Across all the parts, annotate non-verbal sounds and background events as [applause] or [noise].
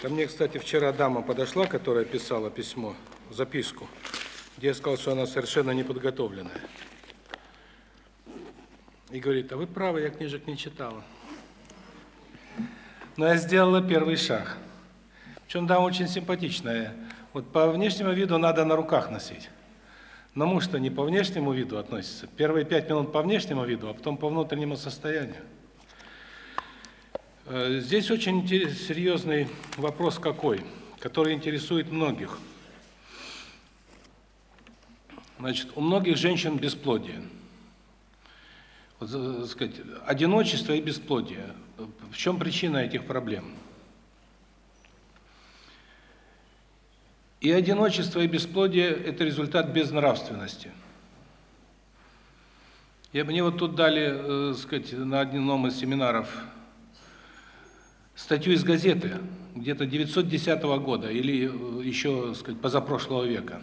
Ко мне, кстати, вчера дама подошла, которая писала письмо, записку, где я сказал, что она совершенно неподготовленная. И говорит, а вы правы, я книжек не читала. Но я сделала первый шаг. Причем дама очень симпатичная. Вот по внешнему виду надо на руках носить. Но муж-то не по внешнему виду относится. Первые пять минут по внешнему виду, а потом по внутреннему состоянию. Э, здесь очень серьезный вопрос какой, который интересует многих. Значит, у многих женщин бесплодие. Вот, так сказать, одиночество и бесплодие. В чем причина этих проблем? И одиночество, и бесплодие – это результат безнравственности. Я мне вот тут дали, э, сказать, на одном из семинаров статью из газеты, где-то 910 года или э, еще, сказать, позапрошлого века.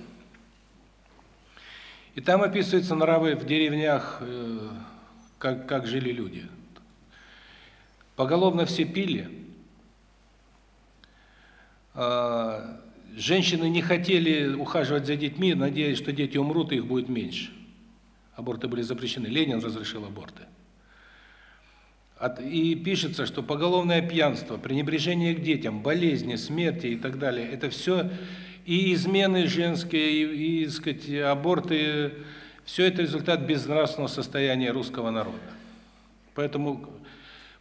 И там описываются нравы в деревнях, э, как как жили люди. Поголовно все пили. А, женщины не хотели ухаживать за детьми, надеясь, что дети умрут и их будет меньше. Аборты были запрещены. Ленин разрешил аборты. И пишется, что поголовное пьянство, пренебрежение к детям, болезни, смерти и так далее это все и измены женские, и, и сказать, аборты все это результат безнравственного состояния русского народа. Поэтому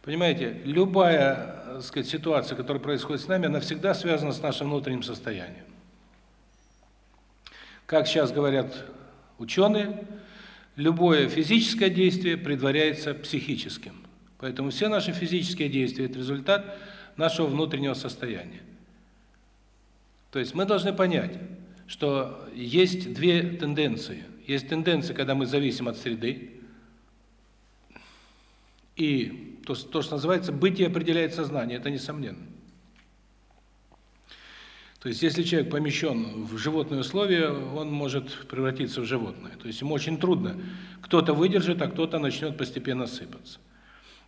понимаете, любая, сказать, ситуация, которая происходит с нами, она всегда связана с нашим внутренним состоянием. Как сейчас говорят ученые, любое физическое действие предваряется психическим. Поэтому все наши физические действия это результат нашего внутреннего состояния. То есть мы должны понять, что есть две тенденции. Есть тенденция, когда мы зависим от среды. И то, то что называется бытие определяет сознание, это несомненно. То есть если человек помещен в животные условия, он может превратиться в животное. То есть ему очень трудно. Кто-то выдержит, а кто-то начнет постепенно сыпаться.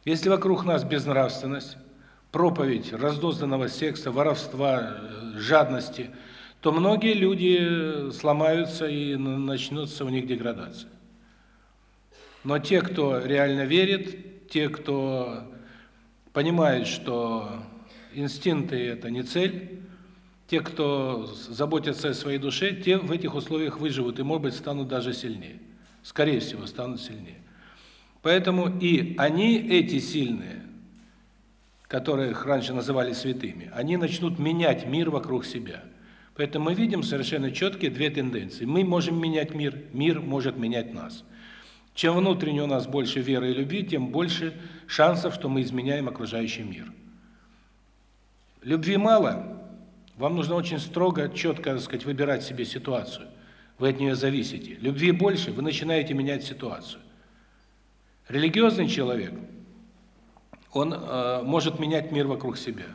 Если вокруг нас безнравственность, проповедь раздозданного секса, воровства, э, жадности, то многие люди сломаются и начнется у них деградация. Но те, кто реально верит, те, кто понимает, что инстинкты это не цель, те, кто заботятся о своей душе, те в этих условиях выживут и, может быть, станут даже сильнее. Скорее всего, станут сильнее. Поэтому и они, эти сильные, которых раньше называли святыми, они начнут менять мир вокруг себя. Поэтому мы видим совершенно четкие две тенденции. Мы можем менять мир, мир может менять нас. Чем внутренне у нас больше веры и любви, тем больше шансов, что мы изменяем окружающий мир. Любви мало, вам нужно очень строго, четко, так сказать, выбирать себе ситуацию. Вы от нее зависите. Любви больше, вы начинаете менять ситуацию. Религиозный человек, он э, может менять мир вокруг себя.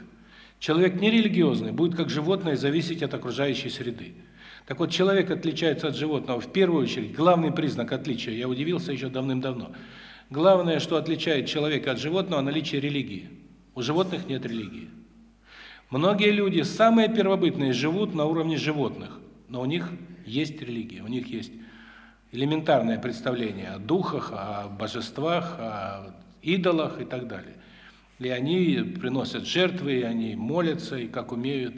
Человек нерелигиозный будет как животное зависеть от окружающей среды. Так вот, человек отличается от животного в первую очередь, главный признак отличия, я удивился еще давным-давно. Главное, что отличает человека от животного наличие религии. У животных нет религии. Многие люди самые первобытные живут на уровне животных, но у них есть религия, у них есть элементарное представление о духах, о божествах, о идолах и так далее. И они приносят жертвы, и они молятся, и как умеют.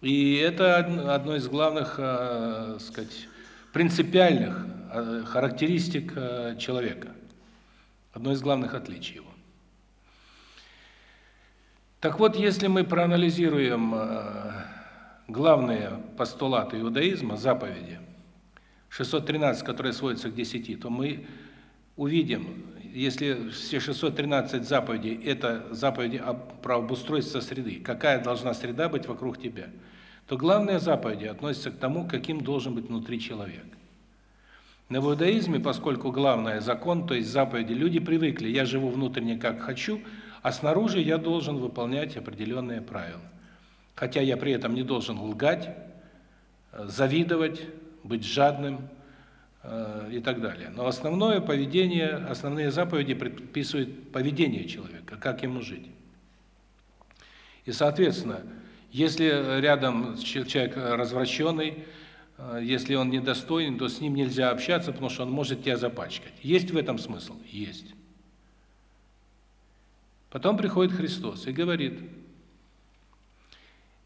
И это одно из главных, э, сказать, принципиальных э, характеристик э, человека. Одно из главных отличий его. Так вот, если мы проанализируем э, главные постулаты иудаизма, заповеди, 613, которые сводятся к 10, то мы увидим, если все 613 заповедей это заповеди про обустройство среды, какая должна среда быть вокруг тебя, то главные заповеди относятся к тому, каким должен быть внутри человек. На в иудаизме, поскольку главное закон, то есть заповеди, люди привыкли, я живу внутренне как хочу, а снаружи я должен выполнять определенные правила. Хотя я при этом не должен лгать, завидовать, быть жадным э, и так далее. Но основное поведение, основные заповеди предписывают поведение человека, как ему жить. И, соответственно, Если рядом человек развращенный, э, если он недостойный, то с ним нельзя общаться, потому что он может тебя запачкать. Есть в этом смысл? Есть. Потом приходит Христос и говорит,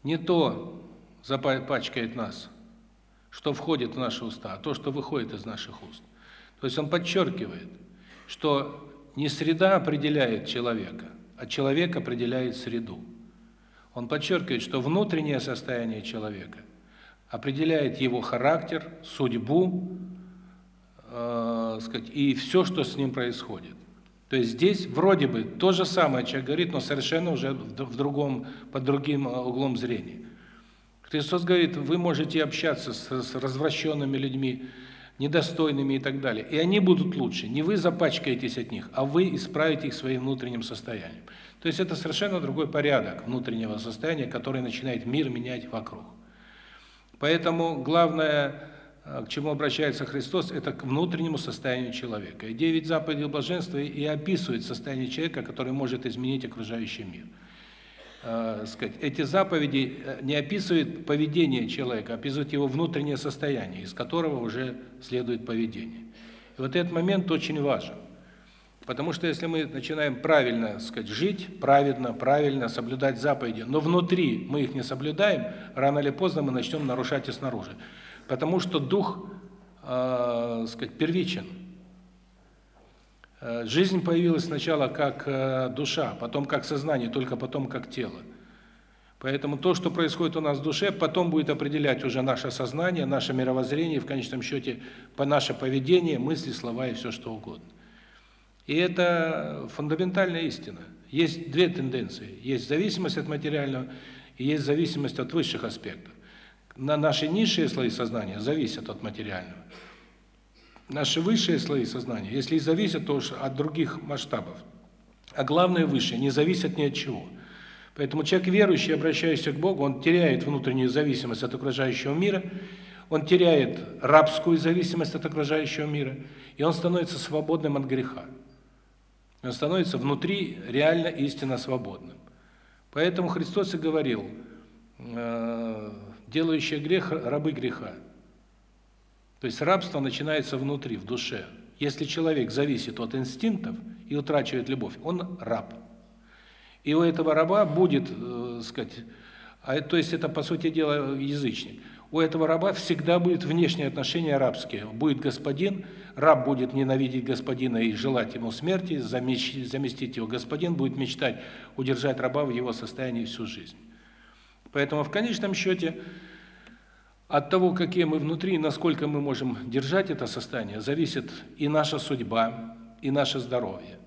не то запачкает нас, что входит в наши уста, а то, что выходит из наших уст. То есть он подчеркивает, что не среда определяет человека, а человек определяет среду. Он подчеркивает, что внутреннее состояние человека определяет его характер, судьбу, э, сказать, и все, что с ним происходит. То есть здесь вроде бы то же самое человек говорит, но совершенно уже в другом под другим э, углом зрения. Христос говорит: "Вы можете общаться с, с развращенными людьми, недостойными и так далее. И они будут лучше. Не вы запачкаетесь от них, а вы исправите их своим внутренним состоянием. То есть это совершенно другой порядок внутреннего состояния, который начинает мир менять вокруг. Поэтому главное, э, к чему обращается Христос, это к внутреннему состоянию человека. И девять заповедей блаженства и описывает состояние человека, который может изменить окружающий мир э, сказать, эти заповеди э, не описывают поведение человека, а описывают его внутреннее состояние, из которого уже следует поведение. И вот этот момент очень важен. Потому что если мы начинаем правильно, сказать, жить, праведно, правильно соблюдать заповеди, но внутри мы их не соблюдаем, рано или поздно мы начнем нарушать и снаружи. Потому что дух, э, сказать, первичен. Э, жизнь появилась сначала как э, душа, потом как сознание, только потом как тело. Поэтому то, что происходит у нас в душе, потом будет определять уже наше сознание, наше мировоззрение, в конечном счете по наше поведение, мысли, слова и все что угодно. И это фундаментальная истина. Есть две тенденции. Есть зависимость от материального и есть зависимость от высших аспектов. На наши низшие слои сознания зависят от материального. Наши высшие слои сознания, если и зависят, то уж от других масштабов. А главное высшие не зависят ни от чего. Поэтому человек верующий, обращающийся к Богу, он теряет внутреннюю зависимость от окружающего мира, он теряет рабскую зависимость от окружающего мира, и он становится свободным от греха. Он становится внутри реально истинно свободным. Поэтому Христос и говорил, э, делающие грех рабы греха. То есть рабство начинается внутри, в душе. Если человек зависит от инстинктов и утрачивает любовь, он раб. И у этого раба будет, э, сказать, а то есть это по сути дела язычник. У этого раба всегда будет внешние отношения рабские. Будет господин, раб будет ненавидеть господина и желать ему смерти, заместить его господин будет мечтать удержать раба в его состоянии всю жизнь. Поэтому в конечном счете от того, какие мы внутри, насколько мы можем держать это состояние, зависит и наша судьба, и наше здоровье.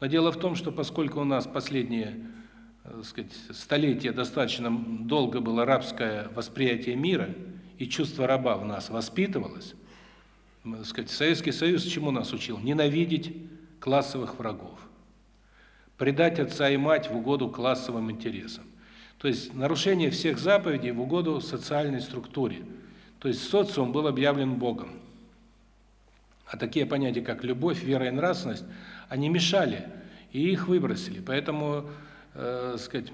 Но дело в том, что поскольку у нас последние, так э, сказать, столетия достаточно долго было рабское восприятие мира, и чувство раба в нас воспитывалось, так сказать, Советский Союз чему нас учил? Ненавидеть классовых врагов. Предать отца и мать в угоду классовым интересам. То есть нарушение всех заповедей в угоду социальной структуре. То есть социум был объявлен Богом. А такие понятия, как любовь, вера и нравственность, они мешали, и их выбросили. Поэтому, э, сказать,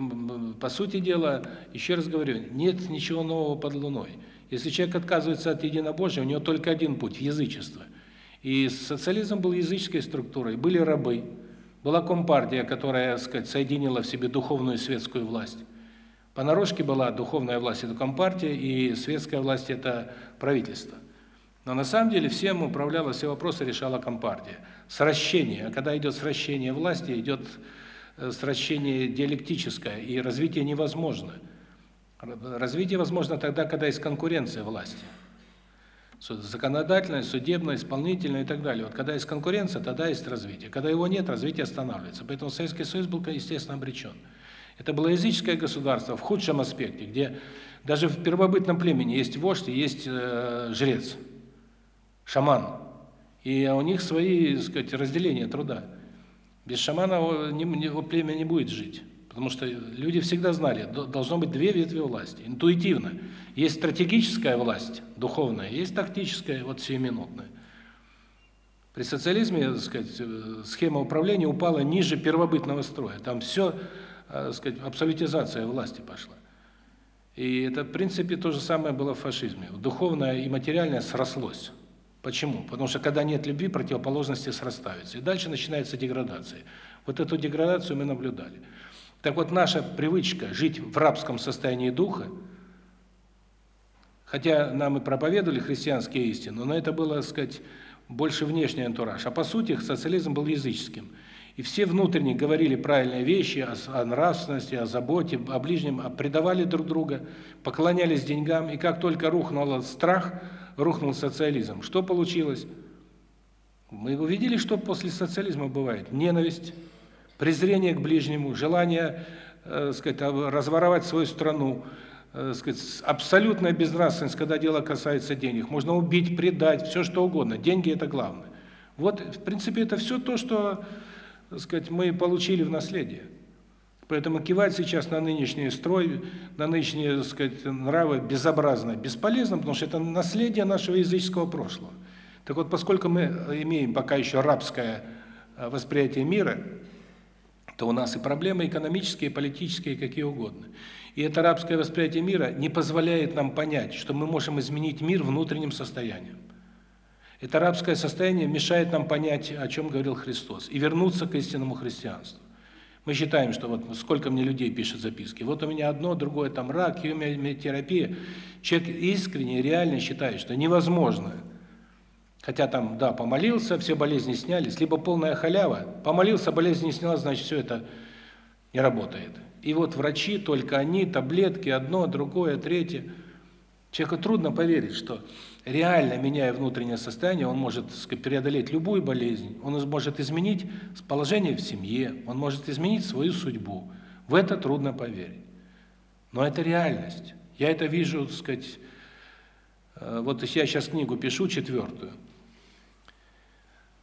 по сути дела, еще раз говорю, нет ничего нового под луной. Если человек отказывается от единобожия, у него только один путь язычество. И социализм был языческой структурой, были рабы, была компартия, которая, сказать, соединила в себе духовную и светскую власть. Понарошке была духовная власть это компартия и светская власть это правительство. Но на самом деле всем управляла, все вопросы решала компартия. Сращение, а когда идет сращение власти, идет э, сращение диалектическое, и развитие невозможно. Развитие возможно тогда, когда есть конкуренция власти. Законодательная, судебная, исполнительная и так далее. Вот когда есть конкуренция, тогда есть развитие. Когда его нет, развитие останавливается. Поэтому Советский Союз был, естественно, обречен. Это было языческое государство в худшем аспекте, где даже в первобытном племени есть вождь и есть э, жрец, шаман. И у них свои, так сказать, разделения труда. Без шамана не, племя не будет жить. Потому что люди всегда знали, должно быть две ветви власти, интуитивно. Есть стратегическая власть, духовная, есть тактическая, вот сиюминутная. При социализме, так сказать, э, схема управления упала ниже первобытного строя. Там все так сказать, абсолютизация власти пошла. И это, в принципе, то же самое было в фашизме. Духовное и материальное срослось. Почему? Потому что когда нет любви, противоположности срастаются. И дальше начинается деградация. Вот эту деградацию мы наблюдали. Так вот, наша привычка жить в рабском состоянии духа, хотя нам и проповедовали христианские истины, но это было, так сказать, больше внешний антураж. А по сути социализм был языческим. И все внутренне говорили правильные вещи о, о нравственности, о заботе, о ближнем, а предавали друг друга, поклонялись деньгам. И как только рухнул страх, рухнул социализм. Что получилось? Мы увидели, что после социализма бывает. Ненависть, презрение к ближнему, желание, э, сказать, разворовать свою страну, э, сказать, абсолютная безнравственность, когда дело касается денег. Можно убить, предать, все что угодно. Деньги это главное. Вот, в принципе, это все то, что, сказать, мы получили в наследие. Поэтому кивать сейчас на нынешний строй, на нынешние, так сказать, нравы безобразно, бесполезно, потому что это наследие нашего языческого прошлого. Так вот, поскольку мы имеем пока еще рабское э, восприятие мира, то у нас и проблемы экономические, политические, какие угодно. И это рабское восприятие мира не позволяет нам понять, что мы можем изменить мир внутренним состоянием. Это рабское состояние мешает нам понять, о чем говорил Христос, и вернуться к истинному христианству. Мы считаем, что вот сколько мне людей пишет записки. Вот у меня одно, другое там рак, химиотерапия. Человек искренне, реально считает, что невозможно. Хотя там, да, помолился, все болезни снялись, либо полная халява. Помолился, болезнь не снялась, значит, все это не работает. И вот врачи, только они, таблетки, одно, другое, третье. Человеку трудно поверить, что реально меняя внутреннее состояние, он может сказать, преодолеть любую болезнь, он может изменить положение в семье, он может изменить свою судьбу. В это трудно поверить. Но это реальность. Я это вижу, так сказать, э, вот я сейчас книгу пишу, четвертую.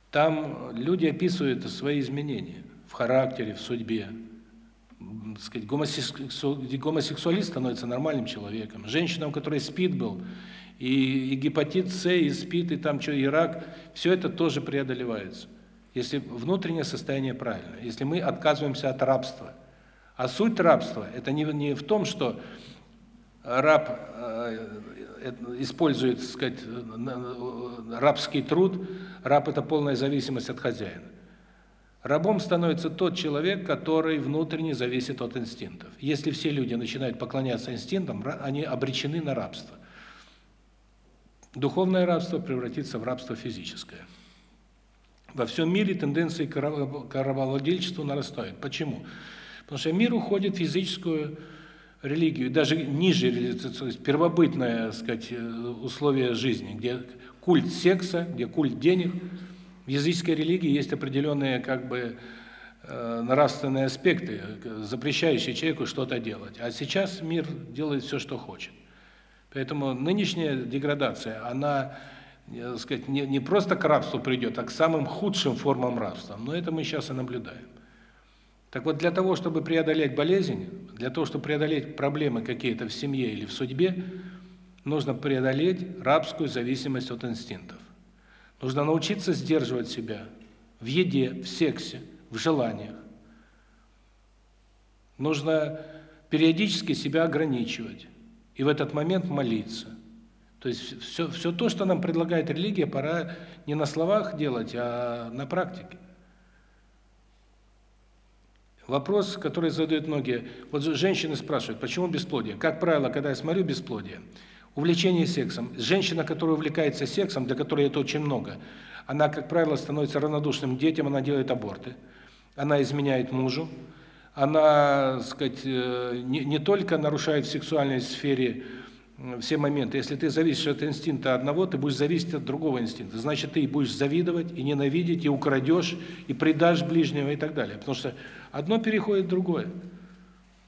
Там люди описывают свои изменения в характере, в судьбе. Сказать, гомосексуалист становится нормальным человеком. Женщина, у которой спит был, и, и гепатит С, и СПИД, и там что, и рак, все это тоже преодолевается. Если внутреннее состояние правильно, если мы отказываемся от рабства. А суть рабства – это не, не в том, что раб э, э использует, так сказать, рабский труд, раб – это полная зависимость от хозяина. Рабом становится тот человек, который внутренне зависит от инстинктов. Если все люди начинают поклоняться инстинктам, они обречены на рабство. Духовное рабство превратится в рабство физическое. Во всем мире тенденции к рабовладельчеству нарастают. Почему? Потому что мир уходит в физическую религию, даже ниже, есть первобытное, так сказать, условие жизни, где культ секса, где культ денег. В языческой религии есть определенные как бы э, нравственные аспекты, запрещающие человеку что-то делать. А сейчас мир делает все, что хочет. Поэтому нынешняя деградация, она, э, так сказать, не не просто к рабству придет, а к самым худшим формам рабства. Но это мы сейчас и наблюдаем. Так вот, для того, чтобы преодолеть болезнь, для того, чтобы преодолеть проблемы какие-то в семье или в судьбе, нужно преодолеть рабскую зависимость от инстинктов. Нужно научиться сдерживать себя в еде, в сексе, в желаниях. Нужно периодически себя ограничивать и в этот момент молиться. То есть все все то, что нам предлагает религия, пора не на словах делать, а на практике. Вопрос, который задают многие. Вот женщины спрашивают, почему бесплодие? Как правило, когда я смотрю бесплодие, увлечение сексом, женщина, которая увлекается сексом, для которой это очень много, она, как правило, становится равнодушным детям, она делает аборты. Она изменяет мужу, она, сказать, э, не не только нарушает в сексуальной сфере все моменты. Если ты зависишь от инстинкта одного, ты будешь зависеть от другого инстинкта. Значит, ты будешь завидовать и ненавидеть, и украдешь, и предашь ближнего и так далее. Потому что одно переходит в другое.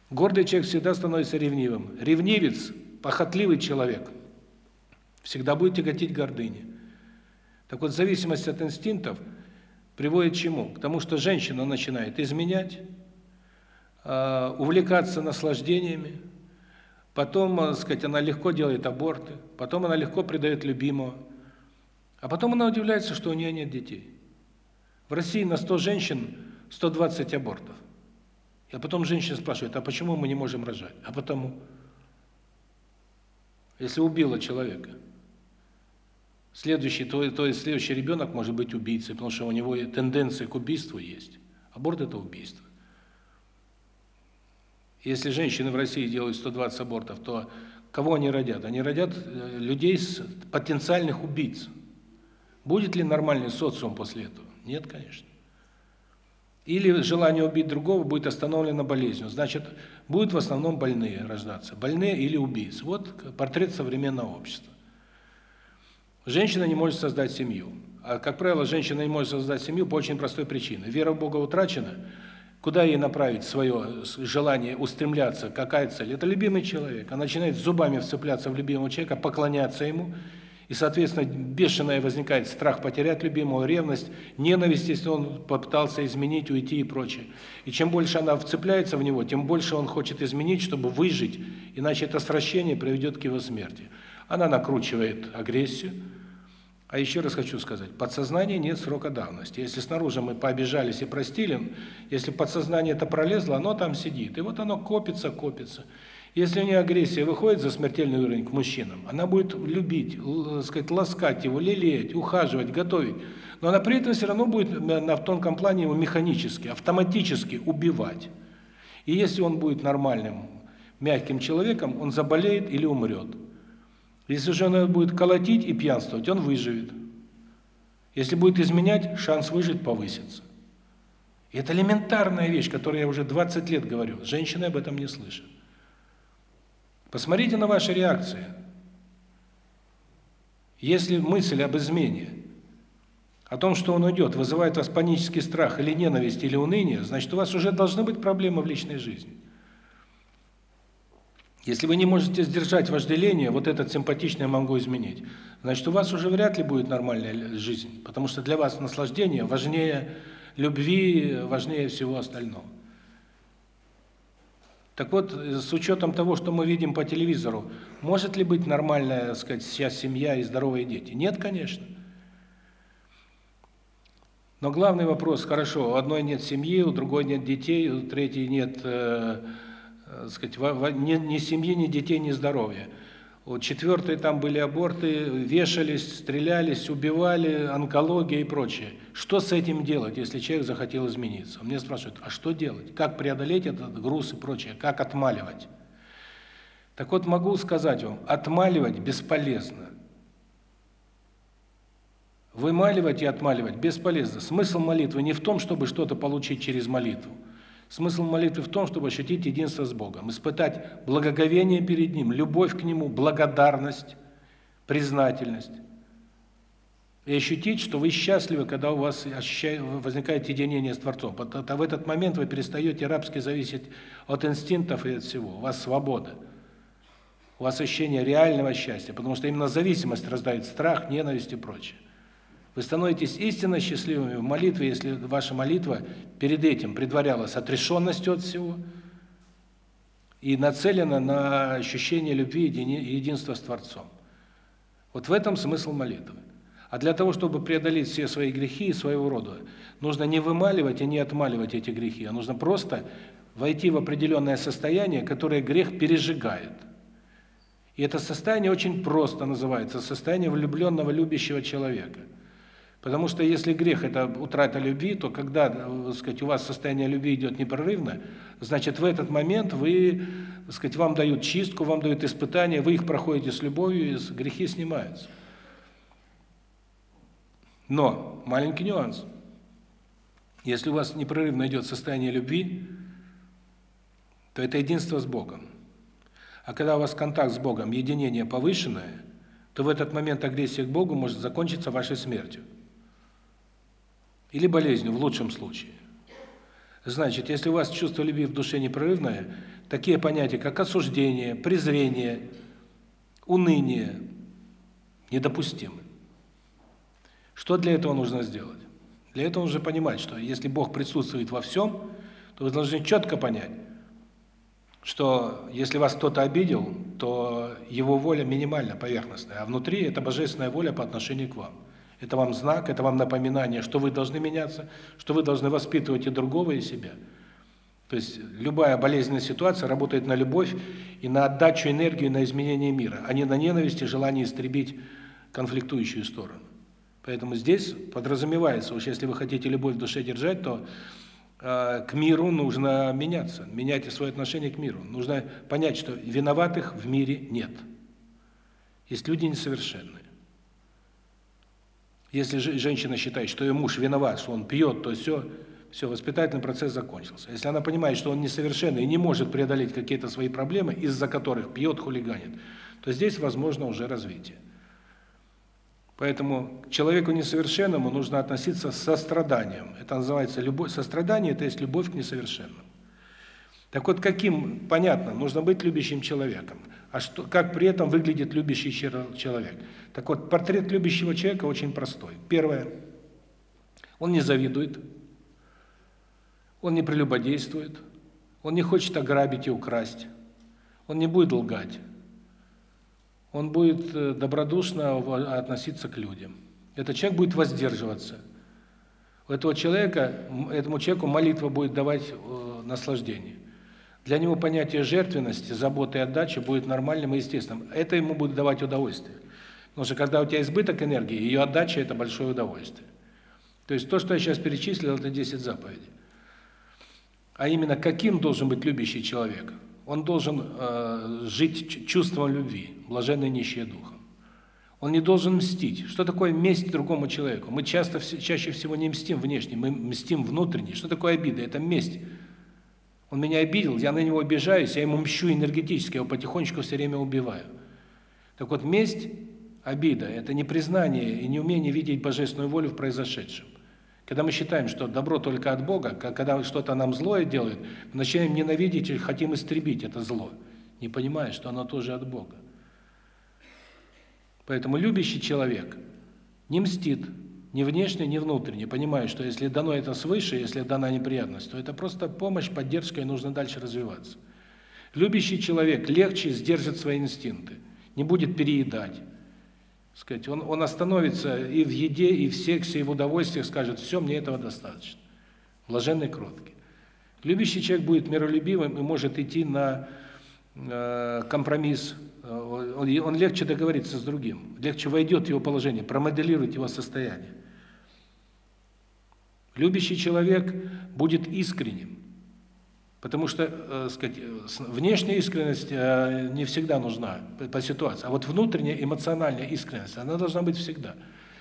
Гордый человек всегда становится ревнивым. Ревнивец, похотливый человек, всегда будет тяготить гордыне. Так вот, зависимость от инстинктов приводит к чему? К тому, что женщина начинает изменять, Э, увлекаться наслаждениями. Потом, так э, сказать, она легко делает аборты, потом она легко предает любимого. А потом она удивляется, что у нее нет детей. В России на 100 женщин 120 абортов. А потом женщина спрашивает: "А почему мы не можем рожать?" А потому Если убила человека. Следующий, то, то есть следующий ребенок может быть убийцей, потому что у него тенденция к убийству есть. Аборт – это убийство. Если женщины в России делают 120 абортов, то кого они родят? Они родят э, людей, с потенциальных убийц. Будет ли нормальный социум после этого? Нет, конечно. Или желание убить другого будет остановлено болезнью. Значит, будут в основном больные рождаться. Больные или убийцы. Вот портрет современного общества. Женщина не может создать семью. А, как правило, женщина не может создать семью по очень простой причине. Вера в Бога утрачена. Куда ей направить свое желание устремляться? Какая цель? Это любимый человек. Она начинает зубами вцепляться в любимого человека, поклоняться ему. И, соответственно, бешеная возникает страх потерять любимого, ревность, ненависть, если он попытался изменить, уйти и прочее. И чем больше она вцепляется в него, тем больше он хочет изменить, чтобы выжить, иначе это сращение приведет к его смерти. Она накручивает агрессию, а еще раз хочу сказать, подсознание нет срока давности. Если снаружи мы пообижались и простили, если подсознание это пролезло, оно там сидит. И вот оно копится, копится. Если у нее агрессия выходит за смертельный уровень к мужчинам, она будет любить, сказать, ласкать его, лелеять, ухаживать, готовить. Но она при этом все равно будет на тонком плане его механически, автоматически убивать. И если он будет нормальным, мягким человеком, он заболеет или умрет. Если же он будет колотить и пьянствовать, он выживет. Если будет изменять, шанс выжить повысится. И это элементарная вещь, которую я уже 20 лет говорю. Женщины об этом не слышат. Посмотрите на ваши реакции. Если мысль об измене, о том, что он уйдет, вызывает у вас панический страх или ненависть, или уныние, значит, у вас уже должны быть проблемы в личной жизни. Если вы не можете сдержать вожделение, вот этот симпатичный я могу изменить, значит, у вас уже вряд ли будет нормальная жизнь, потому что для вас наслаждение важнее любви, важнее всего остального. Так вот, с учетом того, что мы видим по телевизору, может ли быть нормальная, так сказать, сейчас семья и здоровые дети? Нет, конечно. Но главный вопрос, хорошо, у одной нет семьи, у другой нет детей, у третьей нет э, Э, сказать, ни, ни семьи, ни детей, ни здоровья. Вот четвертые там были аборты, вешались, стрелялись, убивали, онкология и прочее. Что с этим делать, если человек захотел измениться? Мне спрашивают, а что делать? Как преодолеть этот груз и прочее? Как отмаливать? Так вот, могу сказать вам, отмаливать бесполезно. Вымаливать и отмаливать бесполезно. Смысл молитвы не в том, чтобы что-то получить через молитву. Смысл молитвы в том, чтобы ощутить единство с Богом, испытать благоговение перед Ним, любовь к Нему, благодарность, признательность. И ощутить, что вы счастливы, когда у вас возникает единение с Творцом. В этот момент вы перестаете рабски зависеть от инстинктов и от всего. У вас свобода. У вас ощущение реального счастья, потому что именно зависимость рождает страх, ненависть и прочее. Вы становитесь истинно счастливыми в молитве, если ваша молитва перед этим предварялась отрешенностью от всего и нацелена на ощущение любви и единства с Творцом. Вот в этом смысл молитвы. А для того, чтобы преодолеть все свои грехи и своего рода, нужно не вымаливать и не отмаливать эти грехи, а нужно просто войти в определенное состояние, которое грех пережигает. И это состояние очень просто называется состояние влюбленного любящего человека – Потому что если грех это утрата любви, то когда, так сказать, у вас состояние любви идет непрерывно, значит, в этот момент вы, так сказать, вам дают чистку, вам дают испытания, вы их проходите с любовью, и грехи снимаются. Но маленький нюанс. Если у вас непрерывно идет состояние любви, то это единство с Богом. А когда у вас контакт с Богом, единение повышенное, то в этот момент агрессия к Богу может закончиться вашей смертью или болезнью в лучшем случае. Значит, если у вас чувство любви в душе непрерывное, такие понятия, как осуждение, презрение, уныние недопустимы. Что для этого нужно сделать? Для этого нужно понимать, что если Бог присутствует во всем, то вы должны четко понять, что если вас кто-то обидел, то его воля минимально поверхностная, а внутри это божественная воля по отношению к вам. Это вам знак, это вам напоминание, что вы должны меняться, что вы должны воспитывать и другого, и себя. То есть любая болезненная ситуация работает на любовь и на отдачу энергии на изменение мира, а не на ненависть и желание истребить конфликтующую сторону. Поэтому здесь подразумевается, уж если вы хотите любовь в душе держать, то э, к миру нужно меняться, менять свое отношение к миру. Нужно понять, что виноватых в мире нет. Есть люди несовершенные. Если женщина считает, что ее муж виноват, что он пьет, то все, все, воспитательный процесс закончился. Если она понимает, что он несовершенный и не может преодолеть какие-то свои проблемы, из-за которых пьет, хулиганит, то здесь возможно уже развитие. Поэтому к человеку несовершенному нужно относиться с состраданием. Это называется любовь. Сострадание – это есть любовь к несовершенному. Так вот, каким, понятно, нужно быть любящим человеком. А что, как при этом выглядит любящий человек? Так вот, портрет любящего человека очень простой. Первое. Он не завидует. Он не прелюбодействует. Он не хочет ограбить и украсть. Он не будет лгать. Он будет э, добродушно относиться к людям. Этот человек будет воздерживаться. У этого человека, этому человеку молитва будет давать э, наслаждение. Для него понятие жертвенности, заботы и отдачи будет нормальным и естественным. Это ему будет давать удовольствие. Потому что когда у тебя избыток энергии, ее отдача – это большое удовольствие. То есть то, что я сейчас перечислил, это 10 заповедей. А именно, каким должен быть любящий человек? Он должен э, жить чувством любви, блаженной нищие духом. Он не должен мстить. Что такое месть другому человеку? Мы часто, чаще всего не мстим внешне, мы мстим внутренне. Что такое обида? Это месть. Он меня обидел, я на него обижаюсь, я ему мщу энергетически, я его потихонечку все время убиваю. Так вот, месть, обида – это не признание и не умение видеть божественную волю в произошедшем. Когда мы считаем, что добро только от Бога, когда что-то нам злое делают, мы начинаем ненавидеть и хотим истребить это зло, не понимая, что оно тоже от Бога. Поэтому любящий человек не мстит, ни внешне, ни внутренне, понимая, что если дано это свыше, если дана неприятность, то это просто помощь, поддержка, и нужно дальше развиваться. Любящий человек легче сдержит свои инстинкты, не будет переедать. Сказать, он он остановится и в еде, и в сексе, и в удовольствиях, скажет: все, мне этого достаточно". Блаженный кроткий. Любящий человек будет миролюбивым и может идти на э компромисс. Он он легче договориться с другим, легче войдет в его положение, промоделирует его состояние. Любящий человек будет искренним. Потому что, э, сказать, внешняя искренность э, не всегда нужна по ситуации, а вот внутренняя эмоциональная искренность, она должна быть всегда.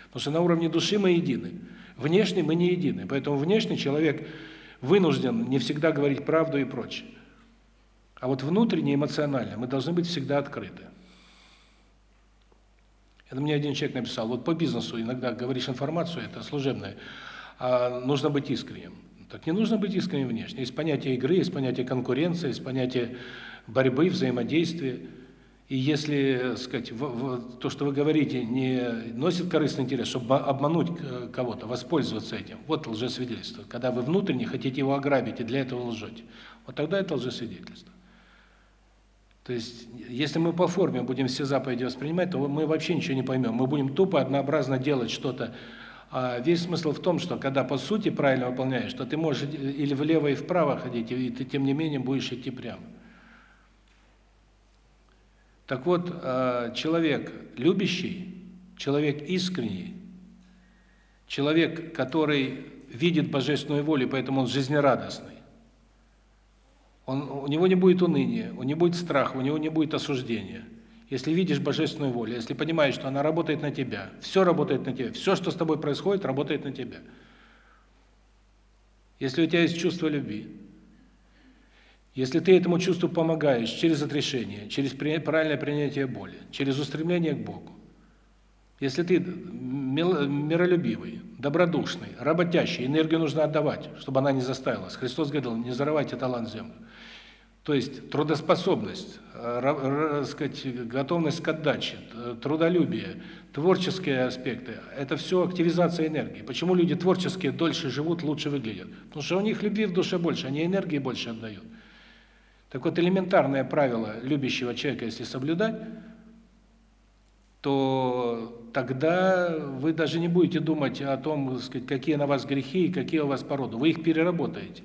Потому что на уровне души мы едины. Внешне мы не едины. Поэтому внешний человек вынужден не всегда говорить правду и прочее. А вот внутренне эмоционально мы должны быть всегда открыты. Это мне один человек написал: "Вот по бизнесу иногда говоришь информацию, это служебная, а нужно быть искренним. Так не нужно быть искренним внешне. Есть понятие игры, есть понятие конкуренции, есть понятие борьбы, взаимодействия. И если, сказать, в, в, то, что вы говорите, не носит корыстный интерес, чтобы обмануть кого-то, воспользоваться этим, вот лжесвидетельство. Когда вы внутренне хотите его ограбить и для этого лжете, вот тогда это лжесвидетельство. То есть, если мы по форме будем все заповеди воспринимать, то мы вообще ничего не поймем. Мы будем тупо, однообразно делать что-то а весь смысл в том, что когда по сути правильно выполняешь, то ты можешь или влево и вправо ходить, и ты тем не менее будешь идти прямо. Так вот, а, человек любящий, человек искренний, человек, который видит божественную волю, поэтому он жизнерадостный. Он у него не будет уныния, у него не будет страха, у него не будет осуждения если видишь божественную волю, если понимаешь, что она работает на тебя, все работает на тебя, все, что с тобой происходит, работает на тебя. Если у тебя есть чувство любви, если ты этому чувству помогаешь через отрешение, через правильное принятие боли, через устремление к Богу, если ты миролюбивый, добродушный, работящий, энергию нужно отдавать, чтобы она не застаялась. Христос говорил: "Не зарывайте талант в землю". То есть трудоспособность, э, сказать, готовность к отдаче, трудолюбие, творческие аспекты это все активизация энергии. Почему люди творческие дольше живут, лучше выглядят? Потому что у них любви в душе больше, они энергии больше отдают. Так вот элементарное правило любящего человека, если соблюдать, то тогда вы даже не будете думать о том, сказать, какие на вас грехи и какие у вас породы. Вы их переработаете.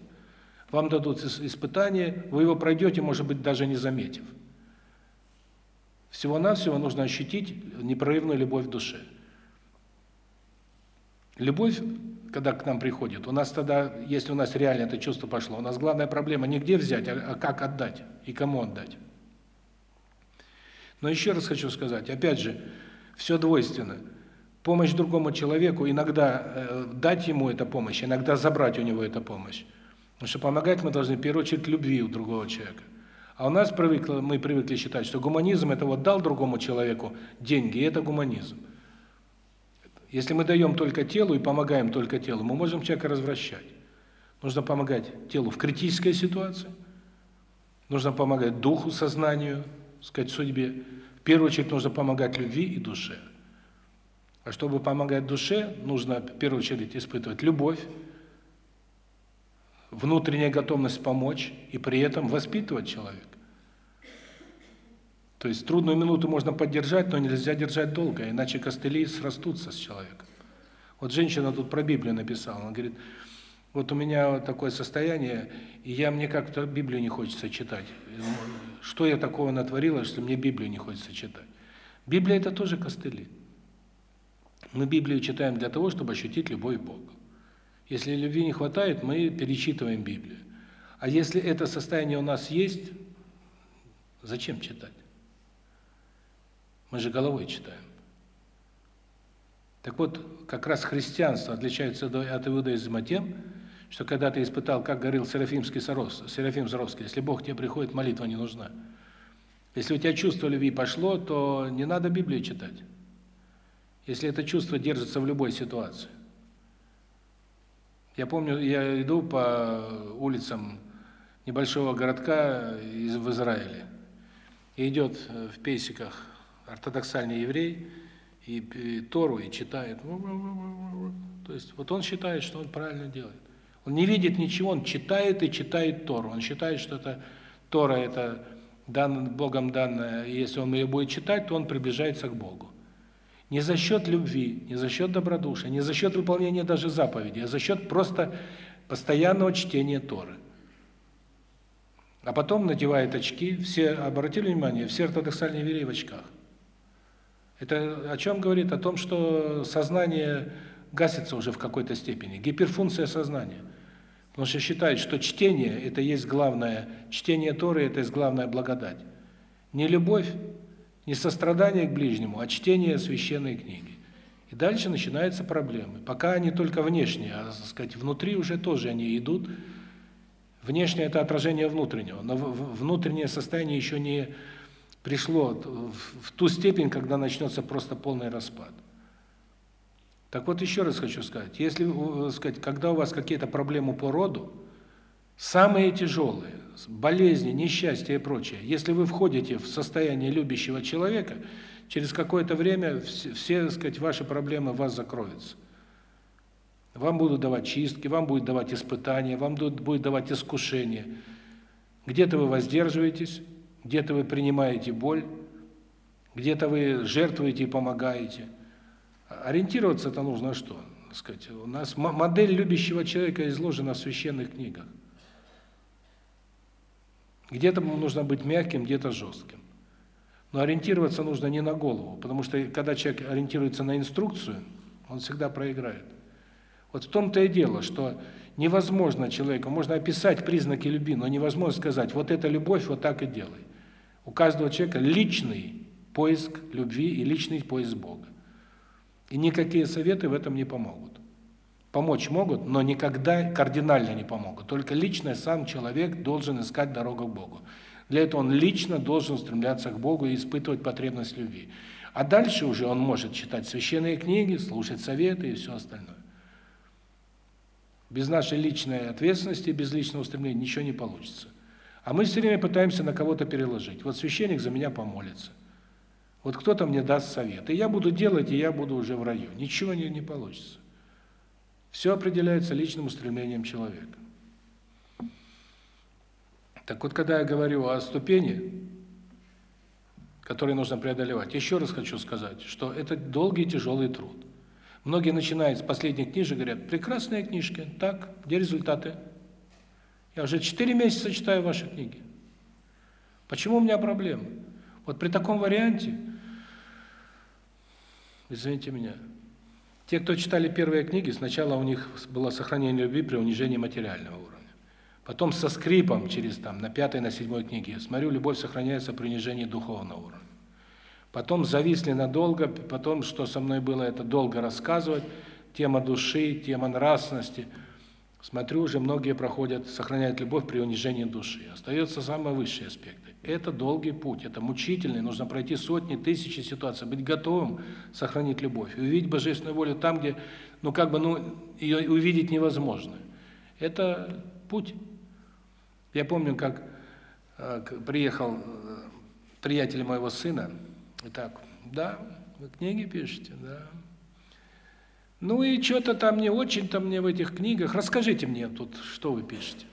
Вам дадут испытание, вы его пройдете, может быть, даже не заметив. Всего-навсего нужно ощутить непрерывную любовь в душе. Любовь, когда к нам приходит, у нас тогда, если у нас реально это чувство пошло, у нас главная проблема не где взять, а, а как отдать и кому отдать. Но еще раз хочу сказать, опять же, все двойственно. Помощь другому человеку, иногда э, дать ему эту помощь, иногда забрать у него эту помощь. Потому что помогать мы должны в первую очередь любви у другого человека. А у нас привыкло, мы привыкли считать, что гуманизм это вот дал другому человеку деньги, и это гуманизм. Если мы даем только телу и помогаем только телу, мы можем человека развращать. Нужно помогать телу в критической ситуации. Нужно помогать духу, сознанию, сказать, судьбе. В первую очередь нужно помогать любви и душе. А чтобы помогать душе, нужно в первую очередь испытывать любовь, внутренняя готовность помочь и при этом воспитывать человека. То есть трудную минуту можно поддержать, но нельзя держать долго, иначе костыли срастутся с человеком. Вот женщина тут про Библию написала, она говорит, вот у меня такое состояние, и я мне как-то Библию не хочется читать. Что я такого натворила, что мне Библию не хочется читать? Библия это тоже костыли. Мы Библию читаем для того, чтобы ощутить любовь к Богу. Если любви не хватает, мы перечитываем Библию. А если это состояние у нас есть, зачем читать? Мы же головой читаем. Так вот, как раз христианство отличается от иудаизма тем, что когда ты испытал, как говорил Серафимский Сарос, Серафим Заровский, если Бог тебе приходит, молитва не нужна. Если у тебя чувство любви пошло, то не надо Библию читать. Если это чувство держится в любой ситуации. Я помню, я иду по улицам небольшого городка в Израиле. И идет в пейсиках ортодоксальный еврей, и, и Тору, и читает. То есть вот он считает, что он правильно делает. Он не видит ничего, он читает и читает Тору. Он считает, что это Тора это дан, Богом данная, и если он ее будет читать, то он приближается к Богу. Не за счет любви, не за счет добродушия, не за счет выполнения даже заповедей, а за счет просто постоянного чтения Торы. А потом надевает очки, все обратили внимание, все ортодоксальные евреи в очках. Это о чем говорит? О том, что сознание гасится уже в какой-то степени, гиперфункция сознания. Потому что считает, что чтение это есть главное, чтение Торы это есть главная благодать. Не любовь, не сострадание к ближнему, а чтение священной книги. И дальше начинаются проблемы. Пока они только внешние, а, так сказать, внутри уже тоже они идут. Внешнее это отражение внутреннего, но внутреннее состояние еще не пришло в ту степень, когда начнется просто полный распад. Так вот еще раз хочу сказать, если, сказать, когда у вас какие-то проблемы по роду, самые тяжелые, болезни, несчастья и прочее, если вы входите в состояние любящего человека, через какое-то время все, все, сказать, ваши проблемы вас закроются. Вам будут давать чистки, вам будут давать испытания, вам будут давать искушения. Где-то вы воздерживаетесь, где-то вы принимаете боль, где-то вы жертвуете и помогаете. Ориентироваться-то нужно что? сказать, у нас модель любящего человека изложена в священных книгах. Где-то нужно быть мягким, где-то жестким. Но ориентироваться нужно не на голову, потому что когда человек ориентируется на инструкцию, он всегда проиграет. Вот в том-то и дело, что невозможно человеку, можно описать признаки любви, но невозможно сказать, вот эта любовь, вот так и делай. У каждого человека личный поиск любви и личный поиск Бога. И никакие советы в этом не помогут. Помочь могут, но никогда кардинально не помогут. Только лично сам человек должен искать дорогу к Богу. Для этого он лично должен стремляться к Богу и испытывать потребность любви. А дальше уже он может читать священные книги, слушать советы и все остальное. Без нашей личной ответственности, без личного стремления ничего не получится. А мы все время пытаемся на кого-то переложить. Вот священник за меня помолится. Вот кто-то мне даст совет. И я буду делать, и я буду уже в раю. Ничего не, не получится. Все определяется личным устремлением человека. Так вот, когда я говорю о ступени, которые нужно преодолевать, еще раз хочу сказать, что это долгий тяжелый труд. Многие начинают с последних книжек, говорят, прекрасная книжка, так, где результаты? Я уже 4 месяца читаю ваши книги. Почему у меня проблемы? Вот при таком варианте, извините меня, те, кто читали первые книги, сначала у них было сохранение любви при унижении материального уровня. Потом со скрипом через там на пятой, на седьмой книге, смотрю, любовь сохраняется при унижении духовного уровня. Потом зависли надолго, потом, что со мной было, это долго рассказывать, тема души, тема нравственности – Смотрю, уже многие проходят, сохраняют любовь при унижении души. Остается самые высшие аспекты. Это долгий путь, это мучительный, нужно пройти сотни, тысячи ситуаций, быть готовым сохранить любовь, увидеть божественную волю там, где, ну как бы, ну ее увидеть невозможно. Это путь. Я помню, как э, приехал э, приятель моего сына, и так, да, вы книги пишете, да, ну и что-то там не очень-то мне в этих книгах. Расскажите мне тут, что вы пишете.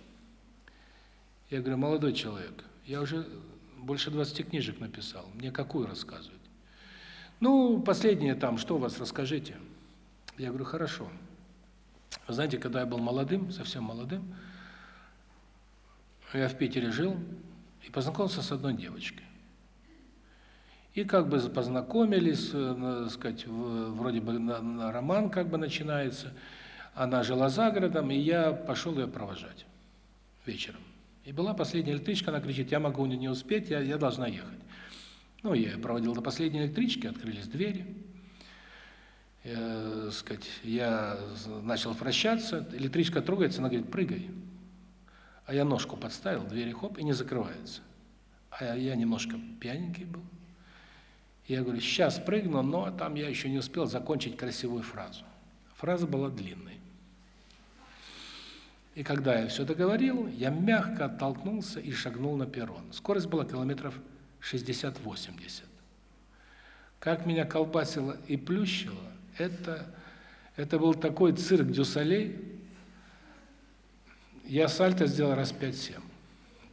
Я говорю, молодой человек, я уже больше 20 книжек написал. Мне какую рассказывать? Ну, последнее там, что у вас, расскажите. Я говорю, хорошо. Вы знаете, когда я был молодым, совсем молодым, я в Питере жил и познакомился с одной девочкой. И как бы познакомились, э, так сказать, вроде бы на, на роман как бы начинается. Она жила за городом, и я пошел ее провожать вечером. И была последняя электричка, она кричит: "Я могу не успеть, я я должна ехать". Ну, я проводил до последней электрички, открылись двери. Э, сказать, я начал прощаться, электричка трогается, она говорит: "Прыгай". А я ножку подставил, двери хоп и не закрывается. А я немножко пьяненький был. Я говорю, сейчас прыгну, но там я еще не успел закончить красивую фразу. Фраза была длинной. И когда я все договорил, я мягко оттолкнулся и шагнул на перрон. Скорость была километров 60-80. Как меня колбасило и плющило, это это был такой цирк дюсалей. Я сальто сделал раз 5-7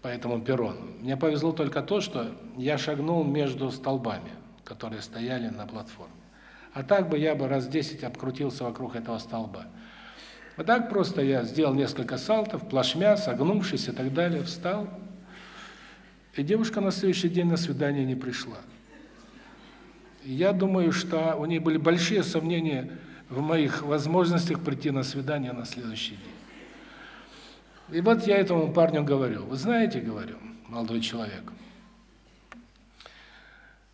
по этому перрону. Мне повезло только то, что я шагнул между столбами которые стояли на платформе. А так бы я бы раз 10 обкрутился вокруг этого столба. Вот так просто я сделал несколько салтов, плашмя, согнувшись и так далее, встал. И девушка на следующий день на свидание не пришла. я думаю, что у нее были большие сомнения в моих возможностях прийти на свидание на следующий день. И вот я этому парню говорю: "Вы знаете, говорю, молодой человек,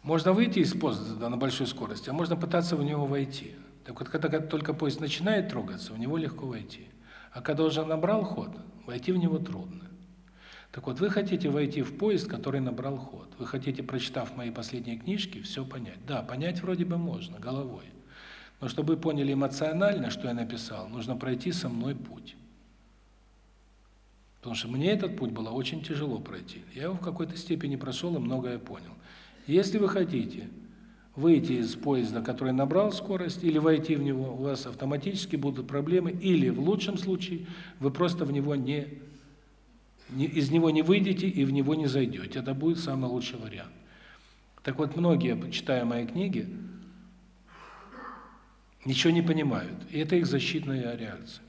можно выйти из поезда на большой скорости, а можно пытаться в него войти. Так вот, когда только поезд начинает трогаться, в него легко войти. А когда уже набрал ход, войти в него трудно. Так вот, вы хотите войти в поезд, который набрал ход. Вы хотите, прочитав мои последние книжки, все понять. Да, понять вроде бы можно, головой. Но чтобы вы поняли эмоционально, что я написал, нужно пройти со мной путь. Потому что мне этот путь было очень тяжело пройти. Я его в какой-то степени прошел и многое понял. Если вы хотите выйти из поезда, который набрал скорость, или войти в него, у вас автоматически будут проблемы, или в лучшем случае вы просто в него не, не из него не выйдете и в него не зайдете. Это будет самый лучший вариант. Так вот, многие, читая мои книги, ничего не понимают. И это их защитная реакция.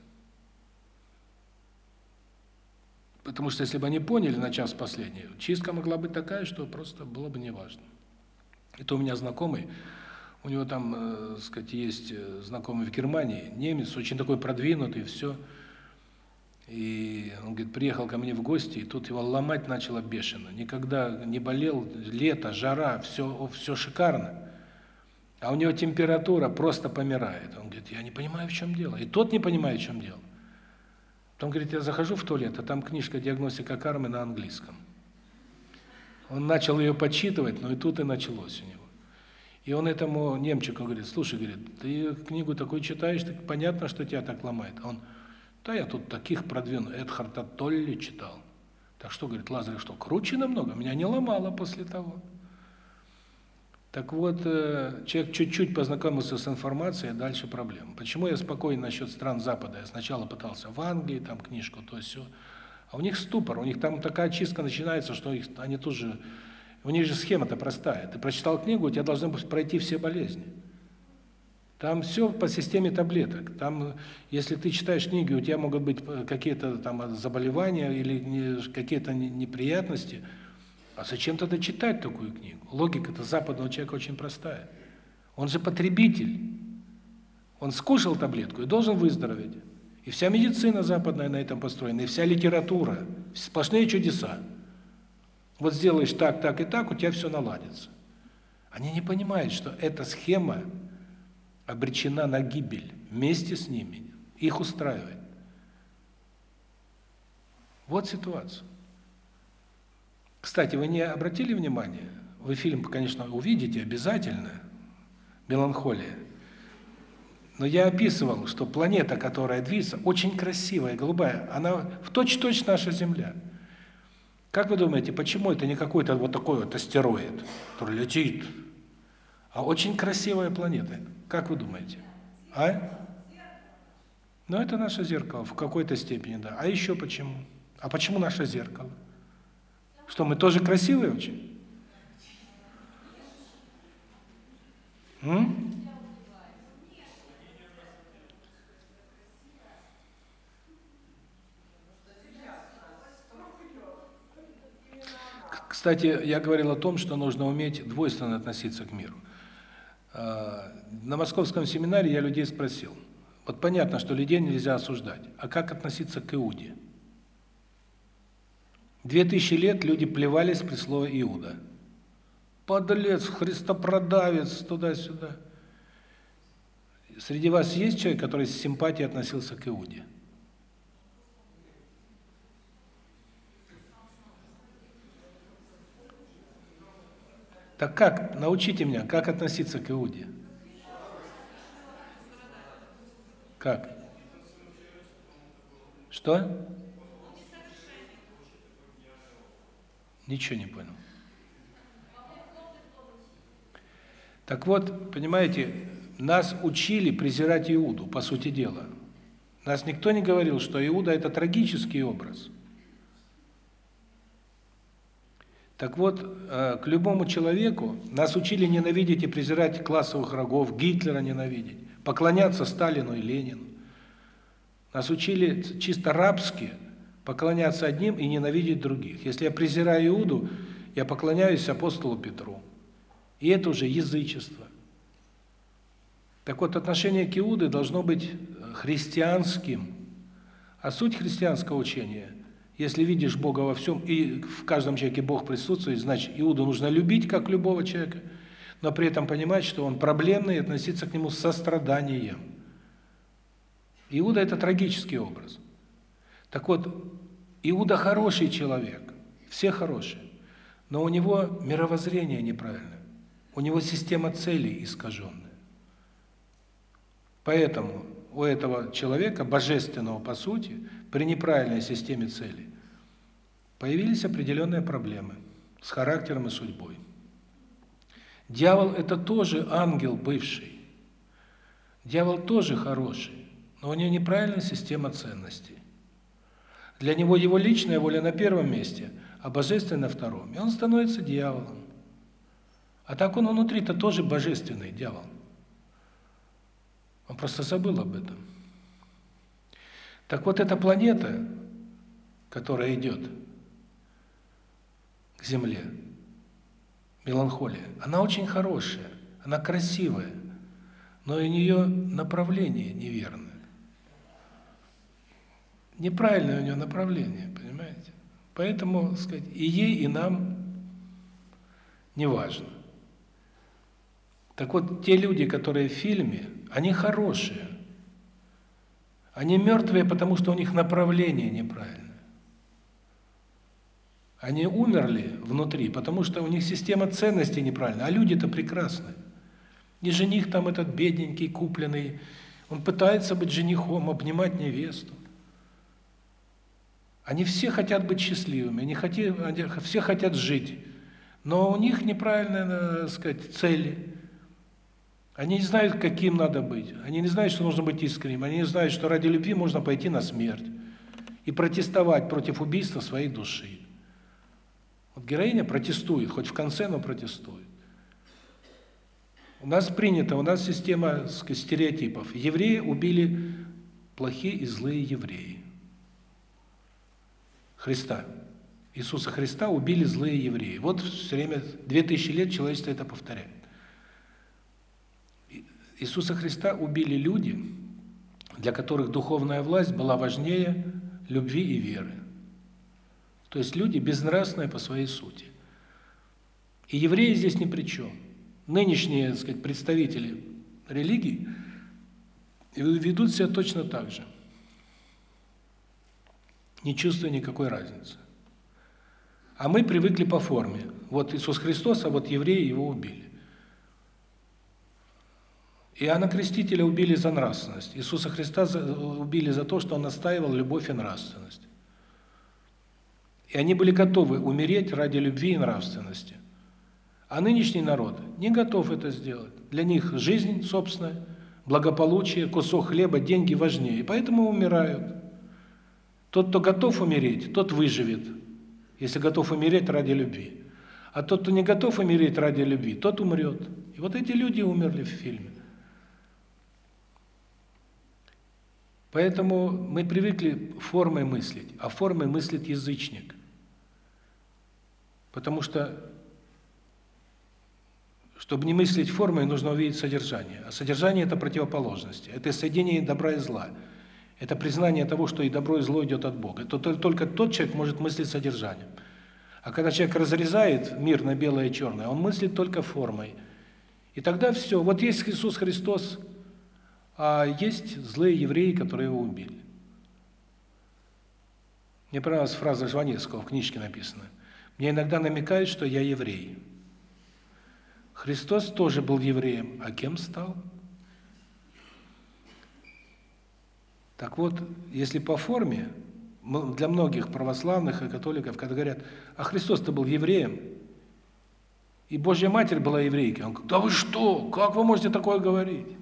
Потому что если бы они поняли, начав с последнего, чистка могла быть такая, что просто было бы неважно. Это у меня знакомый, у него там, э, сказать, есть э, знакомый в Германии, немец, очень такой продвинутый, все. И он говорит, приехал ко мне в гости, и тут его ломать начало бешено. Никогда не болел, лето, жара, все все шикарно. А у него температура просто помирает. Он говорит, я не понимаю, в чем дело. И тот не понимает, в чем дело. Потом говорит, я захожу в туалет, а там книжка «Диагностика кармы» на английском. Он начал ее подсчитывать, но и тут и началось у него. И он этому немчику говорит, слушай, говорит, ты книгу такой читаешь, так понятно, что тебя так ломает. Он, да я тут таких продвинутых, Эдхарта Толли читал. Так что, говорит, Лазарев что, круче намного? Меня не ломало после того. Так вот, э, человек чуть-чуть познакомился с информацией, а дальше проблема. Почему я спокойно насчет стран Запада? Я сначала пытался в Англии, там книжку, то все. А у них ступор, у них там такая чистка начинается, что их, они тоже... У них же схема-то простая. Ты прочитал книгу, у тебя должны пройти все болезни. Там все по системе таблеток. Там, если ты читаешь книги, у тебя могут быть э, какие-то там заболевания или какие-то неприятности. А зачем тогда читать такую книгу? Логика-то западного человека очень простая. Он же потребитель. Он скушал таблетку и должен выздороветь. И вся медицина западная на этом построена, и вся литература, сплошные чудеса. Вот сделаешь так, так и так, у тебя все наладится. Они не понимают, что эта схема обречена на гибель вместе с ними. Их устраивает. Вот ситуация. Кстати, вы не обратили внимания? Вы фильм, конечно, увидите обязательно. Меланхолия. Но я описывал, что планета, которая движется, очень красивая, голубая. Она в точь-точь наша Земля. Как вы думаете, почему это не какой-то вот такой вот астероид, который летит, а очень красивая планета? Как вы думаете? А? Ну, это наше зеркало в какой-то степени, да. А еще почему? А почему наше зеркало? Что, мы тоже красивые очень? М? Кстати, я говорил о том, что нужно уметь двойственно относиться к миру. А, на московском семинаре я людей спросил. Вот понятно, что людей нельзя осуждать. А как относиться к Иуде? Две тысячи лет люди плевались при слове Иуда. Подлец, христопродавец, туда-сюда. Среди вас есть человек, который с симпатией относился к Иуде? Так как? Научите меня, как относиться к Иуде? Как? Что? Ничего не понял. Так вот, понимаете, нас учили презирать Иуду, по сути дела. Нас никто не говорил, что Иуда – это трагический образ – Так вот, э, к любому человеку нас учили ненавидеть и презирать классовых врагов, Гитлера ненавидеть, поклоняться Сталину и Ленину. Нас учили чисто рабски поклоняться одним и ненавидеть других. Если я презираю Иуду, я поклоняюсь апостолу Петру. И это уже язычество. Так вот, отношение к Иуде должно быть э, христианским. А суть христианского учения – если видишь Бога во всем, и в каждом человеке Бог присутствует, значит, Иуду нужно любить, как любого человека, но при этом понимать, что он проблемный, и относиться к нему с состраданием. Иуда – это трагический образ. Так вот, Иуда хороший человек, все хорошие, но у него мировоззрение неправильное, у него система целей искаженная. Поэтому у этого человека, божественного по сути, при неправильной системе целей, появились определенные проблемы с характером и судьбой. Дьявол – это тоже ангел бывший. Дьявол тоже хороший, но у него неправильная система ценностей. Для него его личная воля на первом месте, а божественная на втором. И он становится дьяволом. А так он внутри-то тоже божественный дьявол. Он просто забыл об этом. Так вот эта планета, которая идет к Земле. Меланхолия. Она очень хорошая, она красивая, но у нее направление неверное. Неправильное у нее направление, понимаете? Поэтому, сказать, и ей, и нам не важно. Так вот, те люди, которые в фильме, они хорошие. Они мертвые, потому что у них направление неправильное. Они умерли внутри, потому что у них система ценностей неправильная, а люди-то прекрасны. И жених там этот бедненький, купленный, он пытается быть женихом, обнимать невесту. Они все хотят быть счастливыми, они, хотят, они все хотят жить, но у них неправильная, так сказать, цели. Они не знают, каким надо быть, они не знают, что нужно быть искренним, они не знают, что ради любви можно пойти на смерть и протестовать против убийства своей души. Вот героиня протестует, хоть в конце, но протестует. У нас принято, у нас система стереотипов. Евреи убили плохие и злые евреи. Христа. Иисуса Христа убили злые евреи. Вот все время 2000 лет человечество это повторяет. Иисуса Христа убили люди, для которых духовная власть была важнее любви и веры. То есть люди безнравственные по своей сути. И евреи здесь ни при чем. Нынешние, так сказать, представители религий ведут себя точно так же. Не чувствуя никакой разницы. А мы привыкли по форме. Вот Иисус Христос, а вот евреи его убили. Иоанна Крестителя убили за нравственность. Иисуса Христа убили за то, что он настаивал любовь и нравственность. И они были готовы умереть ради любви и нравственности. А нынешний народ не готов это сделать. Для них жизнь собственная, благополучие, кусок хлеба, деньги важнее. И поэтому умирают. Тот, кто готов умереть, тот выживет если готов умереть ради любви. А тот, кто не готов умереть ради любви, тот умрет. И вот эти люди умерли в фильме. Поэтому мы привыкли формой мыслить, а формой мыслит язычник. Потому что, чтобы не мыслить формой, нужно увидеть содержание. А содержание – это противоположность. Это соединение добра и зла. Это признание того, что и добро, и зло идет от Бога. То только тот человек может мыслить содержанием. А когда человек разрезает мир на белое и черное, он мыслит только формой. И тогда все. Вот есть Иисус Христос, а есть злые евреи, которые его убили. Мне понравилась фраза Жванецкого в книжке написана. Мне иногда намекают, что я еврей. Христос тоже был евреем, а кем стал? Так вот, если по форме, для многих православных и католиков, когда говорят, а Христос-то был евреем, и Божья Матерь была еврейкой, он говорит, да вы что, как вы можете такое говорить?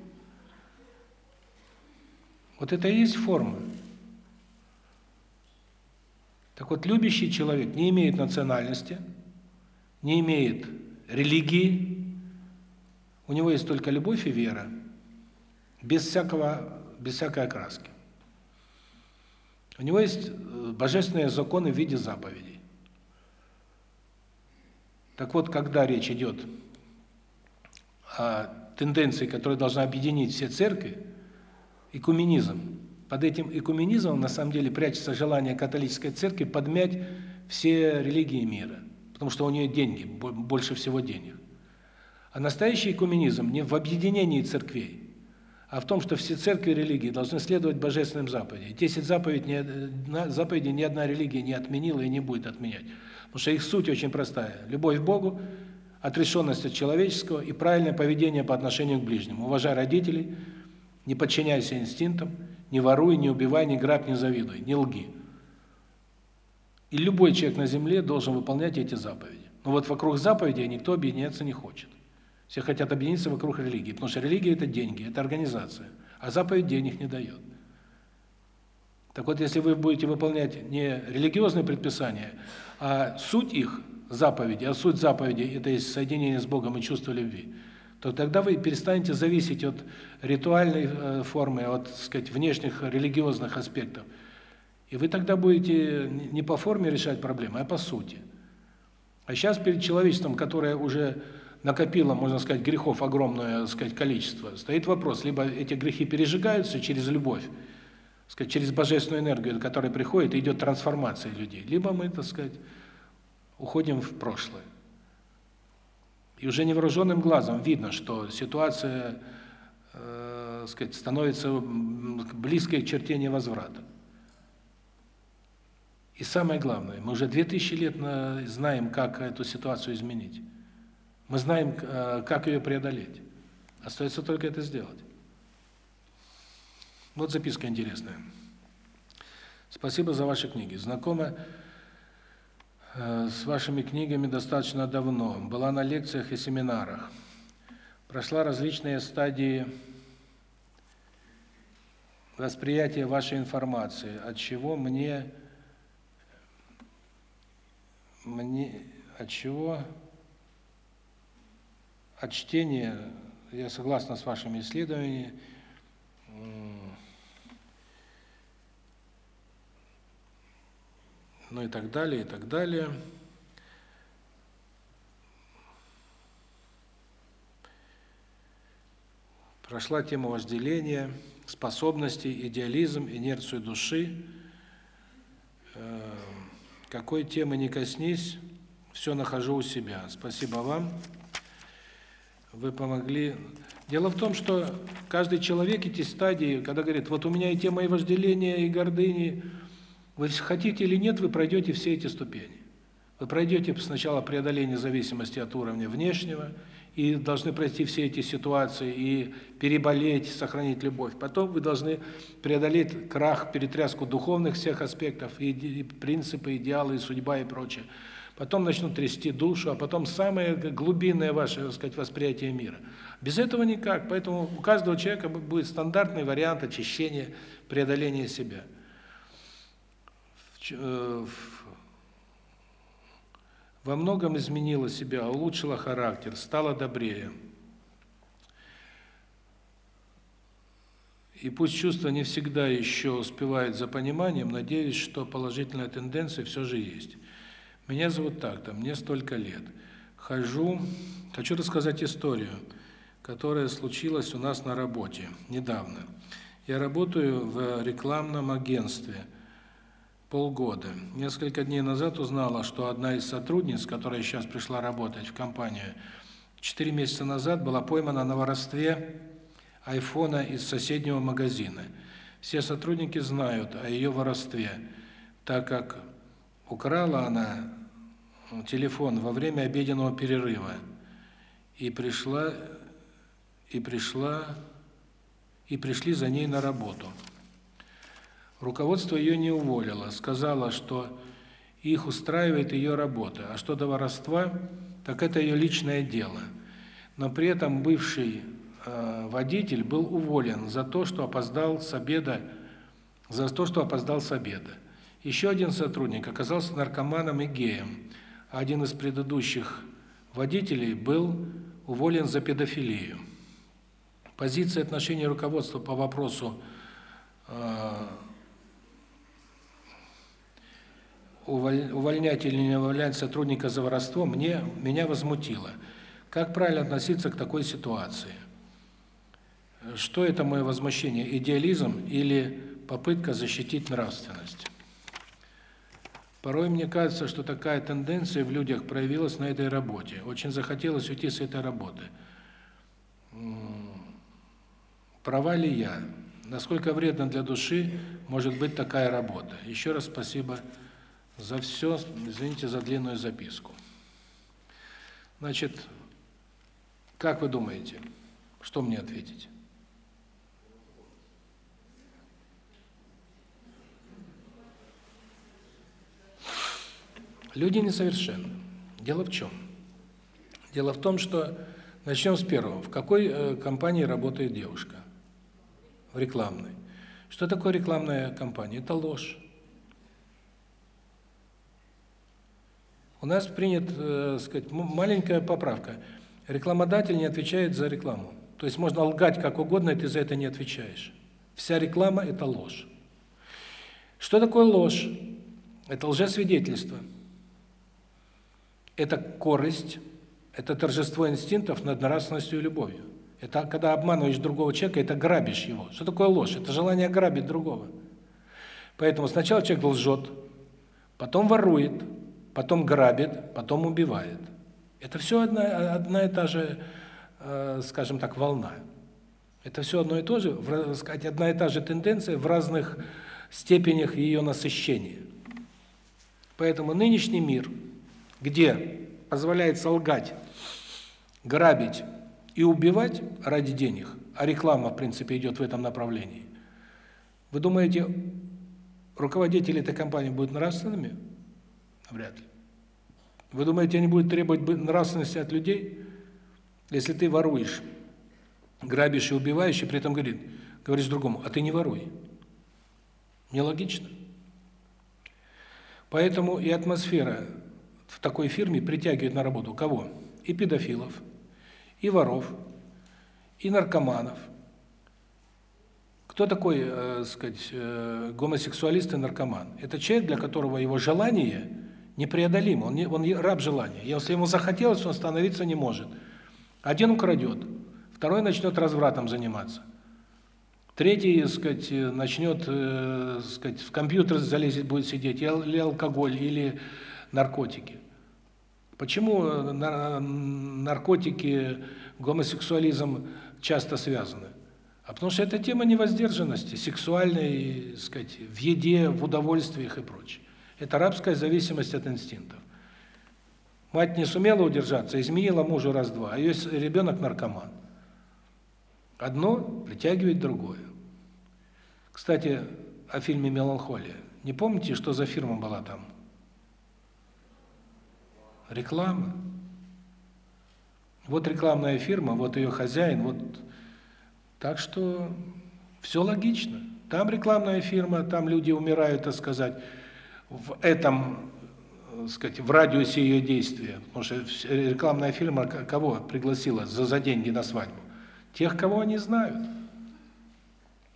Вот это и есть форма. Так вот, любящий человек не имеет национальности, не имеет религии, у него есть только любовь и вера, без всякого, без всякой окраски. У него есть э, божественные законы в виде заповедей. Так вот, когда речь идет о тенденции, которая должна объединить все церкви, экуменизм. Под этим экуменизмом на самом деле прячется желание католической церкви подмять все религии мира, потому что у нее деньги, больше всего денег. А настоящий экуменизм не в объединении церквей, а в том, что все церкви и религии должны следовать божественным заповедям. Десять заповедей, ни, заповедей ни одна религия не отменила и не будет отменять. Потому что их суть очень простая. Любовь к Богу, отрешенность от человеческого и правильное поведение по отношению к ближнему. Уважай родителей, не подчиняйся инстинктам, не воруй, не убивай, не грабь, не завидуй, не лги. И любой человек на земле должен выполнять эти заповеди. Но вот вокруг заповедей никто объединяться не хочет. Все хотят объединиться вокруг религии, потому что религия – это деньги, это организация, а заповедь денег не дает. Так вот, если вы будете выполнять не религиозные предписания, а суть их заповеди, а суть заповеди – это есть соединение с Богом и чувство любви, то тогда вы перестанете зависеть от ритуальной э, формы, от, так сказать, внешних религиозных аспектов. И вы тогда будете не по форме решать проблемы, а по сути. А сейчас перед человечеством, которое уже накопило, можно сказать, грехов огромное, так сказать, количество, стоит вопрос, либо эти грехи пережигаются через любовь, сказать, через божественную энергию, которая приходит, и идет трансформация людей, либо мы, так сказать, уходим в прошлое. И уже невооруженным глазом видно, что ситуация, э, сказать, становится близкой к черте невозврата. И самое главное, мы уже 2000 лет знаем, как эту ситуацию изменить. Мы знаем, э, как ее преодолеть. Остается только это сделать. Вот записка интересная. Спасибо за ваши книги. Знакома э, с вашими книгами достаточно давно. Была на лекциях и семинарах. Прошла различные стадии восприятия вашей информации, от чего мне мне от чего от чтения я согласна с вашими исследованиями. Ну и так далее, и так далее. Прошла тема вожделения, способностей, идеализм, инерцию души. Э, какой темы не коснись, все нахожу у себя. Спасибо вам. Вы помогли. Дело в том, что каждый человек эти стадии, когда говорит, вот у меня и тема и вожделения, и гордыни, вы хотите или нет, вы пройдете все эти ступени. Вы пройдете сначала преодоление зависимости от уровня внешнего, и должны пройти все эти ситуации, и переболеть, сохранить любовь. Потом вы должны преодолеть крах, перетряску духовных всех аспектов, и, и принципы, идеалы, и судьба, и прочее потом начнут трясти душу, а потом самое глубинное ваше, так сказать, восприятие мира. Без этого никак. Поэтому у каждого человека будет стандартный вариант очищения, преодоления себя. Э, во многом изменила себя, улучшила характер, стала добрее. И пусть чувства не всегда еще успевают за пониманием, надеюсь, что положительная тенденция все же есть. Меня зовут так-то, мне столько лет. Хожу, хочу рассказать историю, которая случилась у нас на работе недавно. Я работаю в рекламном агентстве полгода. Несколько дней назад узнала, что одна из сотрудниц, которая сейчас пришла работать в компанию, четыре месяца назад была поймана на воровстве айфона из соседнего магазина. Все сотрудники знают о ее воровстве, так как украла она телефон во время обеденного перерыва. И пришла и пришла и пришли за ней на работу. Руководство ее не уволило, сказала, что их устраивает ее работа, а что до воровства, так это ее личное дело. Но при этом бывший э, водитель был уволен за то, что опоздал с обеда, за то, что опоздал с обеда. Еще один сотрудник оказался наркоманом и геем один из предыдущих водителей был уволен за педофилию. Позиция отношения руководства по вопросу э, увольнять или не увольнять сотрудника за воровство мне меня возмутило. Как правильно относиться к такой ситуации? Что это мое возмущение, идеализм или попытка защитить нравственность? Порой мне кажется, что такая тенденция в людях проявилась на этой работе. Очень захотелось уйти с этой работы. Права ли я? Насколько вредно для души может быть такая работа? Еще раз спасибо за все. Извините за длинную записку. Значит, как вы думаете, что мне ответить? Люди несовершенны. Дело в чем? Дело в том, что начнем с первого. В какой э, компании работает девушка? В рекламной. Что такое рекламная компания? Это ложь. У нас принят, э, сказать, маленькая поправка. Рекламодатель не отвечает за рекламу. То есть можно лгать как угодно, и ты за это не отвечаешь. Вся реклама это ложь. Что такое ложь? Это лжесвидетельство. Это корысть, это торжество инстинктов над нравственностью и любовью. Это когда обманываешь другого человека, это грабишь его. Что такое ложь? Это желание грабить другого. Поэтому сначала человек лжет, потом ворует, потом грабит, потом убивает. Это все одна одна и та же, э, скажем так, волна. Это все одно и то же, сказать, одна и та же тенденция в разных степенях ее насыщения. Поэтому нынешний мир где позволяет солгать, грабить и убивать ради денег, а реклама, в принципе, идет в этом направлении. Вы думаете, руководители этой компании будут нравственными? Вряд ли. Вы думаете, они будут требовать нравственности от людей? Если ты воруешь, грабишь и убиваешь, и при этом говорит, говоришь другому, а ты не воруй. Нелогично. Поэтому и атмосфера в такой фирме притягивают на работу кого? И педофилов, и воров, и наркоманов. Кто такой, э, сказать, э, гомосексуалист и наркоман? Это человек, для которого его желание непреодолимо, он не, он раб желания. Если ему захотелось, он остановиться не может. Один украдет, второй начнет развратом заниматься. Третий, сказать, начнет, э, сказать, в компьютер залезет, будет сидеть, или алкоголь, или наркотики. Почему э, наркотики, гомосексуализм часто связаны? А потому что это тема невоздержанности, сексуальной, сказать, в еде, в удовольствиях и прочее. Это рабская зависимость от инстинктов. Мать не сумела удержаться, изменила мужу раз-два, а ее ребенок наркоман. Одно притягивает другое. Кстати, о фильме «Меланхолия». Не помните, что за фирма была там? Реклама. Вот рекламная фирма, вот ее хозяин, вот так что все логично. Там рекламная фирма, там люди умирают, так сказать, в этом, так сказать, в радиусе ее действия. Потому что рекламная фирма кого пригласила за за деньги на свадьбу? Тех, кого они знают.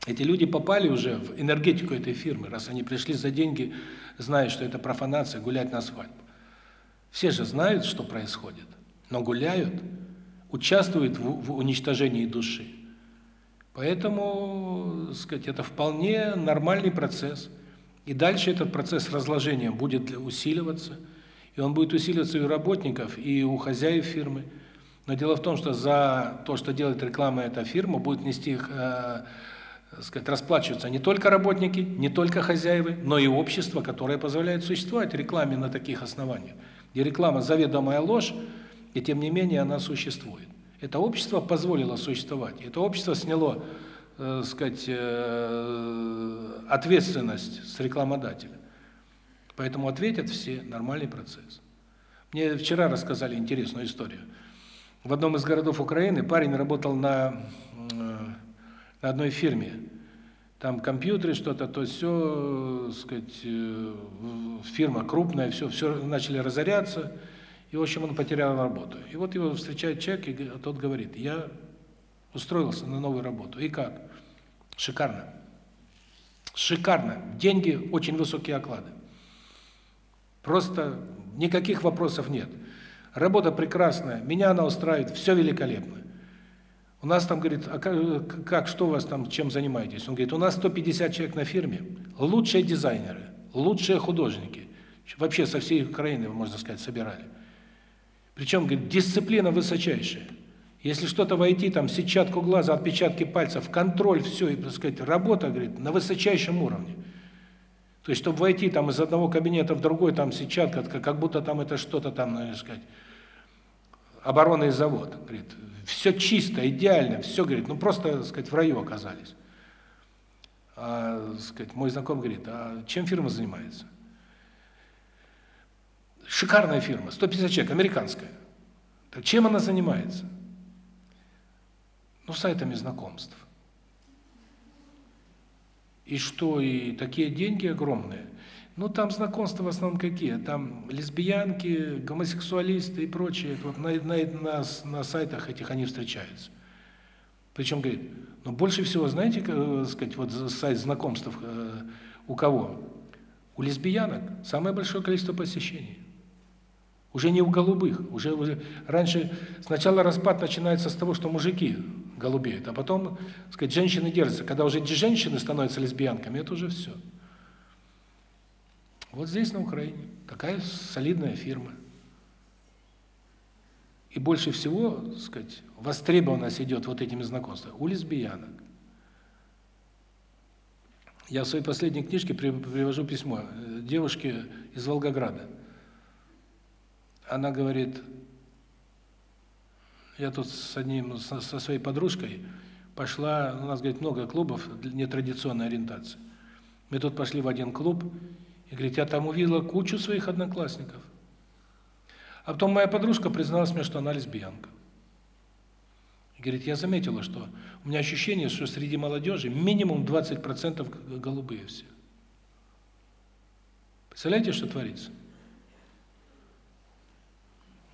Эти люди попали уже в энергетику этой фирмы, раз они пришли за деньги, зная, что это профанация гулять на свадьбу. Все же знают, что происходит, но гуляют, участвуют в, в уничтожении души. Поэтому, сказать, это вполне нормальный процесс. И дальше этот процесс разложения будет усиливаться, и он будет усиливаться и у работников, и у хозяев фирмы. Но дело в том, что за то, что делает реклама эта фирма, будет нести э, сказать, расплачиваться не только работники, не только хозяева, но и общество, которое позволяет существовать рекламе на таких основаниях. Где реклама заведомая ложь, и тем не менее она существует. Это общество позволило существовать. Это общество сняло, э, сказать, э, ответственность с рекламодателя. Поэтому ответят все, нормальный процесс. Мне вчера рассказали интересную историю. В одном из городов Украины парень работал на э, на одной фирме. Там компьютеры, что-то, то все, сказать, э, фирма крупная, все, все начали разоряться, и, в общем, он потерял работу. И вот его встречает человек, и тот говорит, я устроился на новую работу. И как? Шикарно. Шикарно. Деньги, очень высокие оклады. Просто никаких вопросов нет. Работа прекрасная, меня она устраивает, все великолепно. У нас там, говорит, а как, что у вас там, чем занимаетесь? Он говорит, у нас 150 человек на фирме, лучшие дизайнеры, лучшие художники. Вообще со всей Украины, можно сказать, собирали. Причем, говорит, дисциплина высочайшая. Если что-то войти, там, сетчатку глаза, отпечатки пальцев, контроль, все, и, так сказать, работа, говорит, на высочайшем уровне. То есть, чтобы войти там из одного кабинета в другой, там, сетчатка, как будто там это что-то там, надо сказать, оборонный завод. Говорит, все чисто, идеально, все, говорит, ну просто, так сказать, в раю оказались. А, сказать, мой знакомый говорит, а чем фирма занимается? Шикарная фирма, 150 человек, американская. Так чем она занимается? Ну, сайтами знакомств. И что, и такие деньги огромные. Ну, там знакомства в основном какие? Там лесбиянки, гомосексуалисты и прочие. Вот на, на, на, на сайтах этих они встречаются. Причем, говорит, но «Ну, больше всего, знаете, как, э, сказать, вот сайт знакомств э, у кого? У лесбиянок самое большое количество посещений. Уже не у голубых, уже, уже раньше сначала распад начинается с того, что мужики голубеют, а потом, сказать, женщины держатся. Когда уже женщины становятся лесбиянками, это уже все. Вот здесь, на Украине, такая солидная фирма. И больше всего, так сказать, востребованность идет вот этими знакомствами у лесбиянок. Я в своей последней книжке привожу письмо э, девушке из Волгограда. Она говорит, я тут с одним, со, своей подружкой пошла, у нас, говорит, много клубов нетрадиционной ориентации. Мы тут пошли в один клуб, и говорит, я там увидела кучу своих одноклассников. А потом моя подружка призналась мне, что она лесбиянка. Говорит, я заметила, что у меня ощущение, что среди молодежи минимум 20% голубые все. Представляете, что творится?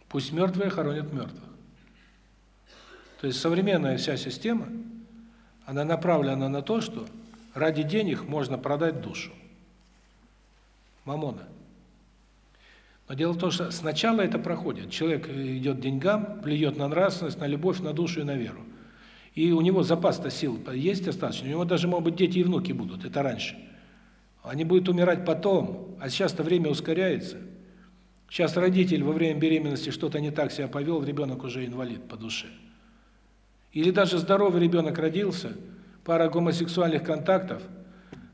Пусть мертвые хоронят мертвых. То есть современная вся система, она направлена на то, что ради денег можно продать душу. Мамона. Но дело в том, что сначала это проходит. Человек идет к деньгам, плюет на нравственность, на любовь, на душу и на веру. И у него запас-то сил есть достаточно. У него даже, может быть, дети и внуки будут. Это раньше. Они будут умирать потом. А сейчас-то время ускоряется. Сейчас родитель во время беременности что-то не так себя повел, ребенок уже инвалид по душе. Или даже здоровый ребенок родился, пара гомосексуальных контактов,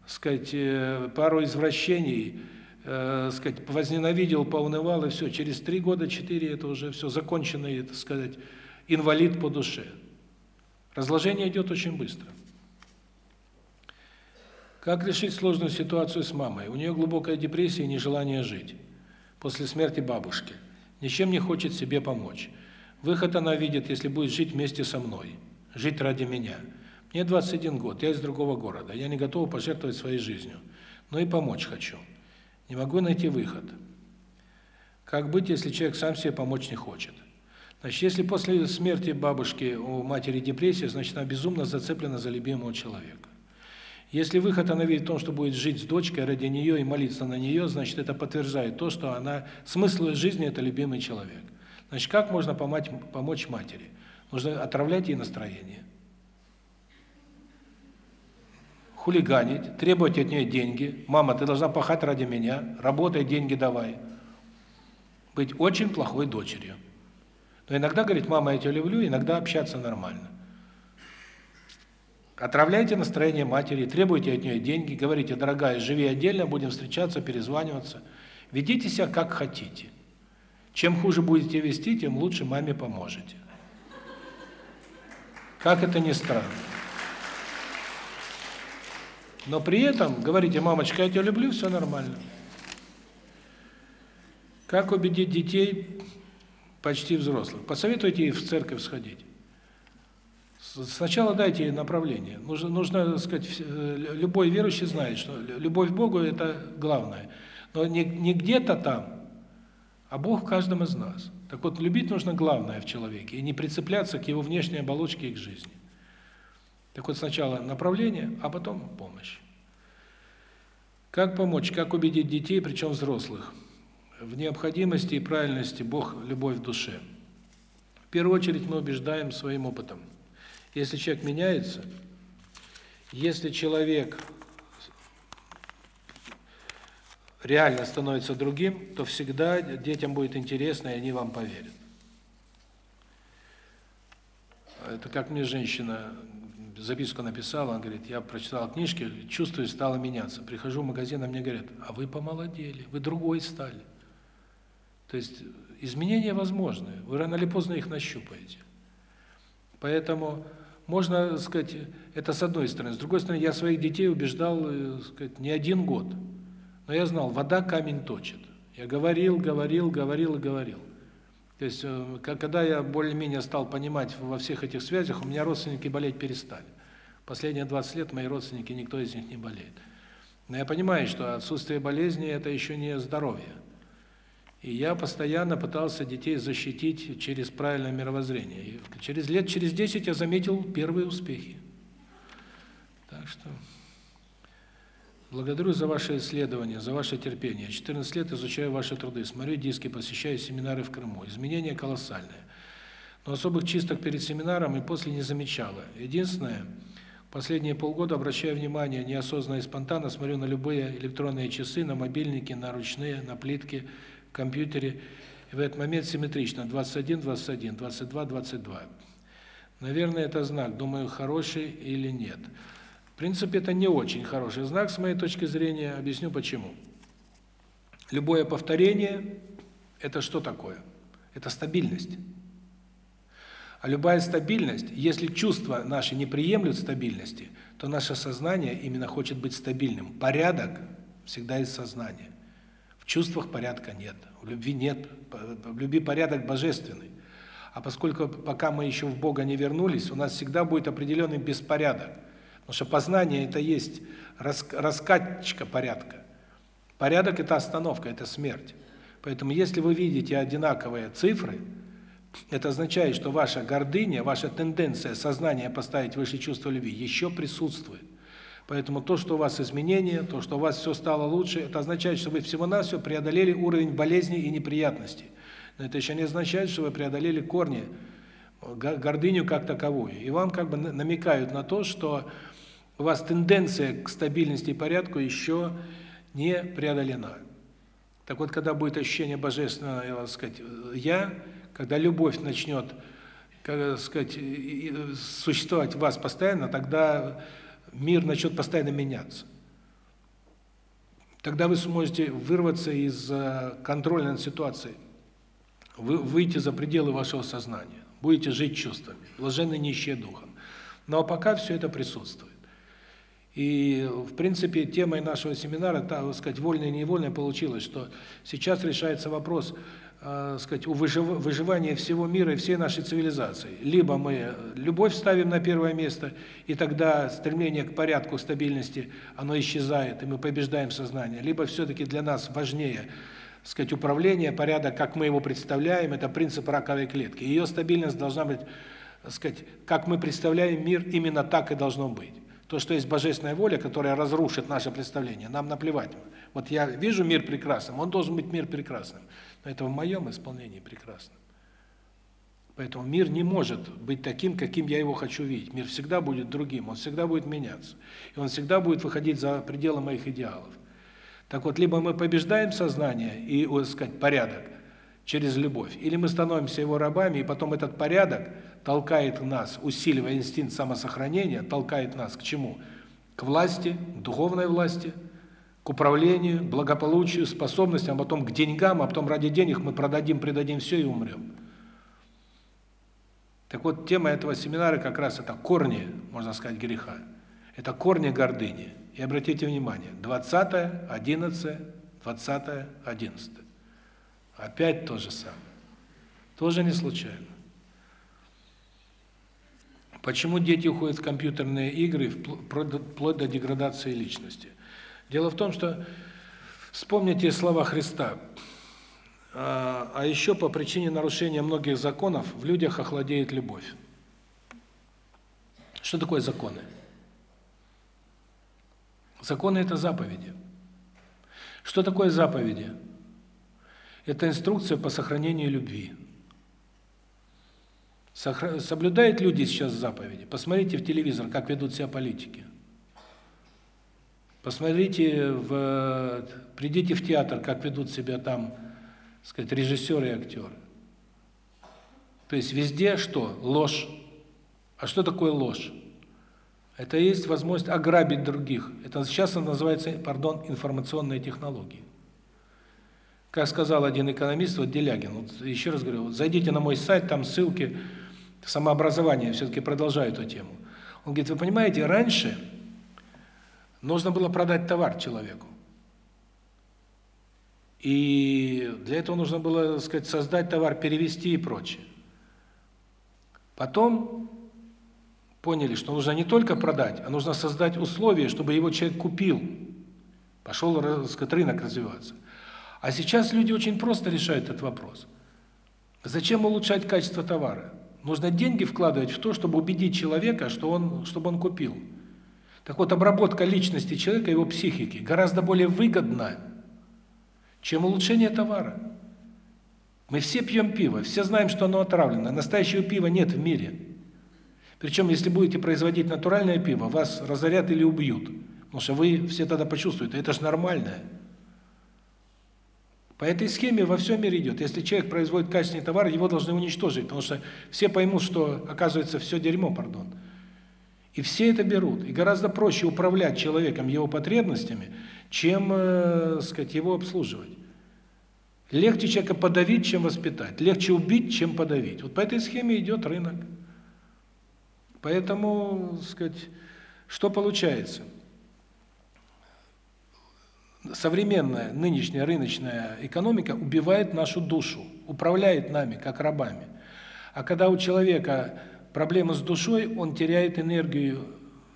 сказать, э, пару извращений – э, сказать, возненавидел, поунывал и все. Через три года, четыре это уже все законченный, так сказать, инвалид по душе. Разложение идет очень быстро. Как решить сложную ситуацию с мамой? У нее глубокая депрессия и нежелание жить после смерти бабушки. Ничем не хочет себе помочь. Выход она видит, если будет жить вместе со мной, жить ради меня. Мне 21 год, я из другого города. Я не готова пожертвовать своей жизнью, но и помочь хочу. Не могу найти выход. Как быть, если человек сам себе помочь не хочет? Значит, если после смерти бабушки у матери депрессия, значит, она безумно зацеплена за любимого человека. Если выход она видит в том, что будет жить с дочкой ради нее и молиться на нее, значит, это подтверждает то, что она смысл ее жизни это любимый человек. Значит, как можно помочь помочь матери? Нужно отравлять ей настроение. хулиганить, требовать от нее деньги. Мама, ты должна пахать ради меня, работай, деньги давай. Быть очень плохой дочерью. Но иногда говорить, мама, я тебя люблю, иногда общаться нормально. Отравляйте настроение матери, требуйте от нее деньги, говорите, дорогая, живи отдельно, будем встречаться, перезваниваться. Ведите себя как хотите. Чем хуже будете вести, тем лучше маме поможете. Как это ни странно. Но при этом говорите, мамочка, я тебя люблю, все нормально. Как убедить детей почти взрослых? Посоветуйте их в церковь сходить. Сначала дайте ей направление. Нужно, нужно так сказать, э, любой верующий знает, что любовь к Богу – это главное. Но не, не где-то там, а Бог в каждом из нас. Так вот, любить нужно главное в человеке, и не прицепляться к его внешней оболочке и к жизни. Так вот сначала направление, а потом помощь. Как помочь, как убедить детей, причем взрослых, в необходимости и правильности Бог любовь в душе? В первую очередь мы убеждаем своим опытом. Если человек меняется, если человек реально становится другим, то всегда детям будет интересно, и они вам поверят. Это как мне женщина записку написала, она говорит, я прочитала книжки, чувствую, стало меняться. Прихожу в магазин, а мне говорят, а вы помолодели, вы другой стали. То есть изменения возможны, вы рано или поздно их нащупаете. Поэтому можно сказать, это с одной стороны. С другой стороны, я своих детей убеждал, э, сказать, не один год. Но я знал, вода камень точит. Я говорил, говорил, говорил и говорил. То есть, э, когда я более-менее стал понимать во всех этих связях, у меня родственники болеть перестали. Последние 20 лет мои родственники, никто из них не болеет. Но я понимаю, что отсутствие болезни – это еще не здоровье. И я постоянно пытался детей защитить через правильное мировоззрение. И через лет через 10 я заметил первые успехи. Так что... Благодарю за ваше исследование, за ваше терпение. 14 лет изучаю ваши труды, смотрю диски, посещаю семинары в Крыму. Изменения колоссальные. Но особых чисток перед семинаром и после не замечала. Единственное, последние полгода обращаю внимание неосознанно и спонтанно, смотрю на любые электронные часы, на мобильники, на ручные, на плитки, компьютере. И в этот момент симметрично 21, 21, 22, 22. Наверное, это знак, думаю, хороший или нет. В принципе, это не очень хороший знак, с моей точки зрения. Объясню почему. Любое повторение – это что такое? Это стабильность. А любая стабильность, если чувства наши не приемлют стабильности, то наше сознание именно хочет быть стабильным. Порядок всегда из сознания. В чувствах порядка нет, в любви нет, в любви порядок божественный. А поскольку пока мы еще в Бога не вернулись, у нас всегда будет определенный беспорядок. Потому что познание это есть раскачка порядка. Порядок это остановка, это смерть. Поэтому если вы видите одинаковые цифры, это означает, что ваша гордыня, ваша тенденция сознание поставить выше чувства любви еще присутствует. Поэтому то, что у вас изменения, то, что у вас все стало лучше, это означает, что вы всего-навсего преодолели уровень болезней и неприятностей. Но это еще не означает, что вы преодолели корни, гордыню как таковую. И вам как бы намекают на то, что у вас тенденция к стабильности и порядку еще не преодолена. Так вот, когда будет ощущение божественного, так сказать, я, когда любовь начнет, как сказать, существовать в вас постоянно, тогда мир начнет постоянно меняться. Тогда вы сможете вырваться из э, контроля над ситуацией, вы выйти за пределы вашего сознания, будете жить чувствами, блаженны нищие духом. Но пока все это присутствует. И, в принципе, темой нашего семинара, так сказать, вольно и невольно получилось, что сейчас решается вопрос, э, сказать, у выживания всего мира и всей нашей цивилизации. Либо мы любовь ставим на первое место, и тогда стремление к порядку, стабильности, оно исчезает, и мы побеждаем сознание. Либо все-таки для нас важнее, сказать, управление, порядок, как мы его представляем, это принцип раковой клетки. Ее стабильность должна быть, сказать, как мы представляем мир, именно так и должно быть. То, что есть божественная воля, которая разрушит наше представление, нам наплевать. Вот я вижу мир прекрасным, он должен быть мир прекрасным. Но это в моем исполнении прекрасным. Поэтому мир не может быть таким, каким я его хочу видеть. Мир всегда будет другим, он всегда будет меняться. И он всегда будет выходить за пределы моих идеалов. Так вот, либо мы побеждаем сознание и, так сказать, порядок через любовь, или мы становимся его рабами, и потом этот порядок толкает нас, усиливая инстинкт самосохранения, толкает нас к чему? К власти, духовной власти, к управлению, благополучию, способностям, а потом к деньгам, а потом ради денег мы продадим, предадим все и умрем. Так вот, тема этого семинара как раз это корни, можно сказать, греха. Это корни гордыни. И обратите внимание, 20, 11, 20, 11. Опять то же самое. Тоже не случайно. Почему дети уходят в компьютерные игры вплоть до деградации личности? Дело в том, что вспомните слова Христа. А, а еще по причине нарушения многих законов в людях охладеет любовь. Что такое законы? Законы это заповеди. Что такое заповеди? Это инструкция по сохранению любви. Соблюдают люди сейчас заповеди. Посмотрите в телевизор, как ведут себя политики. Посмотрите в придите в театр, как ведут себя там, сказать, режиссеры и актеры. То есть везде что? Ложь. А что такое ложь? Это есть возможность ограбить других. Это сейчас называется, пардон, информационные технологии. Как сказал один экономист, вот Делягин, вот еще раз говорю, вот зайдите на мой сайт, там ссылки самообразование, все-таки продолжаю эту тему. Он говорит, вы понимаете, раньше нужно было продать товар человеку. И для этого нужно было, так сказать, создать товар, перевести и прочее. Потом поняли, что нужно не только продать, а нужно создать условия, чтобы его человек купил. Пошел, так рынок развиваться. А сейчас люди очень просто решают этот вопрос. Зачем улучшать качество товара? Нужно деньги вкладывать в то, чтобы убедить человека, что он, чтобы он купил. Так вот, обработка личности человека, его психики, гораздо более выгодна, чем улучшение товара. Мы все пьем пиво, все знаем, что оно отравлено. Настоящего пива нет в мире. Причем, если будете производить натуральное пиво, вас разорят или убьют. Потому что вы все тогда почувствуете, это же нормальное. По этой схеме во всем мире идет. Если человек производит качественный товар, его должны уничтожить, потому что все поймут, что оказывается все дерьмо, пардон. И все это берут. И гораздо проще управлять человеком, его потребностями, чем, э, сказать, его обслуживать. Легче человека подавить, чем воспитать. Легче убить, чем подавить. Вот по этой схеме идет рынок. Поэтому, сказать, что получается? Современная нынешняя рыночная экономика убивает нашу душу, управляет нами как рабами. А когда у человека проблемы с душой, он теряет энергию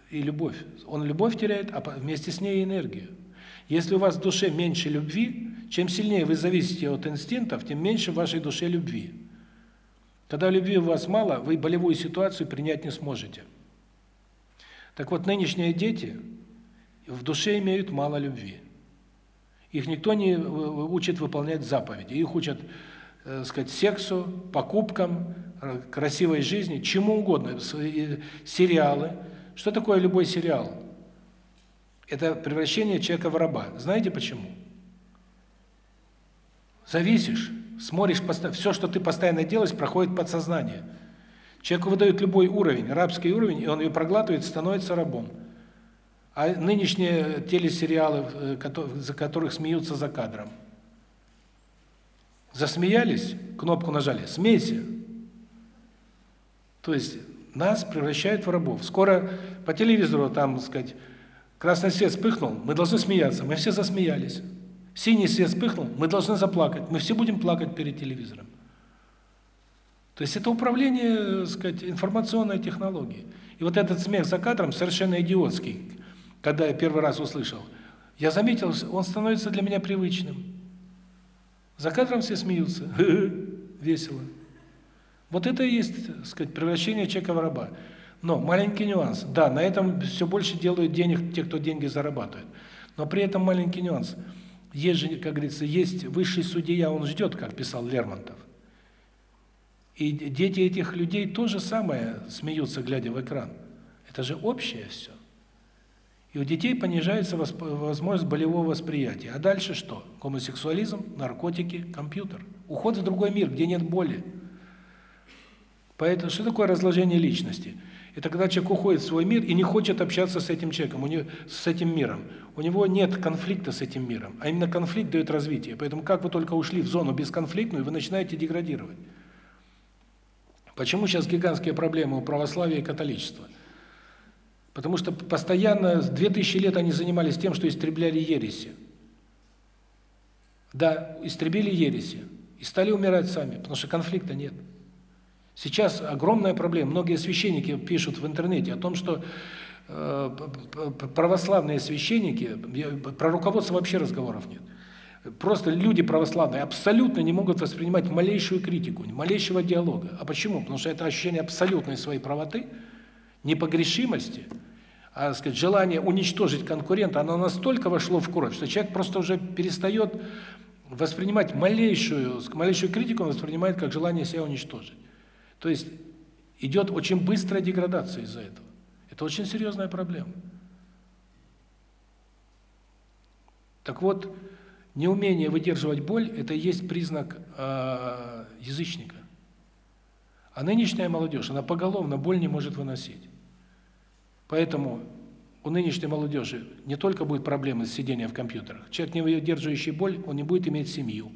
и любовь. Он любовь теряет, а вместе с ней энергию. Если у вас в душе меньше любви, чем сильнее вы зависите от инстинктов, тем меньше в вашей душе любви. Когда любви у вас мало, вы болевую ситуацию принять не сможете. Так вот, нынешние дети в душе имеют мало любви. Их никто не учит выполнять заповеди. Их учат, э, сказать, сексу, покупкам, э, красивой жизни, чему угодно, сериалы. Что такое любой сериал? Это превращение человека в раба. Знаете почему? Зависишь, смотришь, все, что ты постоянно делаешь, проходит подсознание. Человеку выдают любой уровень, рабский уровень, и он ее проглатывает, становится рабом. А нынешние телесериалы, э, за которых смеются за кадром. Засмеялись, кнопку нажали, смейся. То есть нас превращают в рабов. Скоро по телевизору там, так сказать, красный свет вспыхнул, мы должны смеяться. Мы все засмеялись. Синий свет вспыхнул, мы должны заплакать. Мы все будем плакать перед телевизором. То есть это управление, так сказать, информационной технологией. И вот этот смех за кадром совершенно идиотский. Когда я первый раз услышал, я заметил, он становится для меня привычным. За кадром все смеются. [laughs] Весело. Вот это и есть, так сказать, превращение человека в раба. Но маленький нюанс. Да, на этом все больше делают денег те, кто деньги зарабатывает. Но при этом маленький нюанс. Есть же, как говорится, есть высший судья, он ждет, как писал Лермонтов. И дети этих людей тоже самое смеются, глядя в экран. Это же общее все. И у детей понижается возможность болевого восприятия. А дальше что? Гомосексуализм, наркотики, компьютер. Уход в другой мир, где нет боли. Поэтому что такое разложение личности? Это когда человек уходит в свой мир и не хочет общаться с этим человеком, у него, с этим миром. У него нет конфликта с этим миром, а именно конфликт дает развитие. Поэтому как вы только ушли в зону бесконфликтную, вы начинаете деградировать. Почему сейчас гигантские проблемы у православия и католичества? Потому что постоянно, 2000 лет они занимались тем, что истребляли ереси. Да, истребили ереси. И стали умирать сами, потому что конфликта нет. Сейчас огромная проблема. Многие священники пишут в интернете о том, что э, православные священники, про руководство вообще разговоров нет. Просто люди православные абсолютно не могут воспринимать малейшую критику, малейшего диалога. А почему? Потому что это ощущение абсолютной своей правоты, непогрешимости, сказать, желание уничтожить конкурента, оно настолько вошло в кровь, что человек просто уже перестает воспринимать малейшую, малейшую критику, он воспринимает как желание себя уничтожить. То есть идет очень быстрая деградация из-за этого. Это очень серьезная проблема. Так вот, неумение выдерживать боль это и есть признак э язычника. А нынешняя молодежь, она поголовно боль не может выносить. Поэтому у нынешней молодежи не только будет проблемы с сидением в компьютерах. Человек, не выдерживающий боль, он не будет иметь семью.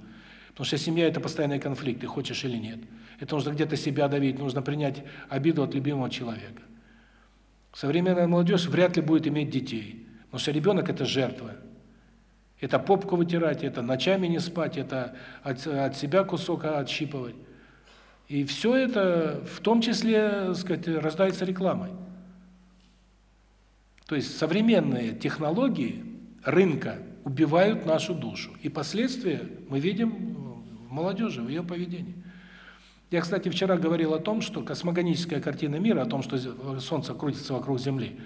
Потому что семья – это постоянный конфликт, ты хочешь или нет. Это нужно где-то себя давить, нужно принять обиду от любимого человека. Современная молодежь вряд ли будет иметь детей, потому что ребенок – это жертва. Это попку вытирать, это ночами не спать, это от, от себя кусок отщипывать. И все это в том числе, сказать, рождается рекламой. То есть современные технологии рынка убивают нашу душу. И последствия мы видим в молодежи, в ее поведении. Я, кстати, вчера говорил о том, что космогоническая картина мира, о том, что Солнце крутится вокруг Земли,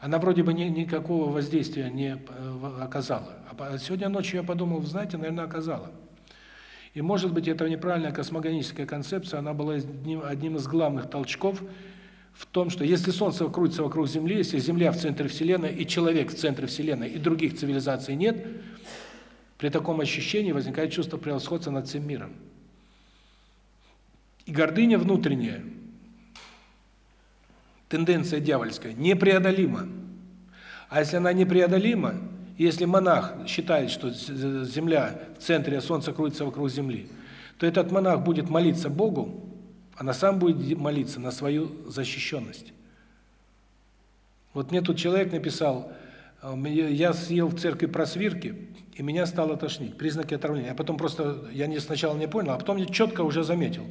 она вроде бы ни, никакого воздействия не э, оказала. А сегодня ночью я подумал, знаете, наверное, оказала. И, может быть, эта неправильная космогоническая концепция, она была одним из главных толчков в том, что если Солнце крутится вокруг Земли, если Земля в центре Вселенной, и человек в центре Вселенной, и других цивилизаций нет, при таком ощущении возникает чувство превосходства над всем миром. И гордыня внутренняя, тенденция дьявольская, непреодолима. А если она непреодолима, если монах считает, что Земля в центре, а Солнце крутится вокруг Земли, то этот монах будет молиться Богу, она сам будет молиться на свою защищенность. Вот мне тут человек написал, «А я съел в церкви просвирки, и меня стало тошнить, признаки отравления. А потом просто, я не сначала не понял, а потом я четко уже заметил.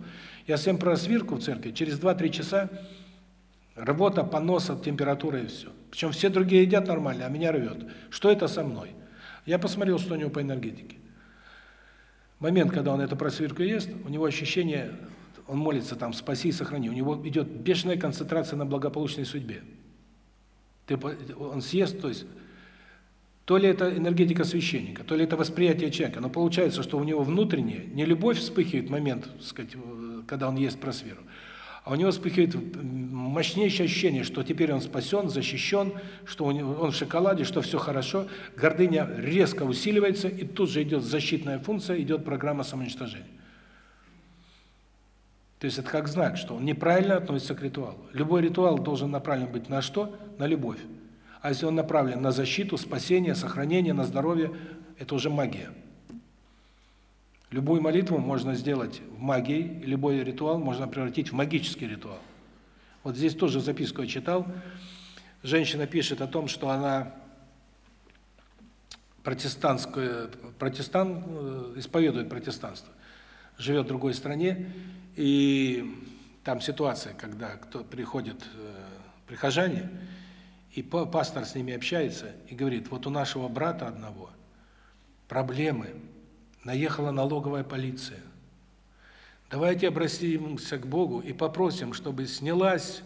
Я съем просвирку в церкви, через 2-3 часа рвота, понос, температура и все. Причем все другие едят нормально, а меня рвет. Что это со мной? Я посмотрел, что у него по энергетике. Момент, когда он эту просвирку ест, у него ощущение он молится там «спаси и сохрани», у него идет бешеная концентрация на благополучной судьбе. Ты, он съест, то есть, то ли это энергетика священника, то ли это восприятие человека, но получается, что у него внутренне не любовь вспыхивает момент, сказать, когда он ест просверу, а у него вспыхивает мощнейшее ощущение, что теперь он спасен, защищен, что он в шоколаде, что все хорошо, гордыня резко усиливается, и тут же идет защитная функция, идет программа самоуничтожения. То есть это как знак, что он неправильно относится к ритуалу. Любой ритуал должен направлен быть на что? На любовь. А если он направлен на защиту, спасение, сохранение, на здоровье, это уже магия. Любую молитву можно сделать в магии, любой ритуал можно превратить в магический ритуал. Вот здесь тоже записку я читал. Женщина пишет о том, что она протестантскую протестант э, исповедует протестанство. Живет в другой стране, и там ситуация, когда кто приходит э, прихожане, и пастор с ними общается и говорит: "Вот у нашего брата одного проблемы наехала налоговая полиция. Давайте обратимся к Богу и попросим, чтобы снялась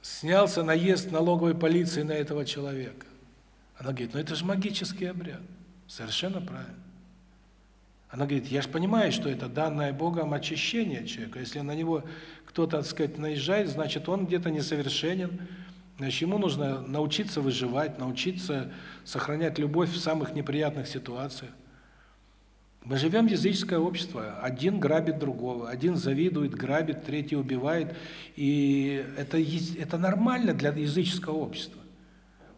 снялся наезд налоговой полиции на этого человека. Она говорит: "Ну это же магический обряд". Совершенно правильно. Она говорит: "Я же понимаю, что это данное Богом очищение человека. Если на него кто-то, так сказать, наезжает, значит, он где-то несовершенен. Значит, ему нужно научиться выживать, научиться сохранять любовь в самых неприятных ситуациях. Мы живем в языческое общество. Один грабит другого, один завидует, грабит, третий убивает. И это это нормально для языческого общества.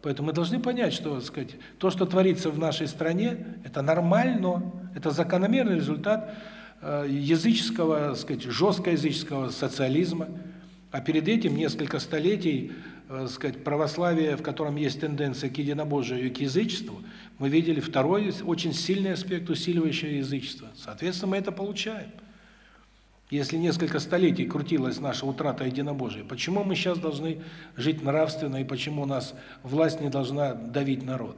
Поэтому мы должны понять, что, сказать, то, что творится в нашей стране, это нормально, это закономерный результат э, языческого, сказать, жесткого языческого социализма. А перед этим несколько столетий, э, сказать, православие, в котором есть тенденция к единобожию и к язычеству, мы видели второй очень сильный аспект, усиливающий язычество. Соответственно, мы это получаем. Если несколько столетий крутилась наша утрата единобожия, почему мы сейчас должны жить нравственно и почему у нас власть не должна давить народ?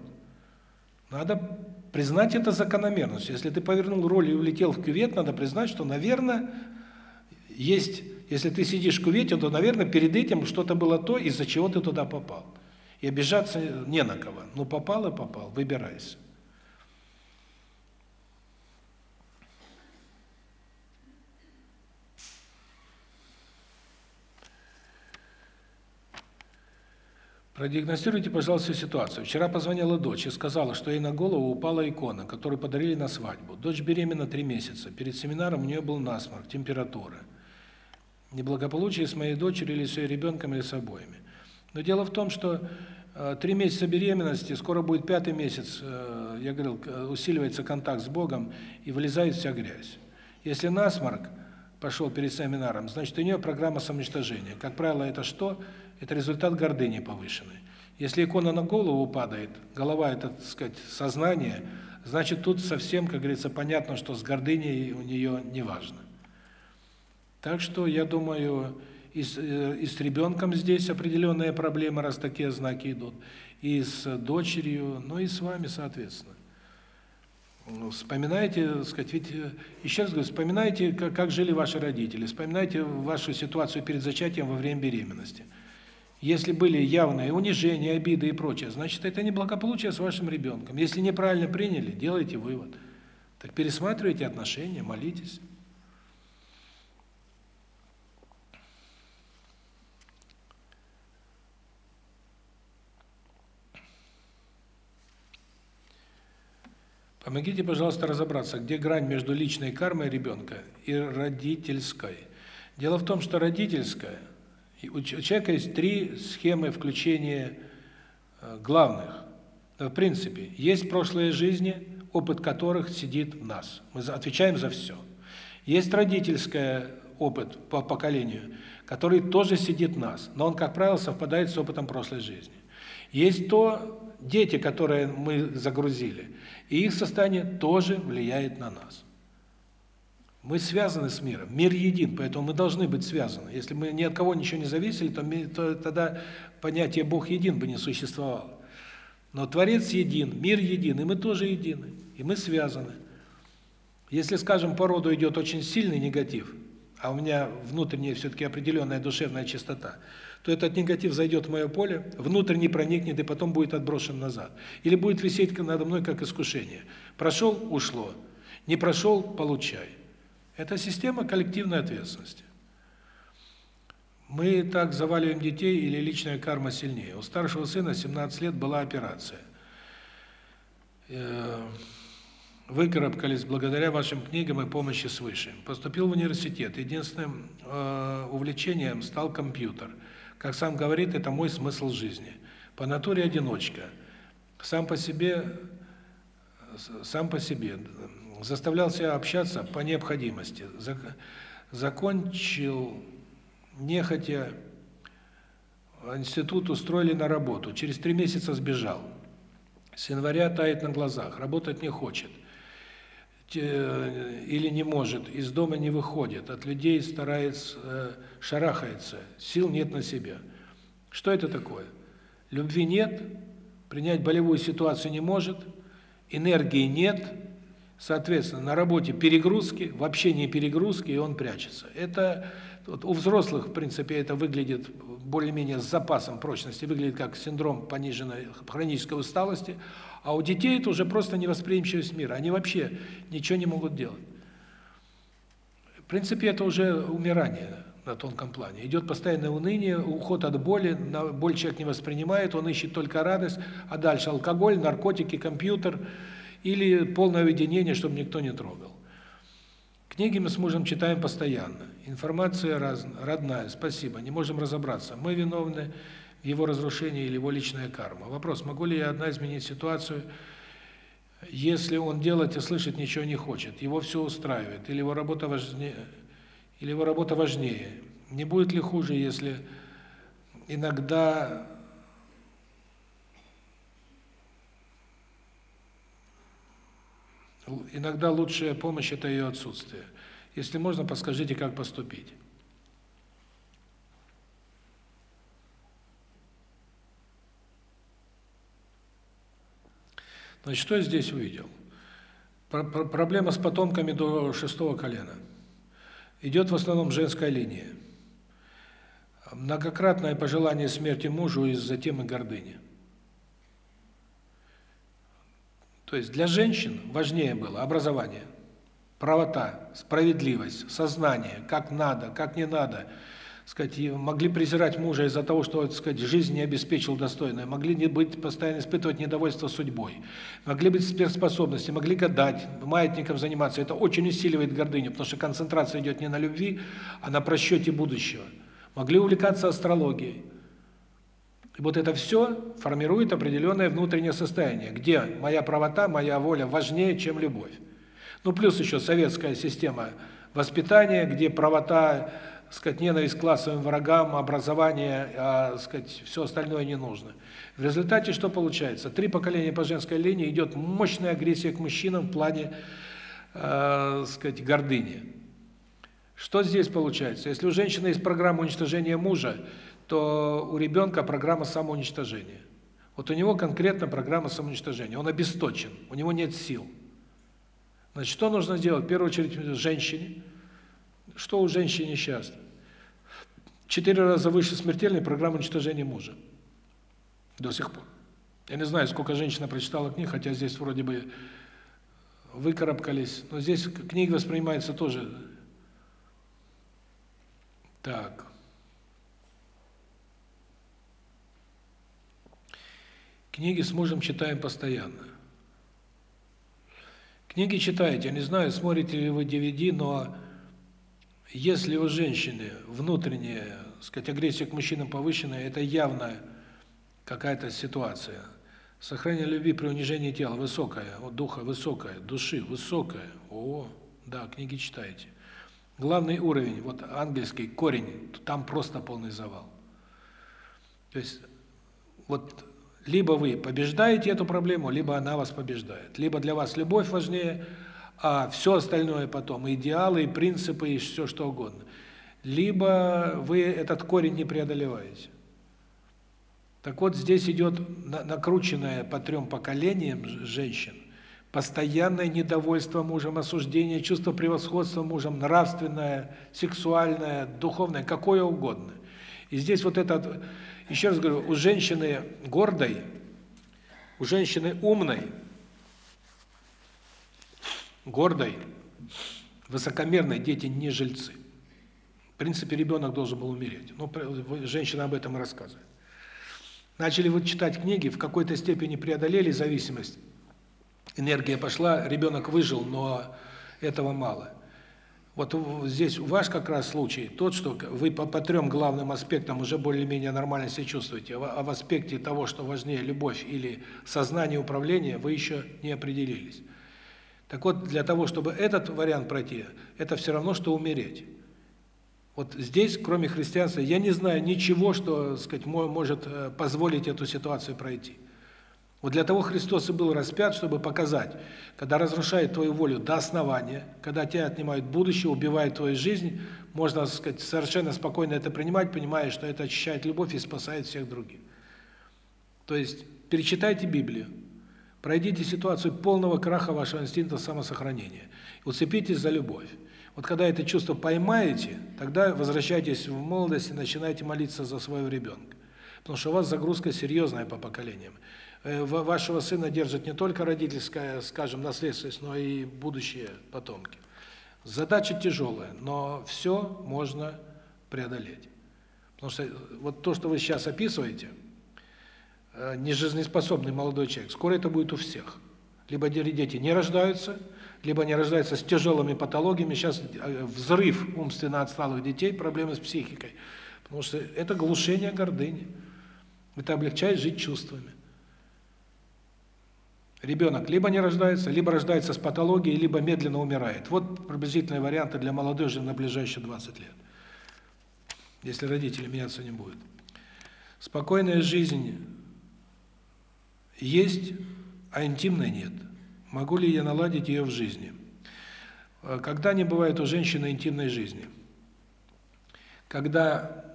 Надо признать это закономерностью. Если ты повернул роль и улетел в кювет, надо признать, что, наверное, есть, если ты сидишь в кювете, то, наверное, перед этим что-то было то, из-за чего ты туда попал. И обижаться не на кого. Ну попал и попал, выбирайся. Продиагностируйте, пожалуйста, ситуацию. Вчера позвонила дочь и сказала, что ей на голову упала икона, которую подарили на свадьбу. Дочь беременна три месяца. Перед семинаром у нее был насморк, температура. Неблагополучие с моей дочерью или с ее ребенком или с обоими. Но дело в том, что э, три месяца беременности, скоро будет пятый месяц, э, я говорил, усиливается контакт с Богом и вылезает вся грязь. Если насморк пошел перед семинаром, значит, у нее программа самоуничтожения. Как правило, это что? Это результат гордыни повышенной. Если икона на голову падает, голова это, так сказать, сознание, значит, тут совсем, как говорится, понятно, что с гордыней у нее не важно. Так что я думаю, и с, э, и с ребенком здесь определенные проблемы, раз такие знаки идут, и с дочерью, ну и с вами, соответственно. Ну, вспоминайте, сказать, ведь э, еще раз говорю, вспоминайте, как, как жили ваши родители, вспоминайте вашу ситуацию перед зачатием во время беременности. Если были явные унижения, обиды и прочее, значит, это не благополучие с вашим ребенком. Если неправильно приняли, делайте вывод. Так пересматривайте отношения, молитесь. Помогите, пожалуйста, разобраться, где грань между личной кармой ребенка и родительской. Дело в том, что родительская, у человека есть три схемы включения э, главных. В принципе, есть прошлые жизни, опыт которых сидит в нас. Мы отвечаем за все. Есть родительский опыт по поколению, который тоже сидит в нас, но он, как правило, совпадает с опытом прошлой жизни. Есть то дети, которые мы загрузили, и их состояние тоже влияет на нас. Мы связаны с миром, мир един, поэтому мы должны быть связаны. Если мы ни от кого ничего не зависели, то, то тогда понятие Бог един бы не существовало. Но Творец един, мир един, и мы тоже едины, и мы связаны. Если, скажем, по роду идет очень сильный негатив, а у меня внутренняя все-таки определенная душевная чистота, то этот негатив зайдет в мое поле, внутренне проникнет и потом будет отброшен назад. Или будет висеть надо мной как искушение. Прошел – ушло. Не прошел – получай. Это система коллективной ответственности. Мы так заваливаем детей или личная карма сильнее. У старшего сына 17 лет была операция. Э, выкарабкались благодаря вашим книгам и помощи свыше. Поступил в университет. Единственным э, увлечением стал компьютер. Как сам говорит, это мой смысл жизни. По натуре одиночка. Сам по себе сам по себе заставлял себя общаться по необходимости. Закончил нехотя институт устроили на работу. Через три месяца сбежал. С января тает на глазах, работать не хочет. Или не может, из дома не выходит, от людей старается, э, шарахается, сил нет на себя. Что это такое? Любви нет, принять болевую ситуацию не может, энергии нет, соответственно, на работе перегрузки, в общении перегрузки, и он прячется. Это вот у взрослых, в принципе, это выглядит более-менее с запасом прочности, выглядит как синдром пониженной хронической усталости, а у детей это уже просто невосприимчивость мира. Они вообще ничего не могут делать. В принципе, это уже умирание на тонком плане. Идет постоянное уныние, уход от боли, боль человек не воспринимает, он ищет только радость, а дальше алкоголь, наркотики, компьютер или полное уединение, чтобы никто не трогал. Книги мы с мужем читаем постоянно. Информация раз, родная, спасибо, не можем разобраться. Мы виновны в его разрушении или его личная карма. Вопрос, могу ли я одна изменить ситуацию, если он делать и слышать ничего не хочет, его все устраивает, или его работа важнее, или его работа важнее. Не будет ли хуже, если иногда Иногда лучшая помощь – это ее отсутствие. Если можно, подскажите, как поступить. Значит, что я здесь увидел? Проблема с потомками до шестого колена. Идет в основном женская линия. Многократное пожелание смерти мужу из-за темы гордыни. То есть для женщин важнее было образование, правота, справедливость, сознание, как надо, как не надо. Сказать, могли презирать мужа из-за того, что, так сказать, жизнь не обеспечил достойно, могли не быть постоянно испытывать недовольство судьбой. Могли быть сверхспособности, могли гадать, маятником заниматься. Это очень усиливает гордыню, потому что концентрация идет не на любви, а на просчете будущего. Могли увлекаться астрологией. И вот это все формирует определенное внутреннее состояние, где моя правота, моя воля важнее, чем любовь. Ну, плюс еще советская система воспитания, где правота, сказать, ненависть к классовым врагам, образование, а, сказать, все остальное не нужно. В результате что получается? Три поколения по женской линии идет мощная агрессия к мужчинам в плане, э, сказать, гордыни. Что здесь получается? Если у женщины есть программа уничтожения мужа, то у ребенка программа самоуничтожения. Вот у него конкретно программа самоуничтожения. Он обесточен, у него нет сил. Значит, что нужно сделать? В первую очередь женщине. Что у женщины сейчас? Четыре раза выше смертельной программа уничтожения мужа. До сих пор. Я не знаю, сколько женщина прочитала книг, хотя здесь вроде бы выкарабкались. Но здесь книга воспринимается тоже так. Книги с мужем читаем постоянно. Книги читаете, не знаю, смотрите ли вы DVD, но если у женщины внутренняя, сказать, агрессия к мужчинам повышенная, это явно какая-то ситуация. Сохранение любви при унижении тела высокая, вот духа высокая, души высокая. О, да, книги читаете. Главный уровень, вот ангельский корень, там просто полный завал. То есть вот либо вы побеждаете эту проблему, либо она вас побеждает. Либо для вас любовь важнее, а все остальное потом, идеалы, принципы, и все что угодно. Либо вы этот корень не преодолеваете. Так вот, здесь идет накрученная по трем поколениям женщин постоянное недовольство мужем, осуждение, чувство превосходства мужем, нравственное, сексуальное, духовное, какое угодно. И здесь вот это, еще раз говорю, у женщины гордой, у женщины умной, гордой, высокомерной дети не жильцы. В принципе, ребенок должен был умереть. Ну, женщина об этом и рассказывает. Начали вы читать книги, в какой-то степени преодолели зависимость. Энергия пошла, ребенок выжил, но этого мало. Вот здесь ваш как раз случай тот, что вы по, по трем главным аспектам уже более-менее нормально себя чувствуете, а в аспекте того, что важнее любовь или сознание управления, вы еще не определились. Так вот, для того, чтобы этот вариант пройти, это все равно, что умереть. Вот здесь, кроме христианства, я не знаю ничего, что, сказать, может э, позволить эту ситуацию пройти. Вот для того Христос и был распят, чтобы показать, когда разрушает твою волю до основания, когда тебя отнимают будущее, убивают твою жизнь, можно, так сказать, совершенно спокойно это принимать, понимая, что это очищает любовь и спасает всех других. То есть перечитайте Библию, пройдите ситуацию полного краха вашего инстинкта самосохранения, уцепитесь за любовь. Вот когда это чувство поймаете, тогда возвращайтесь в молодость и начинайте молиться за своего ребенка. Потому что у вас загрузка серьезная по поколениям. Э, вашего сына держит не только родительская, скажем, наследственность, но и будущие потомки. Задача тяжелая, но все можно преодолеть. Потому что вот то, что вы сейчас описываете, э, нежизнеспособный молодой человек, скоро это будет у всех. Либо дети не рождаются, либо они рождаются с тяжелыми патологиями. Сейчас э, взрыв умственно отсталых детей, проблемы с психикой. Потому что это глушение гордыни. Это облегчает жить чувствами. Ребенок либо не рождается, либо рождается с патологией, либо медленно умирает. Вот приблизительные варианты для молодежи на ближайшие 20 лет. Если родители меняться не будут. Спокойная жизнь есть, а интимной нет. Могу ли я наладить ее в жизни? Э, когда не бывает у женщины интимной жизни? Когда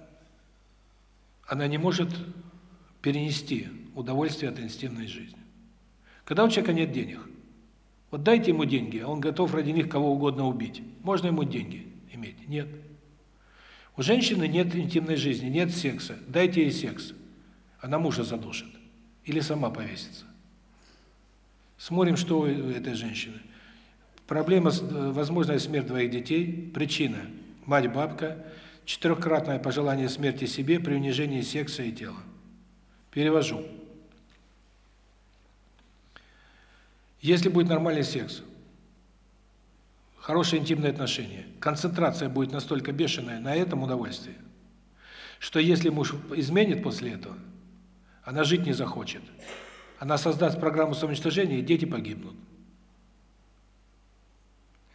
она не может перенести удовольствие от интимной жизни. Когда у человека нет денег. Вот дайте ему деньги, а он готов ради них кого угодно убить. Можно ему деньги иметь? Нет. У женщины нет интимной жизни, нет секса. Дайте ей секс. Она мужа задушит. Или сама повесится. Смотрим, что у этой женщины. Проблема, э, возможная смерть двоих детей, причина – мать-бабка, четырехкратное пожелание смерти себе при унижении секса и тела. Перевожу. Если будет нормальный секс, хорошие интимные отношения, концентрация будет настолько бешеная на этом удовольствии, что если муж изменит после этого, она жить не захочет. Она создаст программу самоуничтожения, и дети погибнут.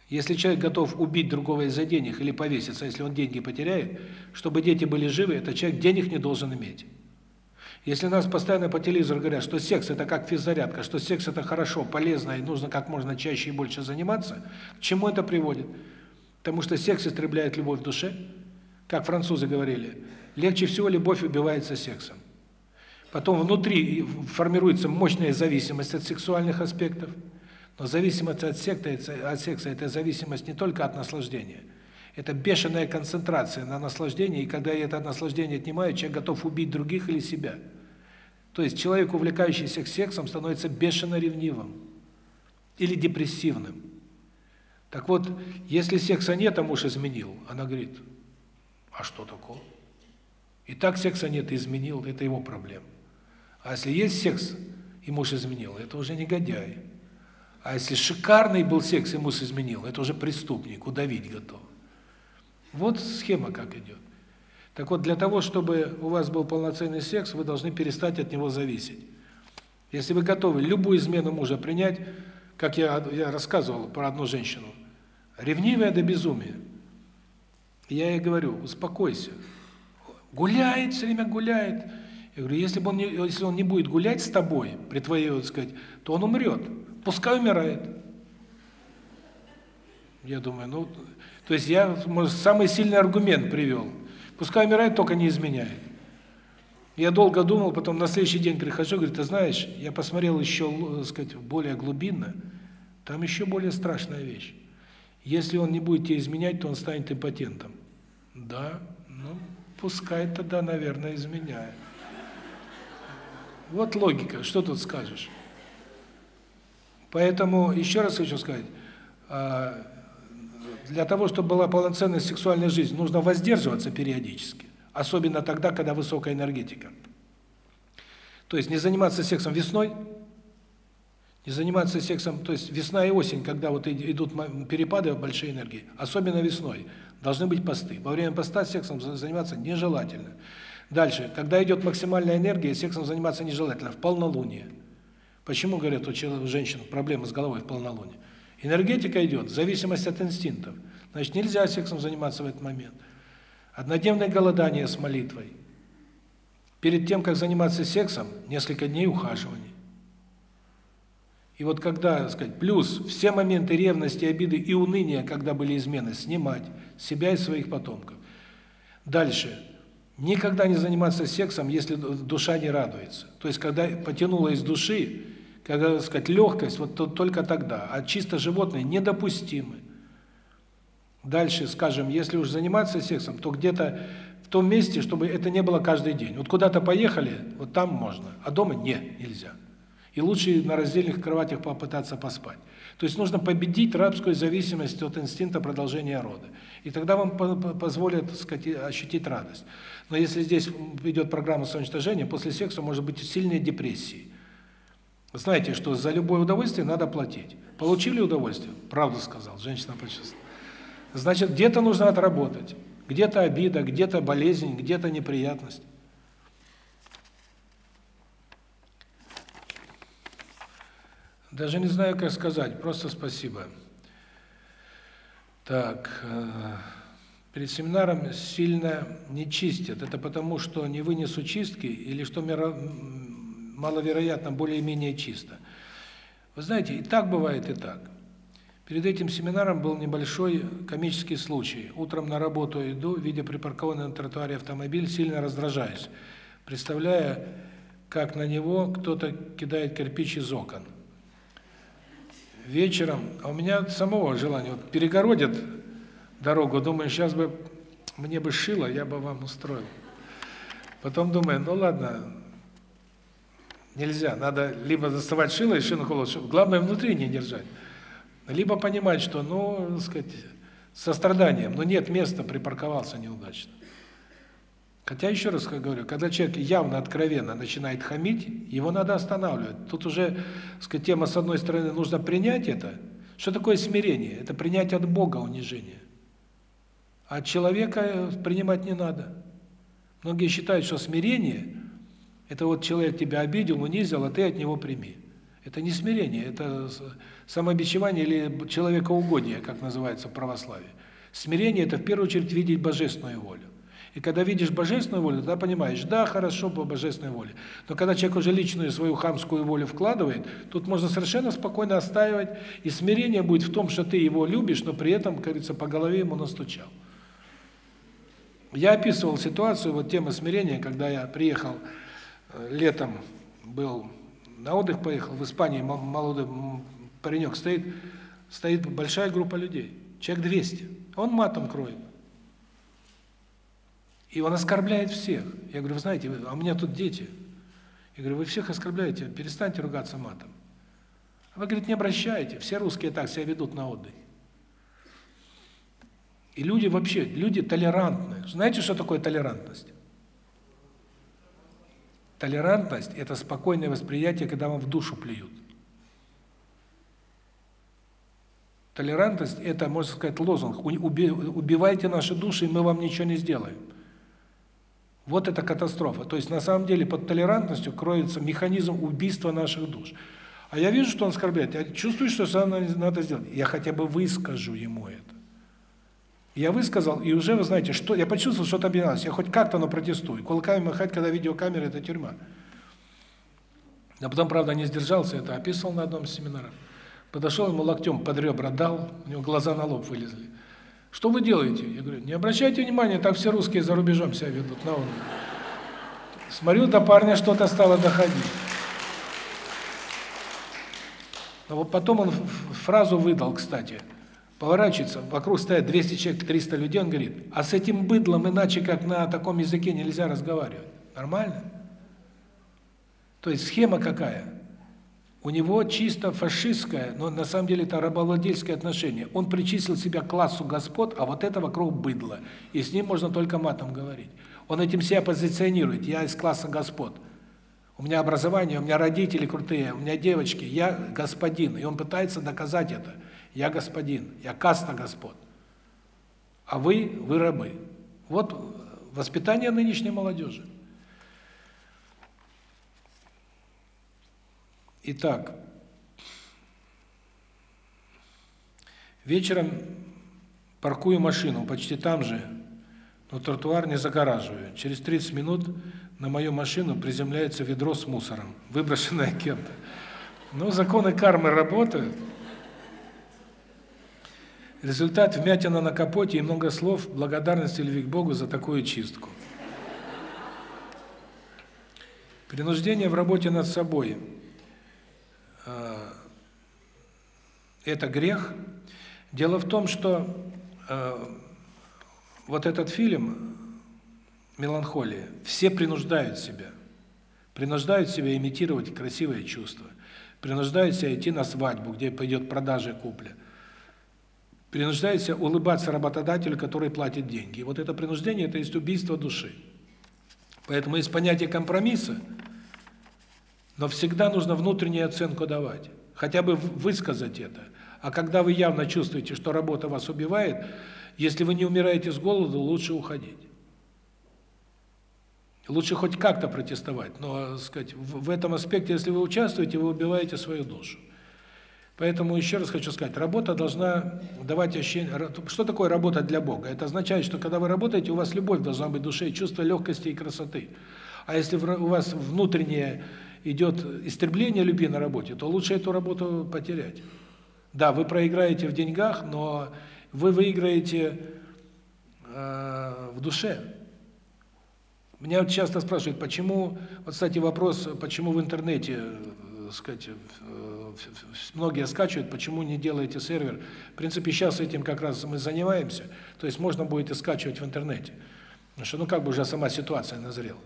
Если человек готов убить другого из-за денег или повеситься, если он деньги потеряет, чтобы дети были живы, этот человек денег не должен иметь. Если нас постоянно по телевизору говорят, что секс это как физзарядка, что секс это хорошо, полезно и нужно как можно чаще и больше заниматься, к чему это приводит? Потому что секс истребляет любовь в душе. Как французы говорили, легче всего любовь убивается сексом. Потом внутри формируется мощная зависимость от сексуальных аспектов. Но зависимость от секса, от секса это зависимость не только от наслаждения. Это бешеная концентрация на наслаждении, и когда это наслаждение отнимают, человек готов убить других или себя. То есть человек, увлекающийся сексом, становится бешено ревнивым или депрессивным. Так вот, если секса нет, а муж изменил, она говорит, а что такого? И так секса нет, изменил, это его проблема. А если есть секс, и муж изменил, это уже негодяй. А если шикарный был секс, и муж изменил, это уже преступник, удавить готов. Вот схема как идет. Так вот, для того, чтобы у вас был полноценный секс, вы должны перестать от него зависеть. Если вы готовы любую измену мужа принять, как я, я рассказывал про одну женщину, ревнивая до безумия, я ей говорю, успокойся. Гуляет, все время гуляет. Я говорю, если, бы он не, если он не будет гулять с тобой, при твоей, вот сказать, то он умрет. Пускай умирает. Я думаю, ну, то есть я, может, самый сильный аргумент привел. Пускай умирает, только не изменяет. Я долго думал, потом на следующий день прихожу, говорит, ты знаешь, я посмотрел еще, так сказать, более глубинно, Там еще более страшная вещь. Если он не будет тебе изменять, то он станет импотентом. Да, ну, пускай тогда, наверное, изменяет. Вот логика, что тут скажешь? Поэтому, еще раз хочу сказать, а, для того, чтобы была полноценная сексуальная жизнь, нужно воздерживаться периодически. Особенно тогда, когда высокая энергетика. То есть не заниматься сексом весной, не заниматься сексом, то есть весна и осень, когда вот идут перепады большой энергии, особенно весной, должны быть посты. Во время поста сексом заниматься нежелательно. Дальше, когда идет максимальная энергия, сексом заниматься нежелательно, в полнолуние. Почему, говорят, у женщин проблемы с головой в полнолуние? Энергетика идет, зависимость от инстинктов. Значит, нельзя сексом заниматься в этот момент. Однодневное голодание с молитвой. Перед тем, как заниматься сексом, несколько дней ухаживания. И вот когда, так сказать, плюс все моменты ревности, обиды и уныния, когда были измены, снимать себя и своих потомков. Дальше. Никогда не заниматься сексом, если душа не радуется. То есть когда потянуло из души, когда, так сказать, легкость, вот то, только тогда. А чисто животные недопустимы. Дальше, скажем, если уж заниматься сексом, то где-то в том месте, чтобы это не было каждый день. Вот куда-то поехали, вот там можно, а дома не, нельзя. И лучше на раздельных кроватях попытаться поспать. То есть нужно победить рабскую зависимость от инстинкта продолжения рода. И тогда вам позволят, сказать, ощутить радость. Но если здесь идет программа самоуничтожения, после секса может быть сильная депрессия. Знаете, что за любое удовольствие надо платить. Получили удовольствие? Правду сказал, женщина почувствовала. Значит, где-то нужно отработать. Где-то обида, где-то болезнь, где-то неприятность. Даже не знаю, как сказать, просто спасибо. Так, э, перед семинаром сильно не чистят. Это потому, что не вынесу чистки или что маловероятно более-менее чисто. Вы знаете, и так бывает, и так. Перед этим семинаром был небольшой комический случай. Утром на работу иду, видя припаркованный на тротуаре автомобиль, сильно раздражаюсь, представляя, как на него кто-то кидает кирпич из окон. Вечером, а у меня самого желание, вот перегородят дорогу, думаю, сейчас бы мне бы шило, я бы вам устроил. Потом думаю, ну ладно, нельзя, надо либо доставать шило и шину колоть, главное внутри не держать. Либо понимать, что, ну, так сказать, состраданием, но нет места, припарковался неудачно. Хотя еще раз говорю, когда человек явно откровенно начинает хамить, его надо останавливать. Тут уже, сказать, тема с одной стороны нужно принять это. Что такое смирение? Это принять от Бога унижение. А от человека принимать не надо. Многие считают, что смирение это вот человек тебя обидел, унизил, а ты от него прими. Это не смирение, это самобичевание или человекоугодие, как называется в православии. Смирение – это в первую очередь видеть божественную волю. И когда видишь божественную волю, тогда понимаешь, да, хорошо по божественной воле. Но когда человек уже личную свою хамскую волю вкладывает, тут можно совершенно спокойно оставить, и смирение будет в том, что ты его любишь, но при этом, как говорится, по голове ему настучал. Я описывал ситуацию, вот тема смирения, когда я приехал летом, был на отдых поехал, в Испании молодой паренек стоит, стоит большая группа людей, человек 200, он матом кроет. И он оскорбляет всех. Я говорю, вы знаете, а у меня тут дети. Я говорю, вы всех оскорбляете, перестаньте ругаться матом. А вы, говорит, не обращайте, все русские так себя ведут на отдых. И люди вообще, люди толерантные. Знаете, что такое толерантность? Толерантность – это спокойное восприятие, когда вам в душу плюют. Толерантность – это, можно сказать, лозунг. Убивайте наши души, и мы вам ничего не сделаем. Вот это катастрофа. То есть, на самом деле, под толерантностью кроется механизм убийства наших душ. А я вижу, что он оскорбляет. Я чувствую, что надо сделать. Я хотя бы выскажу ему это. Я высказал, и уже, вы знаете, что я почувствовал, что-то объединялось. Я хоть как-то, но протестую. Кулаками махать, когда видеокамера – это тюрьма. А потом, правда, не сдержался, это описывал на одном из семинарах. Подошел ему локтем под ребра дал, у него глаза на лоб вылезли. Что вы делаете? Я говорю, не обращайте внимания, так все русские за рубежом себя ведут. На он. Смотрю, до парня что-то стало доходить. Но вот потом он фразу выдал, кстати. Поворачивается, вокруг стоят 200 человек, 300 людей, он говорит, а с этим быдлом иначе как на таком языке нельзя разговаривать. Нормально? То есть схема какая? У него чисто фашистское, но на самом деле это рабовладельское отношение. Он причислил себя к классу господ, а вот это вокруг быдло. И с ним можно только матом говорить. Он этим себя позиционирует. Я из класса господ. У меня образование, у меня родители крутые, у меня девочки, я господин. И он пытается доказать это. Я господин, я каста господ. А вы, вы рабы. Вот воспитание нынешней молодежи. Итак, вечером паркую машину почти там же, но тротуар не загораживаю. Через 30 минут на мою машину приземляется ведро с мусором, выброшенное кем-то. Но законы кармы работают. Результат вмятина на капоте и много слов благодарности любви к Богу за такую чистку. Принуждение в работе над собой – Э, это грех. Дело в том, что э, вот этот фильм «Меланхолия», все принуждают себя. Принуждают себя имитировать красивые чувства. Принуждают себя идти на свадьбу, где пойдет продажа и купля. Принуждают себя улыбаться работодателю, который платит деньги. И вот это принуждение – это есть убийство души. Поэтому есть понятие компромисса – но всегда нужно внутреннюю оценку давать, хотя бы высказать это. А когда вы явно чувствуете, что работа вас убивает, если вы не умираете с голоду, лучше уходить. Лучше хоть как-то протестовать, но, сказать, в, в этом аспекте, если вы участвуете, вы убиваете свою душу. Поэтому еще раз хочу сказать, работа должна давать ощущение... Что такое работа для Бога? Это означает, что когда вы работаете, у вас любовь должна быть в душе, чувство легкости и красоты. А если у вас внутреннее идет истребление любви на работе, то лучше эту работу потерять. Да, вы проиграете в деньгах, но вы выиграете э, в душе. Меня часто спрашивают, почему, вот, кстати, вопрос, почему в интернете, э, сказать, э, многие скачивают, почему не делаете сервер. В принципе, сейчас этим как раз мы занимаемся, то есть можно будет и скачивать в интернете. Потому что, ну, как бы уже сама ситуация назрела.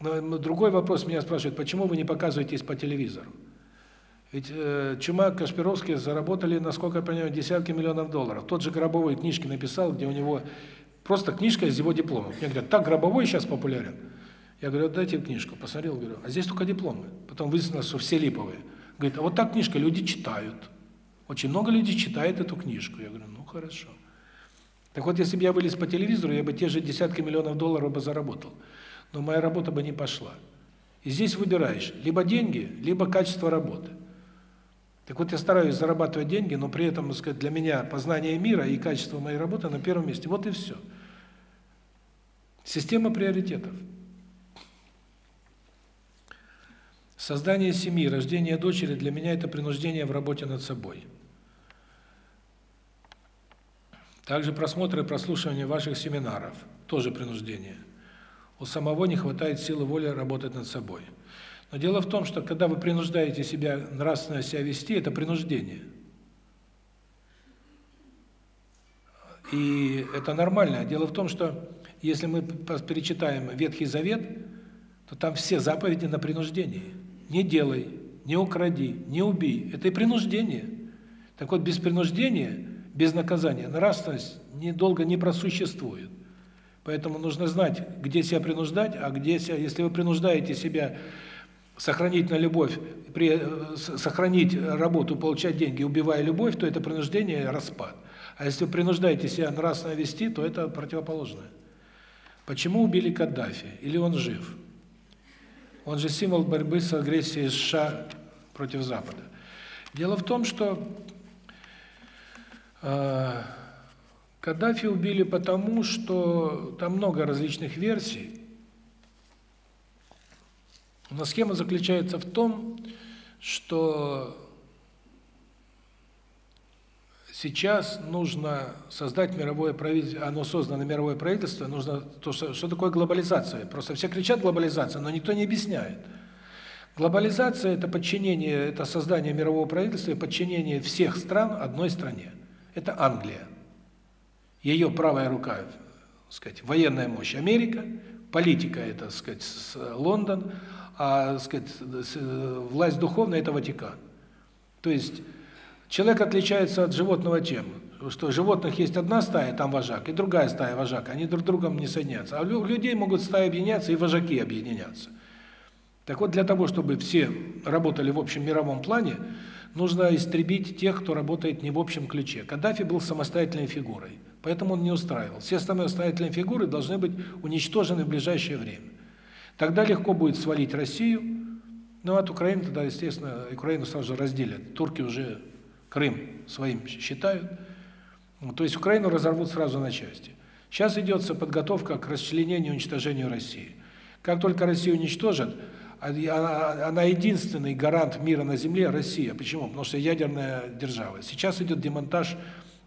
Но другой вопрос меня спрашивают, почему вы не показываетесь по телевизору? Ведь э, Чумак, Кашпировский заработали, насколько я понимаю, десятки миллионов долларов. Тот же Гробовой книжки написал, где у него просто книжка из его дипломов. Мне говорят, так Гробовой сейчас популярен. Я говорю, дайте книжку. Посмотрел, говорю, а здесь только дипломы. Потом выяснилось, что все липовые. Говорит, а вот так книжка, люди читают. Очень много людей читает эту книжку. Я говорю, ну хорошо. Так вот, если бы я вылез по телевизору, я бы те же десятки миллионов долларов бы заработал но моя работа бы не пошла. И здесь выбираешь либо деньги, либо качество работы. Так вот я стараюсь зарабатывать деньги, но при этом, так сказать, для меня познание мира и качество моей работы на первом месте. Вот и все. Система приоритетов. Создание семьи, рождение дочери для меня это принуждение в работе над собой. Также просмотр и прослушивание ваших семинаров тоже принуждение. У самого не хватает силы воли работать над собой. Но дело в том, что когда вы принуждаете себя нравственно себя вести, это принуждение. И это нормально. Дело в том, что если мы перечитаем Ветхий Завет, то там все заповеди на принуждение. Не делай, не укради, не убей. Это и принуждение. Так вот, без принуждения, без наказания нравственность недолго не просуществует. Поэтому нужно знать, где себя принуждать, а где себя, если вы принуждаете себя сохранить на любовь, при э, сохранить работу, получать деньги, убивая любовь, то это принуждение распад. А если вы принуждаете себя нравственно вести, то это противоположное. Почему убили Каддафи? Или он жив? Он же символ борьбы с агрессией США против Запада. Дело в том, что э Каддафи убили потому, что там много различных версий. Но схема заключается в том, что сейчас нужно создать мировое правительство, оно создано мировое правительство, нужно то что что такое глобализация? Просто все кричат глобализация, но никто не объясняет. Глобализация – это подчинение, это создание мирового правительства и подчинение всех стран одной стране. Это Англия. Ее правая рука, так сказать, военная мощь Америка, политика – это, так сказать, Лондон, а, так сказать, власть духовная – это Ватикан. То есть человек отличается от животного чем? Что животных есть одна стая, там вожак, и другая стая вожак, они друг другом не соединяются. А у людей могут стаи объединяться и вожаки объединяться. Так вот, для того, чтобы все работали в общем мировом плане, нужно истребить тех, кто работает не в общем ключе. Каддафи был самостоятельной фигурой, поэтому он не устраивал. Все самостоятельные фигуры должны быть уничтожены в ближайшее время. Тогда легко будет свалить Россию, ну, от Украины тогда, естественно, Украину сразу же разделят. Турки уже Крым своим считают. Ну, то есть Украину разорвут сразу на части. Сейчас идет подготовка к расчленению и уничтожению России. Как только Россию уничтожат, она, она единственный гарант мира на Земле – Россия. Почему? Потому что ядерная держава. Сейчас идет демонтаж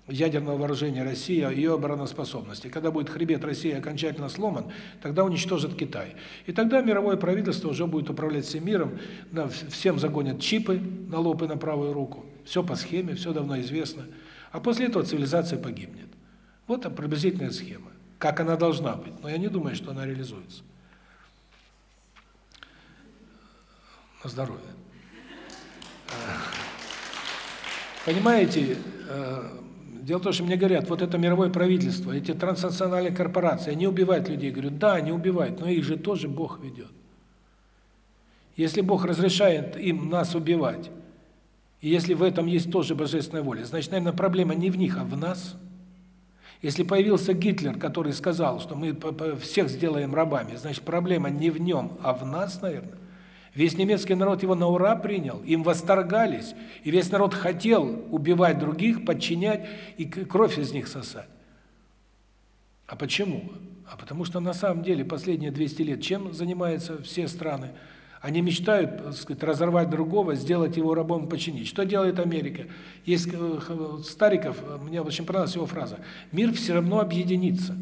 ядерного вооружения России, ее обороноспособности. Когда будет хребет России окончательно сломан, тогда уничтожат Китай. И тогда мировое правительство уже будет управлять всем миром, всем загонят чипы на лоб и на правую руку. Все по схеме, все давно известно. А после этого цивилизация погибнет. Вот приблизительная схема. Как она должна быть. Но я не думаю, что она реализуется. На здоровье. Понимаете, э, дело в том, что мне говорят, вот это мировое правительство, эти транснациональные корпорации, они убивают людей. Я говорю, да, они убивают, но их же тоже Бог ведет. Если Бог разрешает им нас убивать, и если в этом есть тоже божественная воля, значит, наверное, проблема не в них, а в нас. Если появился Гитлер, который сказал, что мы всех сделаем рабами, значит, проблема не в нем, а в нас, наверное. Весь немецкий народ его на ура принял, им восторгались, и весь народ хотел убивать других, подчинять и кровь из них сосать. А почему? А потому что на самом деле последние 200 лет чем занимаются все страны? Они мечтают, так сказать, разорвать другого, сделать его рабом, подчинить. Что делает Америка? Есть э, Стариков, мне очень понравилась его фраза: "Мир все равно объединится".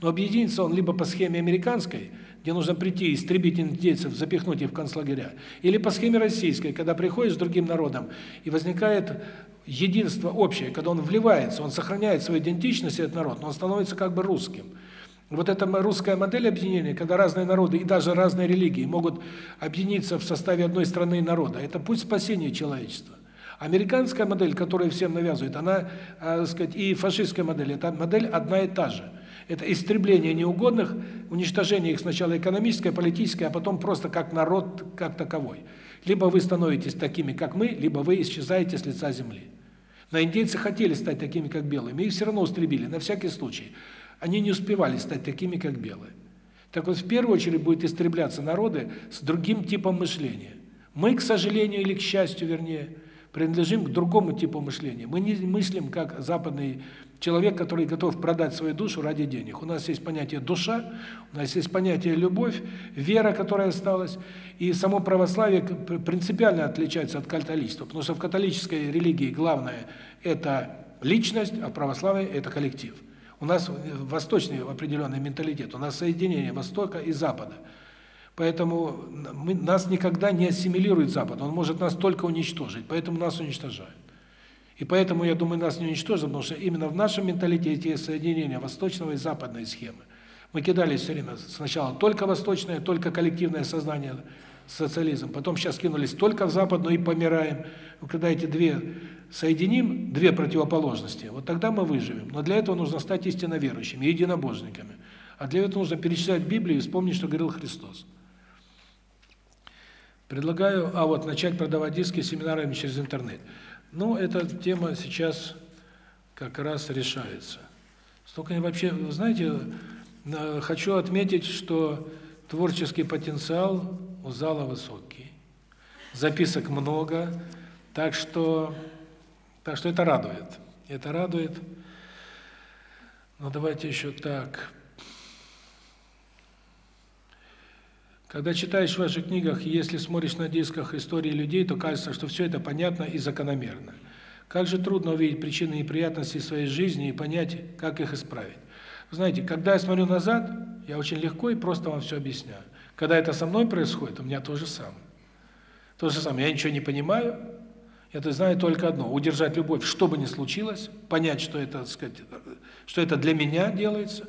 Но объединится он либо по схеме американской, где нужно прийти, истребить индейцев, запихнуть их в концлагеря. Или по схеме российской, когда приходишь с другим народом, и возникает единство общее, когда он вливается, он сохраняет свою идентичность, этот народ, но он становится как бы русским. Вот эта русская модель объединения, когда разные народы и даже разные религии могут объединиться в составе одной страны и народа, это путь спасения человечества. Американская модель, которую всем навязывают, она, э, сказать, и фашистская модель, это модель одна и та же. Это истребление неугодных, уничтожение их сначала экономическое, политическое, а потом просто как народ, как таковой. Либо вы становитесь такими, как мы, либо вы исчезаете с лица земли. Но индейцы хотели стать такими, как белые, их все равно устребили, на всякий случай. Они не успевали стать такими, как белые. Так вот, в первую очередь будет истребляться народы с другим типом мышления. Мы, к сожалению или к счастью, вернее, принадлежим к другому типу мышления. Мы не мыслим как западный человек, который готов продать свою душу ради денег. У нас есть понятие душа, у нас есть понятие любовь, вера, которая осталась, и само православие принципиально отличается от католичества, потому что в католической религии главное это личность, а в православии это коллектив. У нас восточный определенный менталитет, у нас соединение Востока и Запада. Поэтому мы, нас никогда не ассимилирует Запад, он может нас только уничтожить, поэтому нас уничтожают. И поэтому, я думаю, нас не уничтожат, потому что именно в нашем менталитете есть соединение восточного и западной схемы. Мы кидались все время сначала только восточное, только коллективное сознание, социализм, потом сейчас кинулись только в западную и помираем. Когда эти две соединим, две противоположности, вот тогда мы выживем. Но для этого нужно стать истинно верующими, единобожниками. А для этого нужно перечитать Библию и вспомнить, что говорил Христос. Предлагаю, а вот начать продавать диски семинарами через интернет. Ну, эта тема сейчас как раз решается. Столько вообще, знаете, хочу отметить, что творческий потенциал у зала высокий. Записок много, так что так что это радует. Это радует. Но давайте еще так. Когда читаешь в ваших книгах, если смотришь на дисках истории людей, то кажется, что все это понятно и закономерно. Как же трудно увидеть причины неприятностей своей жизни и понять, как их исправить. знаете, когда я смотрю назад, я очень легко и просто вам все объясняю. Когда это со мной происходит, у меня то же самое. То же самое, я ничего не понимаю, я то знаю только одно: удержать любовь, что бы ни случилось, понять, что это, так сказать, что это для меня делается,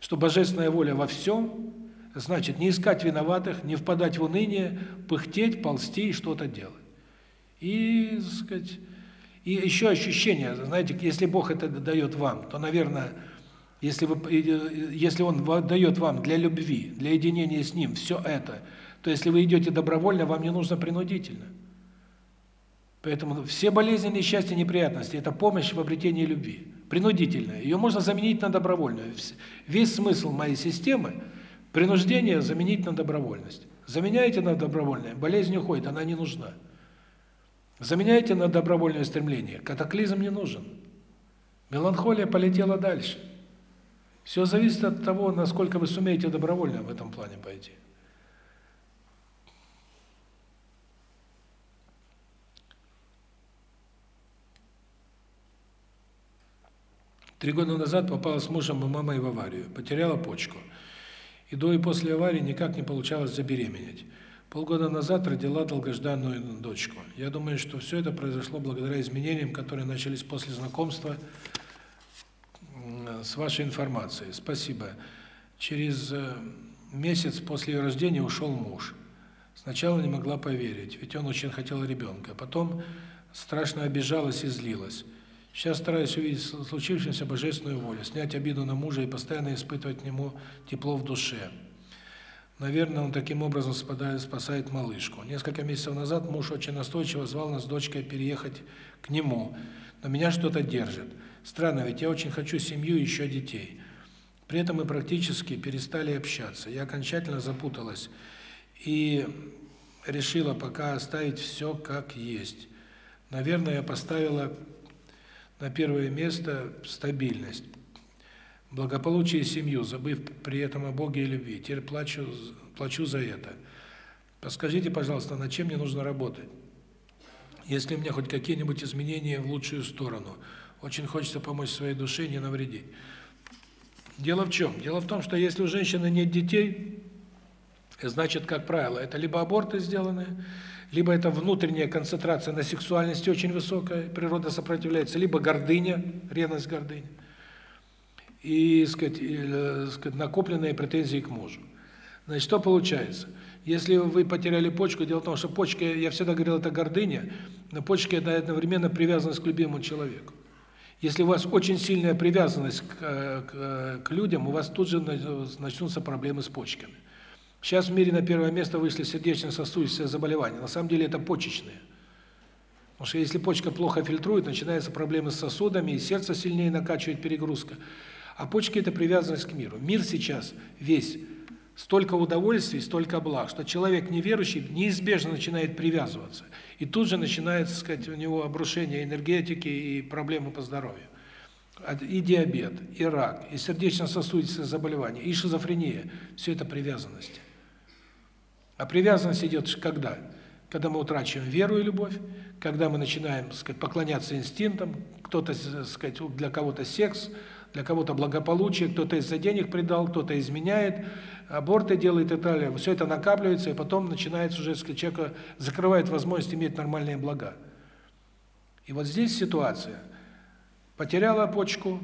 что божественная воля во всем, значит, не искать виноватых, не впадать в уныние, пыхтеть, ползти и что-то делать. И, так сказать, и еще ощущение, знаете, если Бог это дает вам, то, наверное, если вы если он дает вам для любви, для единения с ним все это, то если вы идете добровольно, вам не нужно принудительно. Поэтому все болезни, несчастья, неприятности это помощь в обретении любви, принудительная. Ее можно заменить на добровольную. Весь смысл моей системы принуждение заменить на добровольность. Заменяете на добровольное, болезнь уходит, она не нужна. Заменяете на добровольное стремление, катаклизм не нужен. Меланхолия полетела дальше. Все зависит от того, насколько вы сумеете добровольно в этом плане пойти. Три года назад попала с мужем и мамой в аварию, потеряла почку. И до и после аварии никак не получалось забеременеть. Полгода назад родила долгожданную дочку. Я думаю, что все это произошло благодаря изменениям, которые начались после знакомства с вашей информацией. Спасибо. Через э, месяц после ее рождения ушел муж. Сначала не могла поверить, ведь он очень хотел ребенка. Потом страшно обижалась и злилась. Сейчас стараюсь увидеть в случившемся божественную волю, снять обиду на мужа и постоянно испытывать к нему тепло в душе. Наверное, он таким образом спасает малышку. Несколько месяцев назад муж очень настойчиво звал нас с дочкой переехать к нему, но меня что-то держит. Странно, ведь я очень хочу семью и еще детей. При этом мы практически перестали общаться. Я окончательно запуталась и решила пока оставить все как есть. Наверное, я поставила на первое место стабильность, благополучие и семью, забыв при этом о Боге и любви. Теперь плачу, плачу за это. Подскажите, пожалуйста, над чем мне нужно работать? Если у меня хоть какие-нибудь изменения в лучшую сторону, очень хочется помочь своей душе не навредить. Дело в чем? Дело в том, что если у женщины нет детей, значит, как правило, это либо аборты сделаны, либо это внутренняя концентрация на сексуальности очень высокая, природа сопротивляется, либо гордыня, ревность, гордыня, и, сказать, э, сказать, накопленные претензии к мужу. Значит, что получается? Если вы потеряли почку, дело в том, что почки, я всегда говорил, это гордыня, но почки – это одновременно привязанность к любимому человеку. Если у вас очень сильная привязанность к, к, к людям, у вас тут же начнутся проблемы с почками. Сейчас в мире на первое место вышли сердечно-сосудистые заболевания. На самом деле это почечные. Потому что если почка плохо фильтрует, начинаются проблемы с сосудами, и сердце сильнее накачивает перегрузка. А почки – это привязанность к миру. Мир сейчас весь столько удовольствий, столько благ, что человек неверующий неизбежно начинает привязываться. И тут же начинается, сказать, у него обрушение энергетики и проблемы по здоровью. И диабет, и рак, и сердечно-сосудистые заболевания, и шизофрения – все это привязанности. А привязанность идет когда? Когда мы утрачиваем веру и любовь, когда мы начинаем, сказать, поклоняться инстинктам, кто-то, сказать, для кого-то секс, для кого-то благополучие, кто-то из-за денег предал, кто-то изменяет, аборты делает и так далее. Все это накапливается, и потом начинается уже, сказать, человека закрывает возможность иметь нормальные блага. И вот здесь ситуация. Потеряла почку,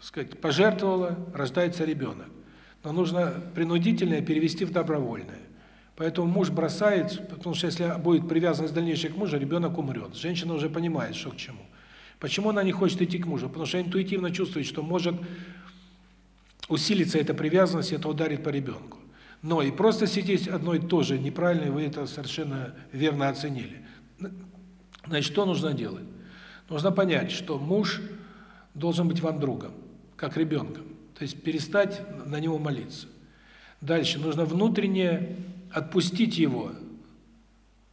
сказать, пожертвовала, рождается ребенок. Но нужно принудительное перевести в добровольное. Поэтому муж бросает, потому что если будет привязанность дальнейшая к мужу, ребенок умрет. Женщина уже понимает, что к чему. Почему она не хочет идти к мужу? Потому что интуитивно чувствует, что может усилиться эта привязанность, и это ударит по ребенку. Но и просто сидеть одной тоже неправильно, вы это совершенно верно оценили. Значит, что нужно делать? Нужно понять, что муж должен быть вам другом, как ребенком. То есть перестать на него молиться. Дальше нужно внутренне отпустить его.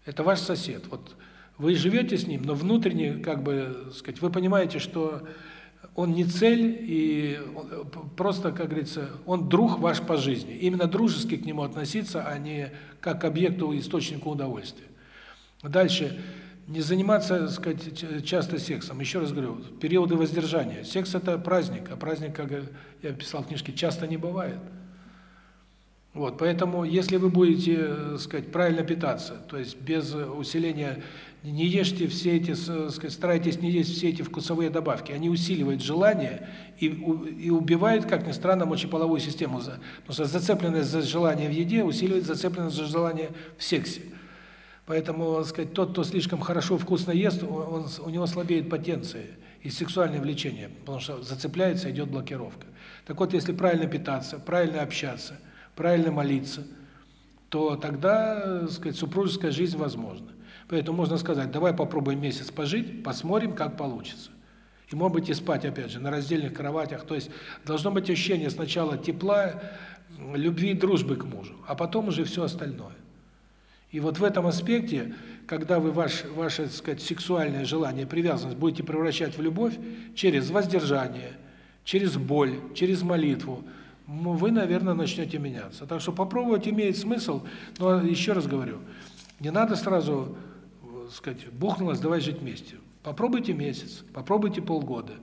Это ваш сосед. Вот вы живете с ним, но внутренне, как бы, сказать, вы понимаете, что он не цель и просто, как говорится, он друг ваш по жизни. Именно дружески к нему относиться, а не как к объекту, источнику удовольствия. Дальше не заниматься, сказать, часто сексом. Еще раз говорю, периоды воздержания. Секс это праздник, а праздник, как я писал в книжке, часто не бывает. Вот, поэтому, если вы будете, э, сказать, правильно питаться, то есть без усиления, не ешьте все эти, сказать, старайтесь не есть все эти вкусовые добавки, они усиливают желание и, и убивают, как ни странно, мочеполовую систему. Потому что зацепленность за желание в еде усиливает зацепленность за желание в сексе. Поэтому, сказать, тот, кто слишком хорошо вкусно ест, он, у него слабеет потенция и сексуальное влечение, потому что зацепляется, идет блокировка. Так вот, если правильно питаться, правильно общаться, правильно молиться, то тогда, сказать, супружеская жизнь возможна. Поэтому можно сказать: "Давай попробуем месяц пожить, посмотрим, как получится". И, может быть, и спать опять же на раздельных кроватях. То есть должно быть ощущение сначала тепла, любви, дружбы к мужу, а потом уже все остальное. И вот в этом аспекте, когда вы ваш ваше, так сказать, сексуальное желание, привязанность будете превращать в любовь через воздержание, через боль, через молитву, вы, наверное, начнете меняться. Так что попробовать имеет смысл, но еще раз говорю, не надо сразу, так сказать, бухнулось, давай жить вместе. Попробуйте месяц, попробуйте полгода.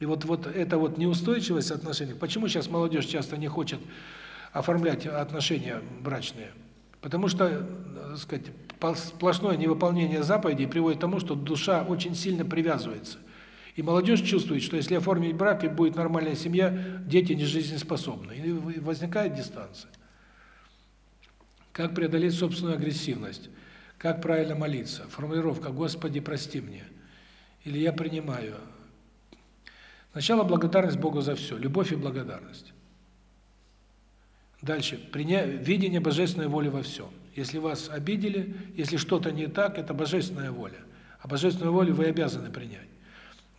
И вот вот эта вот неустойчивость отношений. Почему сейчас молодежь часто не хочет оформлять отношения брачные? Потому что, так сказать, сплошное невыполнение заповедей приводит к тому, что душа очень сильно привязывается. И молодежь чувствует, что если оформить брак и будет нормальная семья, дети не жизнеспособны. И возникает дистанция. Как преодолеть собственную агрессивность? Как правильно молиться? Формулировка «Господи, прости мне» или «Я принимаю». Сначала благодарность Богу за все, любовь и благодарность. Дальше видение божественной воли во всем. Если вас обидели, если что-то не так, это божественная воля. А божественную волю вы обязаны принять.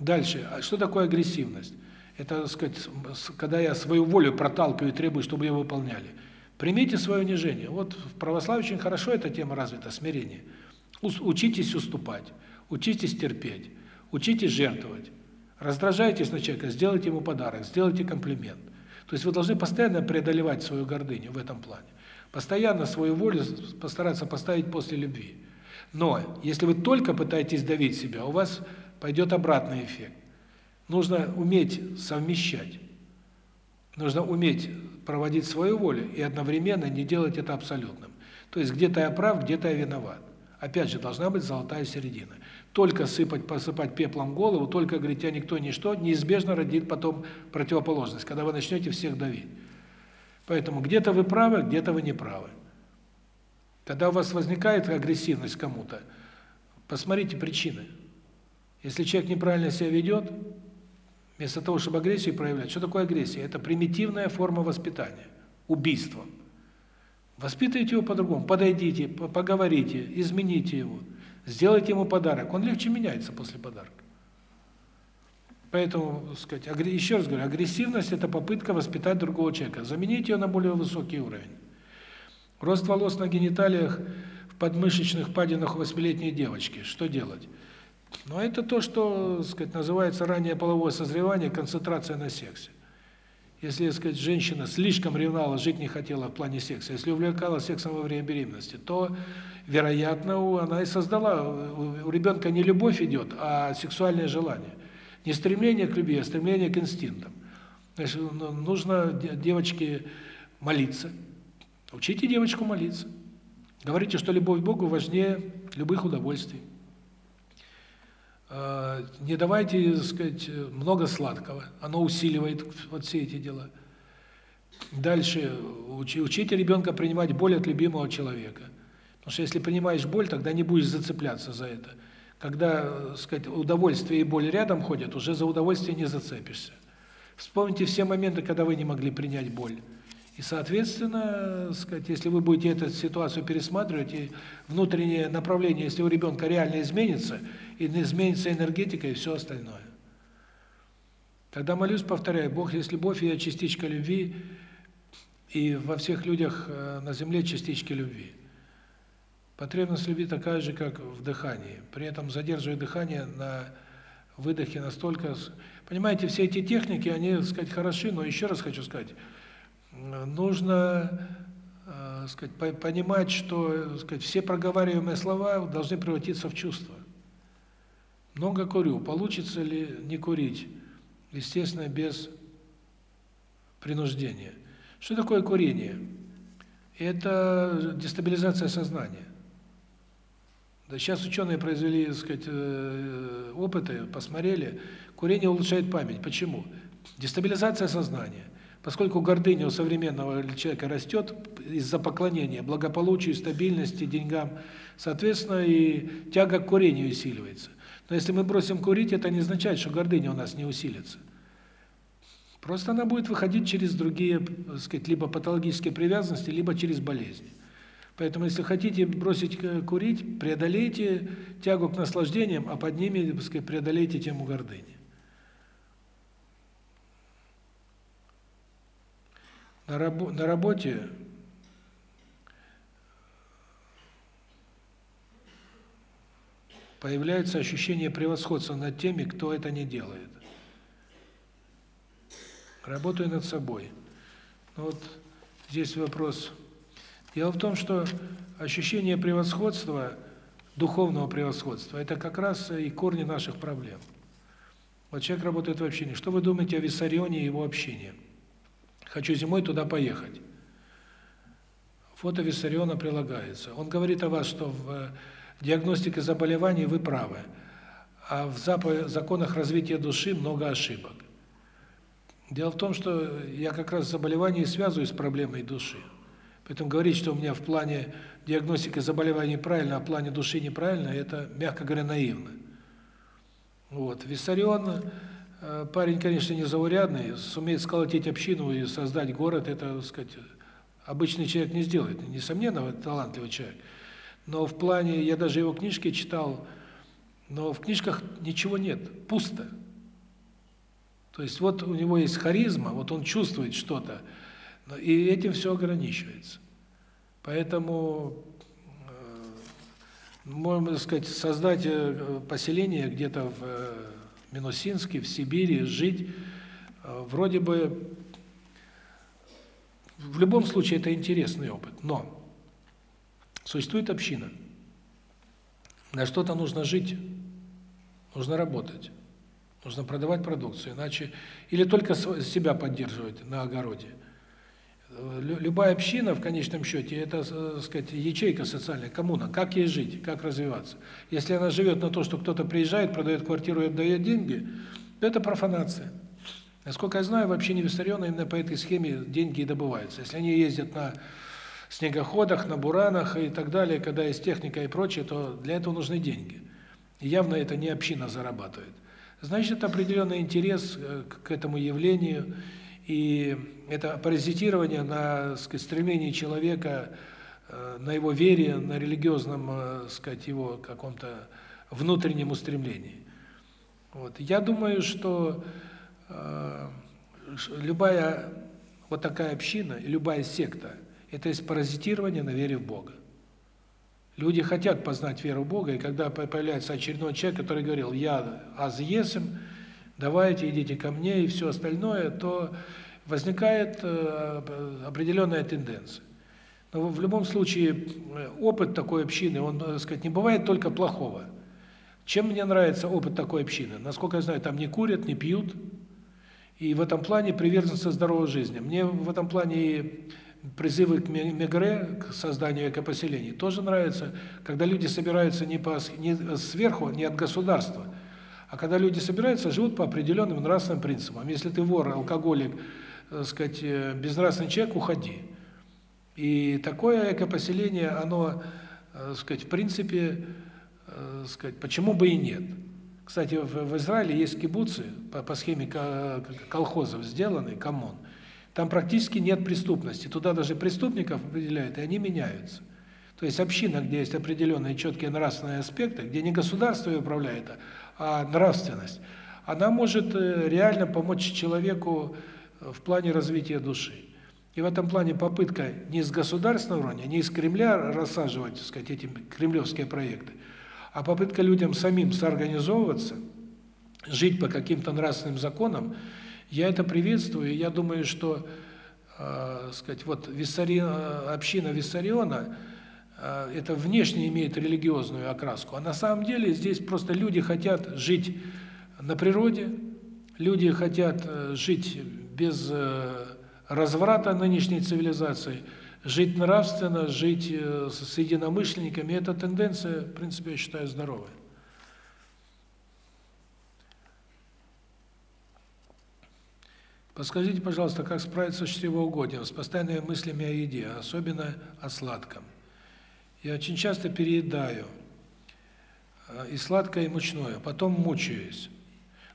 Дальше, а что такое агрессивность? Это, так сказать, когда я свою волю проталкиваю и требую, чтобы ее выполняли. Примите свое унижение. Вот в православии очень хорошо эта тема развита смирение. Учитесь уступать, учитесь терпеть, учитесь жертвовать. Раздражаетесь на человека, сделайте ему подарок, сделайте комплимент. То есть вы должны постоянно преодолевать свою гордыню в этом плане. Постоянно свою волю постараться поставить после любви. Но если вы только пытаетесь давить себя, у вас пойдет обратный эффект. Нужно уметь совмещать. Нужно уметь проводить свою волю и одновременно не делать это абсолютным. То есть где-то я прав, где-то я виноват. Опять же, должна быть золотая середина. Только сыпать, посыпать пеплом голову, только говорить «я никто, ничто» неизбежно родит потом противоположность, когда вы начнете всех давить. Поэтому где-то вы правы, где-то вы не правы. Когда у вас возникает агрессивность кому-то, посмотрите причины. Если человек неправильно себя ведет, вместо того, чтобы агрессию проявлять, что такое агрессия? Это примитивная форма воспитания, убийство. Воспитывайте его по-другому, подойдите, поговорите, измените его, сделайте ему подарок. Он легче меняется после подарка. Поэтому, сказать, еще раз говорю, агрессивность это попытка воспитать другого человека. Замените ее на более высокий уровень. Рост волос на гениталиях в подмышечных падинах у восьмилетней девочки. Что делать? Ну, это то, что, сказать, называется раннее половое созревание, концентрация на сексе. Если, так сказать, женщина слишком ревновала, жить не хотела в плане секса, если увлекалась сексом во время беременности, то, вероятно, она и создала, у ребенка не любовь идет, а сексуальное желание. Не стремление к любви, а стремление к инстинктам. Значит, ну, нужно девочке молиться. Учите девочку молиться. Говорите, что любовь к Богу важнее любых удовольствий. Э, не давайте, так сказать, много сладкого. Оно усиливает вот все эти дела. Дальше учите ребенка принимать боль от любимого человека. Потому что если принимаешь боль, тогда не будешь зацепляться за это. Когда, так сказать, удовольствие и боль рядом ходят, уже за удовольствие не зацепишься. Вспомните все моменты, когда вы не могли принять боль. И, соответственно, сказать, если вы будете эту ситуацию пересматривать, и внутреннее направление, если у ребенка реально изменится, и изменится энергетика и все остальное. Тогда молюсь, повторяю, Бог есть любовь, и я частичка любви, и во всех людях э, на земле частички любви. Потребность любви такая же, как в дыхании. При этом задерживая дыхание на выдохе настолько... Понимаете, все эти техники, они, так сказать, хороши, но еще раз хочу сказать, нужно, э, сказать, понимать, что, сказать, все проговариваемые слова должны превратиться в чувства. Много курю, получится ли не курить? Естественно, без принуждения. Что такое курение? это дестабилизация сознания. Да сейчас ученые произвели, так сказать, э, опыты, посмотрели, курение улучшает память. Почему? Дестабилизация сознания. Поскольку гордыня у современного человека растет из-за поклонения благополучию, стабильности, деньгам, соответственно, и тяга к курению усиливается. Но если мы бросим курить, это не означает, что гордыня у нас не усилится. Просто она будет выходить через другие, так сказать, либо патологические привязанности, либо через болезни. Поэтому, если хотите бросить курить, преодолейте тягу к наслаждениям, а под ними, так сказать, преодолейте тему гордыни. На, рабо на работе появляется ощущение превосходства над теми, кто это не делает. Работаю над собой. Ну вот здесь вопрос. Дело в том, что ощущение превосходства, духовного превосходства, это как раз и корни наших проблем. Вот человек работает в общении. Что вы думаете о Виссарионе и его общении? Хочу зимой туда поехать. Фото Виссариона прилагается. Он говорит о вас, что в диагностике заболеваний вы правы, а в законах развития души много ошибок. Дело в том, что я как раз заболевание связываю с проблемой души. Поэтому говорить, что у меня в плане диагностики заболеваний правильно, а в плане души неправильно, это, мягко говоря, наивно. Вот. Виссарион Э, парень, конечно, не заурядный, сумеет сколотить общину и создать город, это, так сказать, обычный человек не сделает. Несомненно, талантливый человек. Но в плане, я даже его книжки читал, но в книжках ничего нет, пусто. То есть вот у него есть харизма, вот он чувствует что-то, и этим все ограничивается. Поэтому э, можно сказать, создать э, поселение где-то в Минусинске, в Сибири, жить. Э, вроде бы, в любом случае, это интересный опыт. Но существует община. На что-то нужно жить, нужно работать, нужно продавать продукцию, иначе... Или только себя поддерживать на огороде. Любая община, в конечном счете, это, так э, сказать, ячейка социальная, коммуна. Как ей жить, как развиваться? Если она живет на то, что кто-то приезжает, продает квартиру и отдает деньги, то это профанация. Насколько я знаю, в общине Виссариона именно по этой схеме деньги и добываются. Если они ездят на снегоходах, на буранах и так далее, когда есть техника и прочее, то для этого нужны деньги. И явно это не община зарабатывает. Значит, определенный интерес э, к этому явлению, и это паразитирование на, сказать, стремлении человека, э, на его вере, на религиозном, э, сказать, его каком-то внутреннем устремлении. Вот. Я думаю, что э, любая вот такая община, любая секта это есть паразитирование на вере в Бога. Люди хотят познать веру в Бога, и когда появляется очередной человек, который говорил: "Я аз есим", давайте идите ко мне и все остальное, то возникает э, определенная тенденция. Но в любом случае э, опыт такой общины, он, так сказать, не бывает только плохого. Чем мне нравится опыт такой общины? Насколько я знаю, там не курят, не пьют. И в этом плане приверженцы здоровой жизни. Мне в этом плане призывы к мегре, к созданию экопоселений, тоже нравятся, когда люди собираются не, по, не сверху, не от государства, а когда люди собираются, живут по определенным нравственным принципам. Если ты вор, алкоголик, так сказать, э, безнравственный человек, уходи. И такое экопоселение, оно, э, так сказать, в принципе, э, так сказать, почему бы и нет. Кстати, в, Израиле есть кибуцы по, по схеме колхозов сделаны, коммун. Там практически нет преступности. Туда даже преступников определяют, и они меняются. То есть община, где есть определенные четкие нравственные аспекты, где не государство управляет, а нравственность, она может э, реально помочь человеку э, в плане развития души. И в этом плане попытка не с государственного уровня, не из Кремля рассаживать, так сказать, эти кремлевские проекты, а попытка людям самим соорганизовываться, жить по каким-то нравственным законам, я это приветствую, и я думаю, что, э, сказать, вот Виссари... община Виссариона – Э, это внешне имеет религиозную окраску, а на самом деле здесь просто люди хотят жить на природе, люди хотят э, жить без э, разврата нынешней цивилизации, жить нравственно, жить э, с единомышленниками, эта тенденция, в принципе, я считаю, здоровая. Подскажите, пожалуйста, как справиться с чревоугодием, с постоянными мыслями о еде, особенно о сладком? Я очень часто переедаю э, и сладкое, и мучное, потом мучаюсь.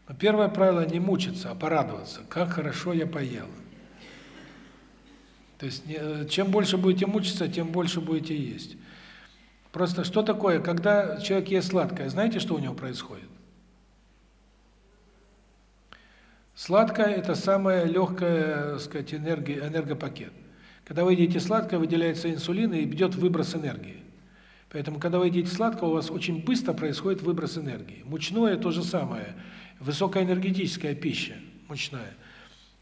Но первое правило не мучиться, а порадоваться. Как хорошо я поел. То есть э, чем больше будете мучиться, тем больше будете есть. Просто что такое, когда человек ест сладкое, знаете, что у него происходит? Сладкое это самая легкая, так сказать, энергия, энергопакет. Когда вы едите сладкое, выделяется инсулин и идет выброс энергии. Поэтому когда вы едите сладкое, у вас очень быстро происходит выброс энергии. Мучное то же самое. Высокоэнергетическая пища, мучная.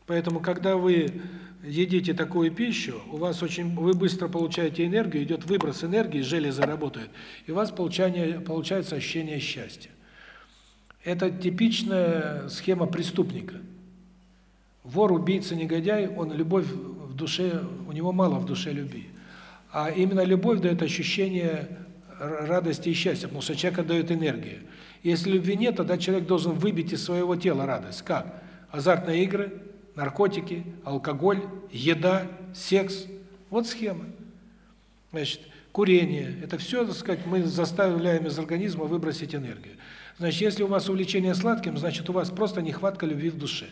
Поэтому когда вы едите такую пищу, у вас очень вы быстро получаете энергию, идет выброс энергии, железы работают, и у вас получание получается ощущение счастья. Это типичная схема преступника. Вор, убийца, негодяй, он любовь душе, у него мало в душе любви. А именно любовь дает ощущение радости и счастья, потому что человек отдает энергию. Если любви нет, тогда человек должен выбить из своего тела радость. Как? Азартные игры, наркотики, алкоголь, еда, секс. Вот схема. Значит, курение. Это все, так сказать, мы заставляем из организма выбросить энергию. Значит, если у вас увлечение сладким, значит, у вас просто нехватка любви в душе.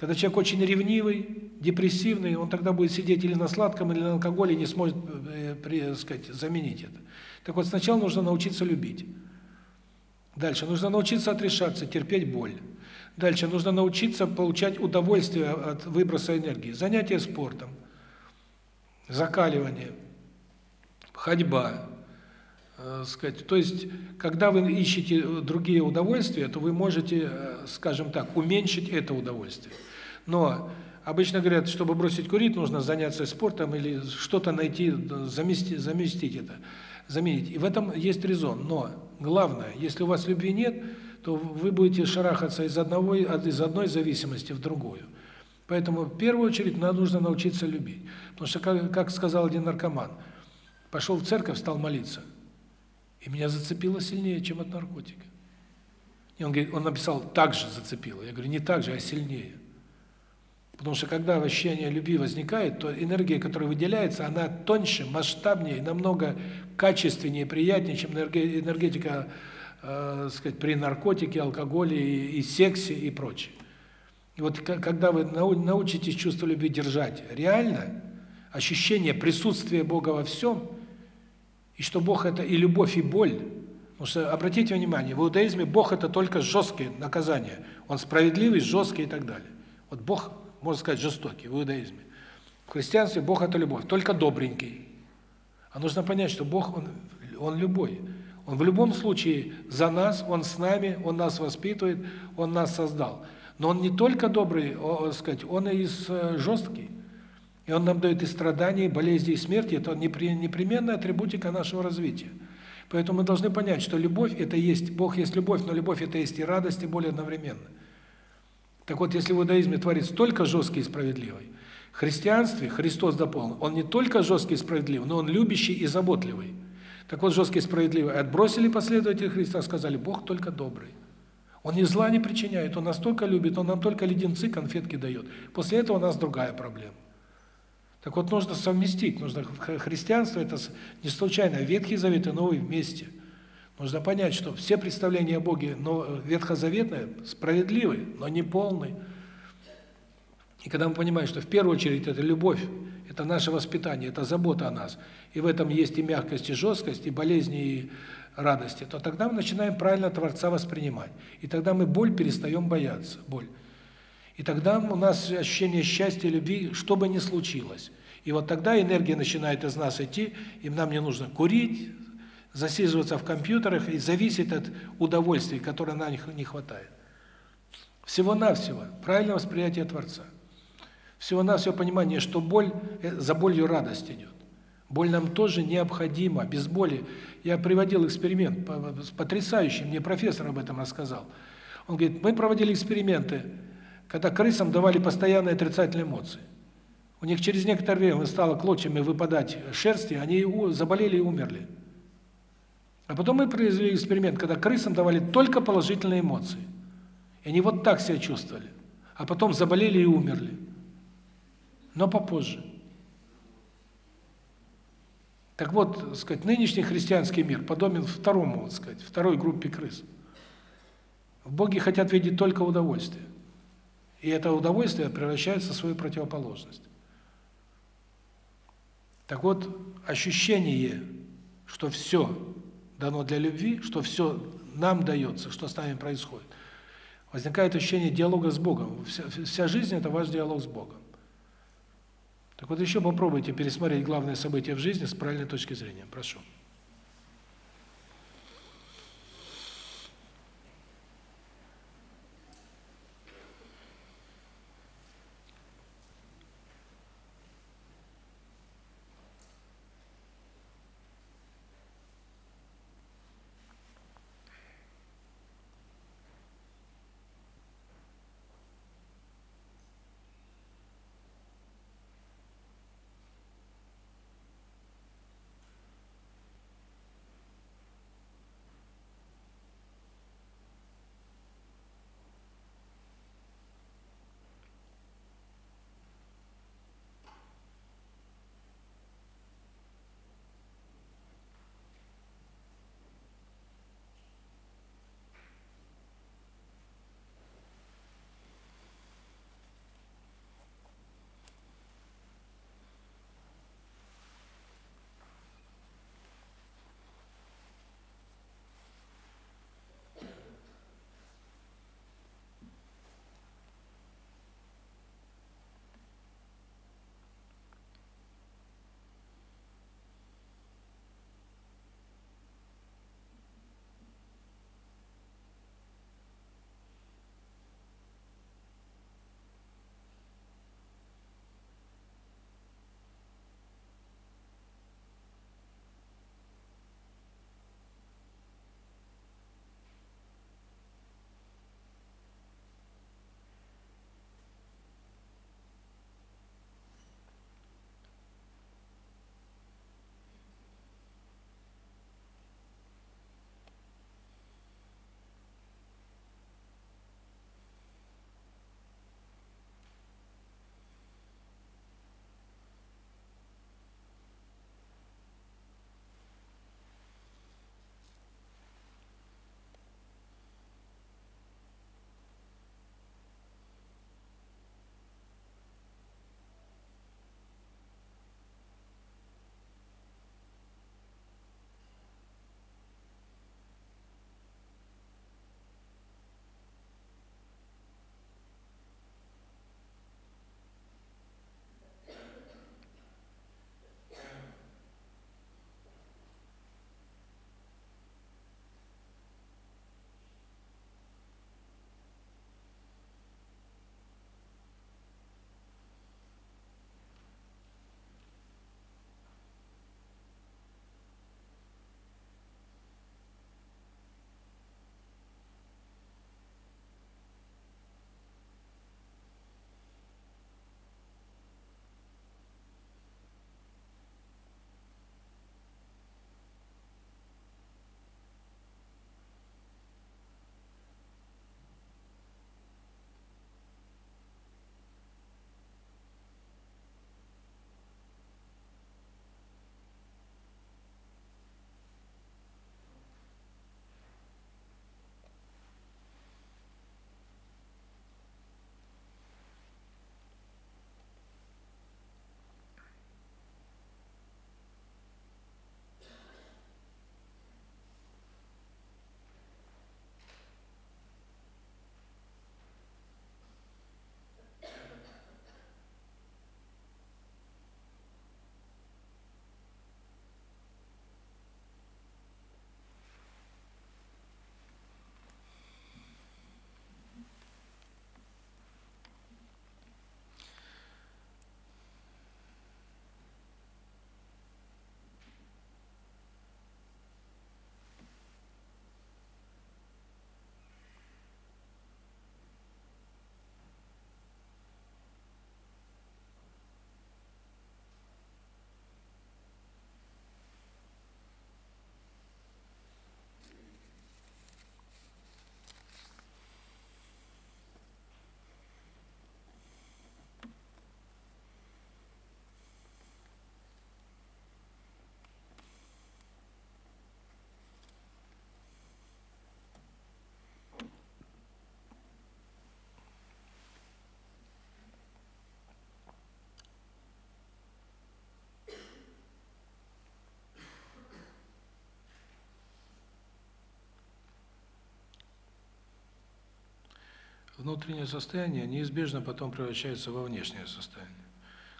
Когда человек очень ревнивый, депрессивный, он тогда будет сидеть или на сладком, или на алкоголе, не сможет, э, при, сказать, заменить это. Так вот, сначала нужно научиться любить. Дальше нужно научиться отрешаться, терпеть боль. Дальше нужно научиться получать удовольствие от выброса энергии. Занятия спортом, закаливание, ходьба, э, сказать. То есть, когда вы ищете другие удовольствия, то вы можете, э, скажем так, уменьшить это удовольствие. Но обычно говорят, чтобы бросить курить, нужно заняться спортом или что-то найти, заместить, заместить это, заменить. И в этом есть резон. Но главное, если у вас любви нет, то вы будете шарахаться из одного из одной зависимости в другую. Поэтому в первую очередь нам нужно научиться любить. Потому что, как, как сказал один наркоман, пошел в церковь, стал молиться, и меня зацепило сильнее, чем от наркотика. И он говорит, он написал, так же зацепило. Я говорю, не так же, а сильнее. Потому что когда ощущение любви возникает, то энергия, которая выделяется, она тоньше, масштабнее, намного качественнее, приятнее, чем энергетика э, сказать, при наркотике, алкоголе и, и сексе и прочее. И вот когда вы научитесь чувство любви держать реально, ощущение присутствия Бога во всем, и что Бог это и любовь, и боль. Потому что, обратите внимание, в иудаизме Бог это только жесткие наказания. Он справедливый, жесткий и так далее. Вот Бог, можно сказать, жестокий в иудаизме. В христианстве Бог это любовь, только добренький. А нужно понять, что Бог, Он, он любой. Он в любом случае за нас, Он с нами, Он нас воспитывает, Он нас создал. Но Он не только добрый, о, сказать, Он и э, жесткий. И Он нам дает и страдания, и болезни, и смерти. Это непременная атрибутика нашего развития. Поэтому мы должны понять, что любовь – это есть, Бог есть любовь, но любовь – это есть и радость, и боль одновременно. Так вот, если в иудаизме Творец только жесткий и справедливый, в христианстве Христос дополнил, Он не только жесткий и справедливый, но Он любящий и заботливый. Так вот, жесткий и справедливый отбросили последователи Христа, сказали, Бог только добрый. Он ни зла не причиняет, Он настолько любит, Он нам только леденцы, конфетки дает. После этого у нас другая проблема. Так вот, нужно совместить, нужно христианство – это не случайно Ветхий Завет и Новый вместе. Нужно понять, что все представления о Боге но ветхозаветные справедливы, но не полны. И когда мы понимаем, что в первую очередь это любовь, это наше воспитание, это забота о нас, и в этом есть и мягкость, и жесткость, и болезни, и радости, то тогда мы начинаем правильно Творца воспринимать. И тогда мы боль перестаем бояться, боль. И тогда у нас ощущение счастья, любви, что бы ни случилось. И вот тогда энергия начинает из нас идти, и нам не нужно курить, засиживаться в компьютерах и зависеть от удовольствий, которое на них не хватает. Всего-навсего правильное восприятие Творца. Всего-навсего понимание, что боль, э, за болью радость идет. Боль нам тоже необходима. Без боли я приводил эксперимент потрясающий, мне профессор об этом рассказал. Он говорит: "Мы проводили эксперименты, когда крысам давали постоянные отрицательные эмоции. У них через некоторое время стало клочьями выпадать шерсти, они заболели и умерли. А потом мы произвели эксперимент, когда крысам давали только положительные эмоции. И они вот так себя чувствовали. А потом заболели и умерли. Но попозже. Так вот, сказать, нынешний христианский мир подобен второму, вот сказать, второй группе крыс. В Боге хотят видеть только удовольствие. И это удовольствие превращается в свою противоположность. Так вот, ощущение, что все дано для любви, что все нам дается, что с нами происходит, возникает ощущение диалога с Богом. Вся, вся жизнь – это ваш диалог с Богом. Так вот еще попробуйте пересмотреть главные события в жизни с правильной точки зрения. Прошу. Внутреннее состояние неизбежно потом превращается во внешнее состояние.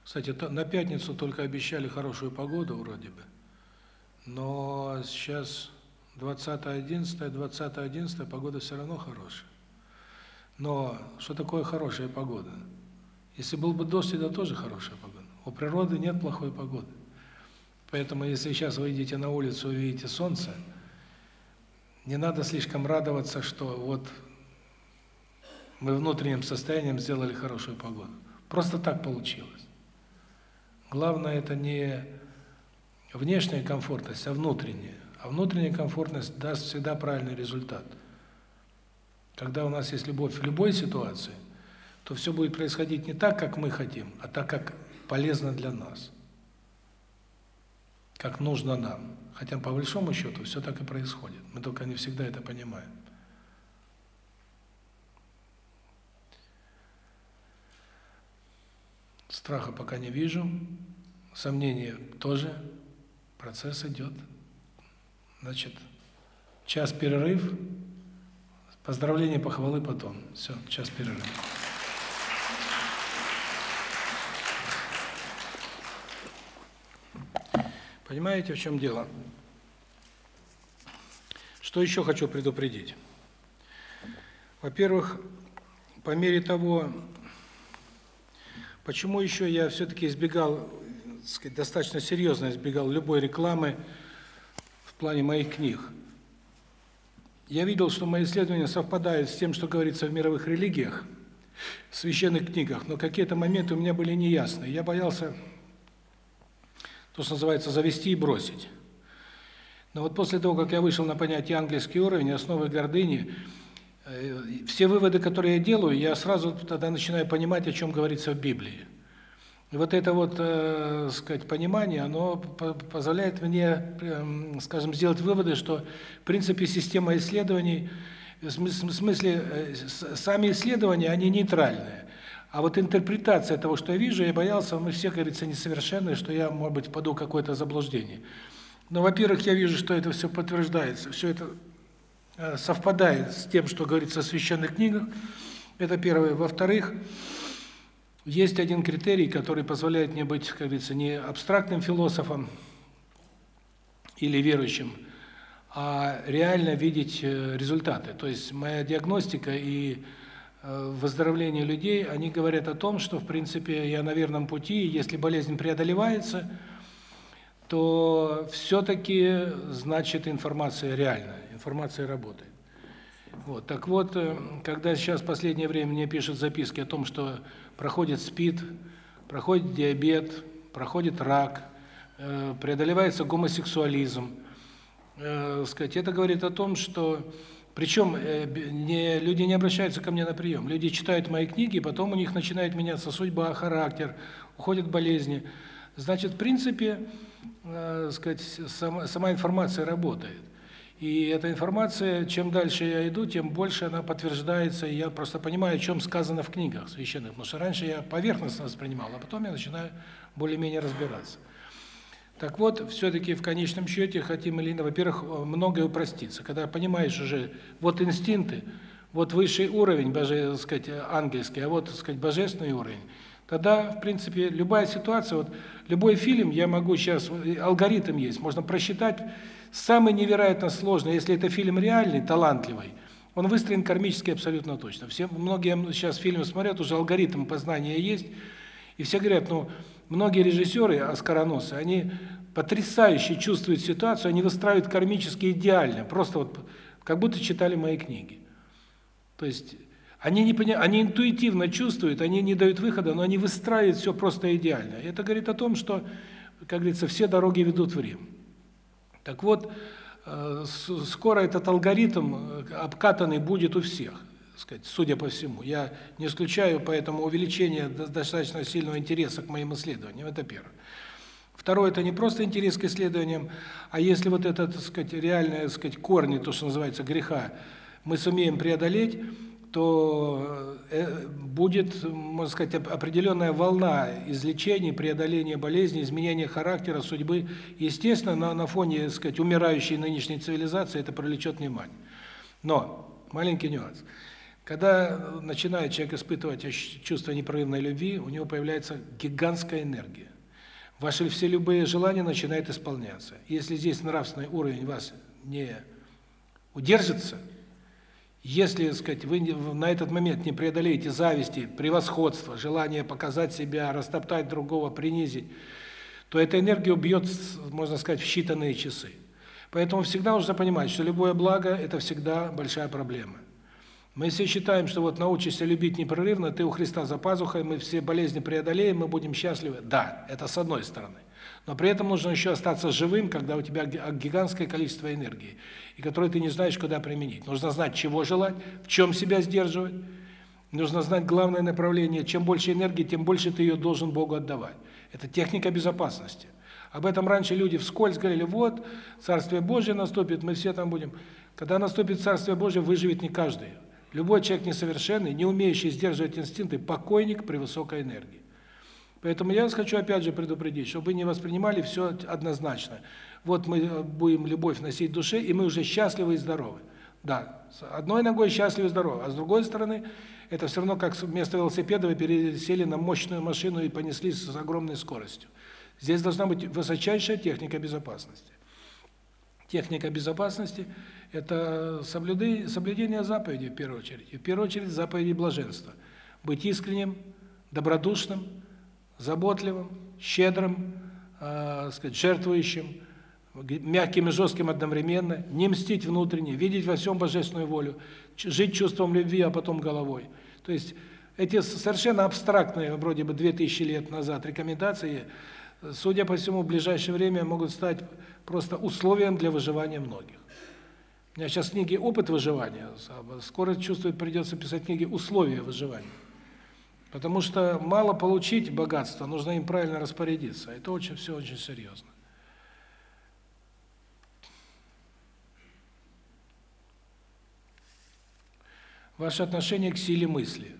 Кстати, на пятницу только обещали хорошую погоду вроде бы. Но сейчас 20-11, 20-11 погода все равно хорошая. Но что такое хорошая погода? Если был бы дождь, это тоже хорошая погода. У природы нет плохой погоды. Поэтому если сейчас вы идете на улицу и видите солнце, не надо слишком радоваться, что вот мы внутренним состоянием сделали хорошую погоду. Просто так получилось. Главное это не внешняя комфортность, а внутренняя. А внутренняя комфортность даст всегда правильный результат. Когда у нас есть любовь в любой ситуации, то все будет происходить не так, как мы хотим, а так, как полезно для нас. Как нужно нам. Хотя по большому счету все так и происходит. Мы только не всегда это понимаем. Страха пока не вижу, сомнения тоже, процесс идет. Значит, час перерыв, поздравления, похвалы потом. Все, час перерыв. Понимаете, в чем дело? Что еще хочу предупредить? Во-первых, по мере того, Почему еще я все-таки избегал, сказать, достаточно серьезно избегал любой рекламы в плане моих книг? Я видел, что мои исследования совпадают с тем, что говорится в мировых религиях, в священных книгах, но какие-то моменты у меня были неясны. Я боялся, то, что называется, завести и бросить. Но вот после того, как я вышел на понятие ангельский уровень, основы гордыни, все выводы, которые я делаю, я сразу тогда начинаю понимать, о чем говорится в Библии. И вот это вот, э, сказать, понимание, оно позволяет мне, э, скажем, сделать выводы, что в принципе система исследований в смысле э, сами исследования, они нейтральные. А вот интерпретация того, что я вижу, я боялся, мы все, говорится, несовершенные, что я, может быть, впаду в какое-то заблуждение. Но, во-первых, я вижу, что это все подтверждается, все это Э, совпадает с тем, что говорится в священных книгах. Это первое. Во-вторых, есть один критерий, который позволяет мне быть, как говорится, не абстрактным философом или верующим, а реально видеть э, результаты. То есть моя диагностика и э, выздоровление людей, они говорят о том, что, в принципе, я на верном пути, если болезнь преодолевается, то все-таки, значит, информация реальная информация работает. Вот. Так вот, э, когда сейчас в последнее время мне пишут записки о том, что проходит СПИД, проходит диабет, проходит рак, э, преодолевается гомосексуализм, э, сказать, это говорит о том, что причем не люди не обращаются ко мне на прием. Люди читают мои книги, потом у них начинает меняться судьба, характер, уходят болезни. Значит, в принципе, э, сказать, сама, сама информация работает. И эта информация, чем дальше я иду, тем больше она подтверждается, и я просто понимаю, о чем сказано в книгах священных. Потому что раньше я поверхностно воспринимал, а потом я начинаю более-менее разбираться. Так вот, все-таки в конечном счете хотим или во-первых, многое упростится. Когда понимаешь уже, вот инстинкты, вот высший уровень, боже, сказать, ангельский, а вот, сказать, божественный уровень, тогда, в принципе, любая ситуация, вот любой фильм я могу сейчас, алгоритм есть, можно просчитать, Самый невероятно сложный, если это фильм реальный, талантливый, он выстроен кармически абсолютно точно. Все многие сейчас фильмы смотрят, уже алгоритм познания есть, и все говорят, ну, многие режиссеры оскароносы, они потрясающе чувствуют ситуацию, они выстраивают кармически идеально, просто вот как будто читали мои книги. То есть они не понимают, они интуитивно чувствуют, они не дают выхода, но они выстраивают все просто идеально. Это говорит о том, что, как говорится, все дороги ведут в Рим. Так вот, э, скоро этот алгоритм э, обкатанный будет у всех, сказать, судя по всему. Я не исключаю поэтому увеличение достаточно сильного интереса к моим исследованиям. Это первое. Второе это не просто интерес к исследованиям, а если вот это, так сказать, реальные, так сказать, корни, то, что называется греха, мы сумеем преодолеть, то э, будет, можно сказать, определенная волна излечения, преодоления болезней, изменения характера, судьбы. Естественно, на, на фоне, так сказать, умирающей нынешней цивилизации это привлечет внимание. Но, маленький нюанс. Когда начинает человек испытывать чувство непрерывной любви, у него появляется гигантская энергия. Ваши все любые желания начинают исполняться. Если здесь нравственный уровень вас не удержится, если, так сказать, вы на этот момент не преодолеете зависти, превосходства, желание показать себя, растоптать другого, принизить, то эта энергия убьет, можно сказать, в считанные часы. Поэтому всегда нужно понимать, что любое благо это всегда большая проблема. Мы все считаем, что вот научишься любить непрерывно, ты у Христа за пазухой, мы все болезни преодолеем, мы будем счастливы. Да, это с одной стороны. Но при этом нужно еще остаться живым, когда у тебя гигантское количество энергии, и которую ты не знаешь, куда применить. Нужно знать, чего желать, в чем себя сдерживать. Нужно знать главное направление. Чем больше энергии, тем больше ты ее должен Богу отдавать. Это техника безопасности. Об этом раньше люди вскользь говорили, вот, Царствие Божие наступит, мы все там будем. Когда наступит Царствие Божие, выживет не каждый. Любой человек несовершенный, не умеющий сдерживать инстинкты, покойник при высокой энергии. Поэтому я вас хочу опять же предупредить, чтобы вы не воспринимали все однозначно. Вот мы будем любовь носить в душе, и мы уже счастливы и здоровы. Да, с одной ногой счастливы и здоровы, а с другой стороны, это все равно как вместо велосипеда вы пересели на мощную машину и понеслись с огромной скоростью. Здесь должна быть высочайшая техника безопасности. Техника безопасности – это соблюдение заповедей в первую очередь. И в первую очередь заповеди блаженства. Быть искренним, добродушным, заботливым, щедрым, э, сказать, жертвующим, мягким и жестким одновременно, не мстить внутренне, видеть во всем божественную волю, жить чувством любви, а потом головой. То есть эти совершенно абстрактные, вроде бы 2000 лет назад рекомендации, судя по всему, в ближайшее время могут стать просто условием для выживания многих. У меня сейчас книги «Опыт выживания», скоро, чувствую, придется писать книги «Условия выживания». Потому что мало получить богатство, нужно им правильно распорядиться. Это очень все очень серьезно. Ваше отношение к силе мысли.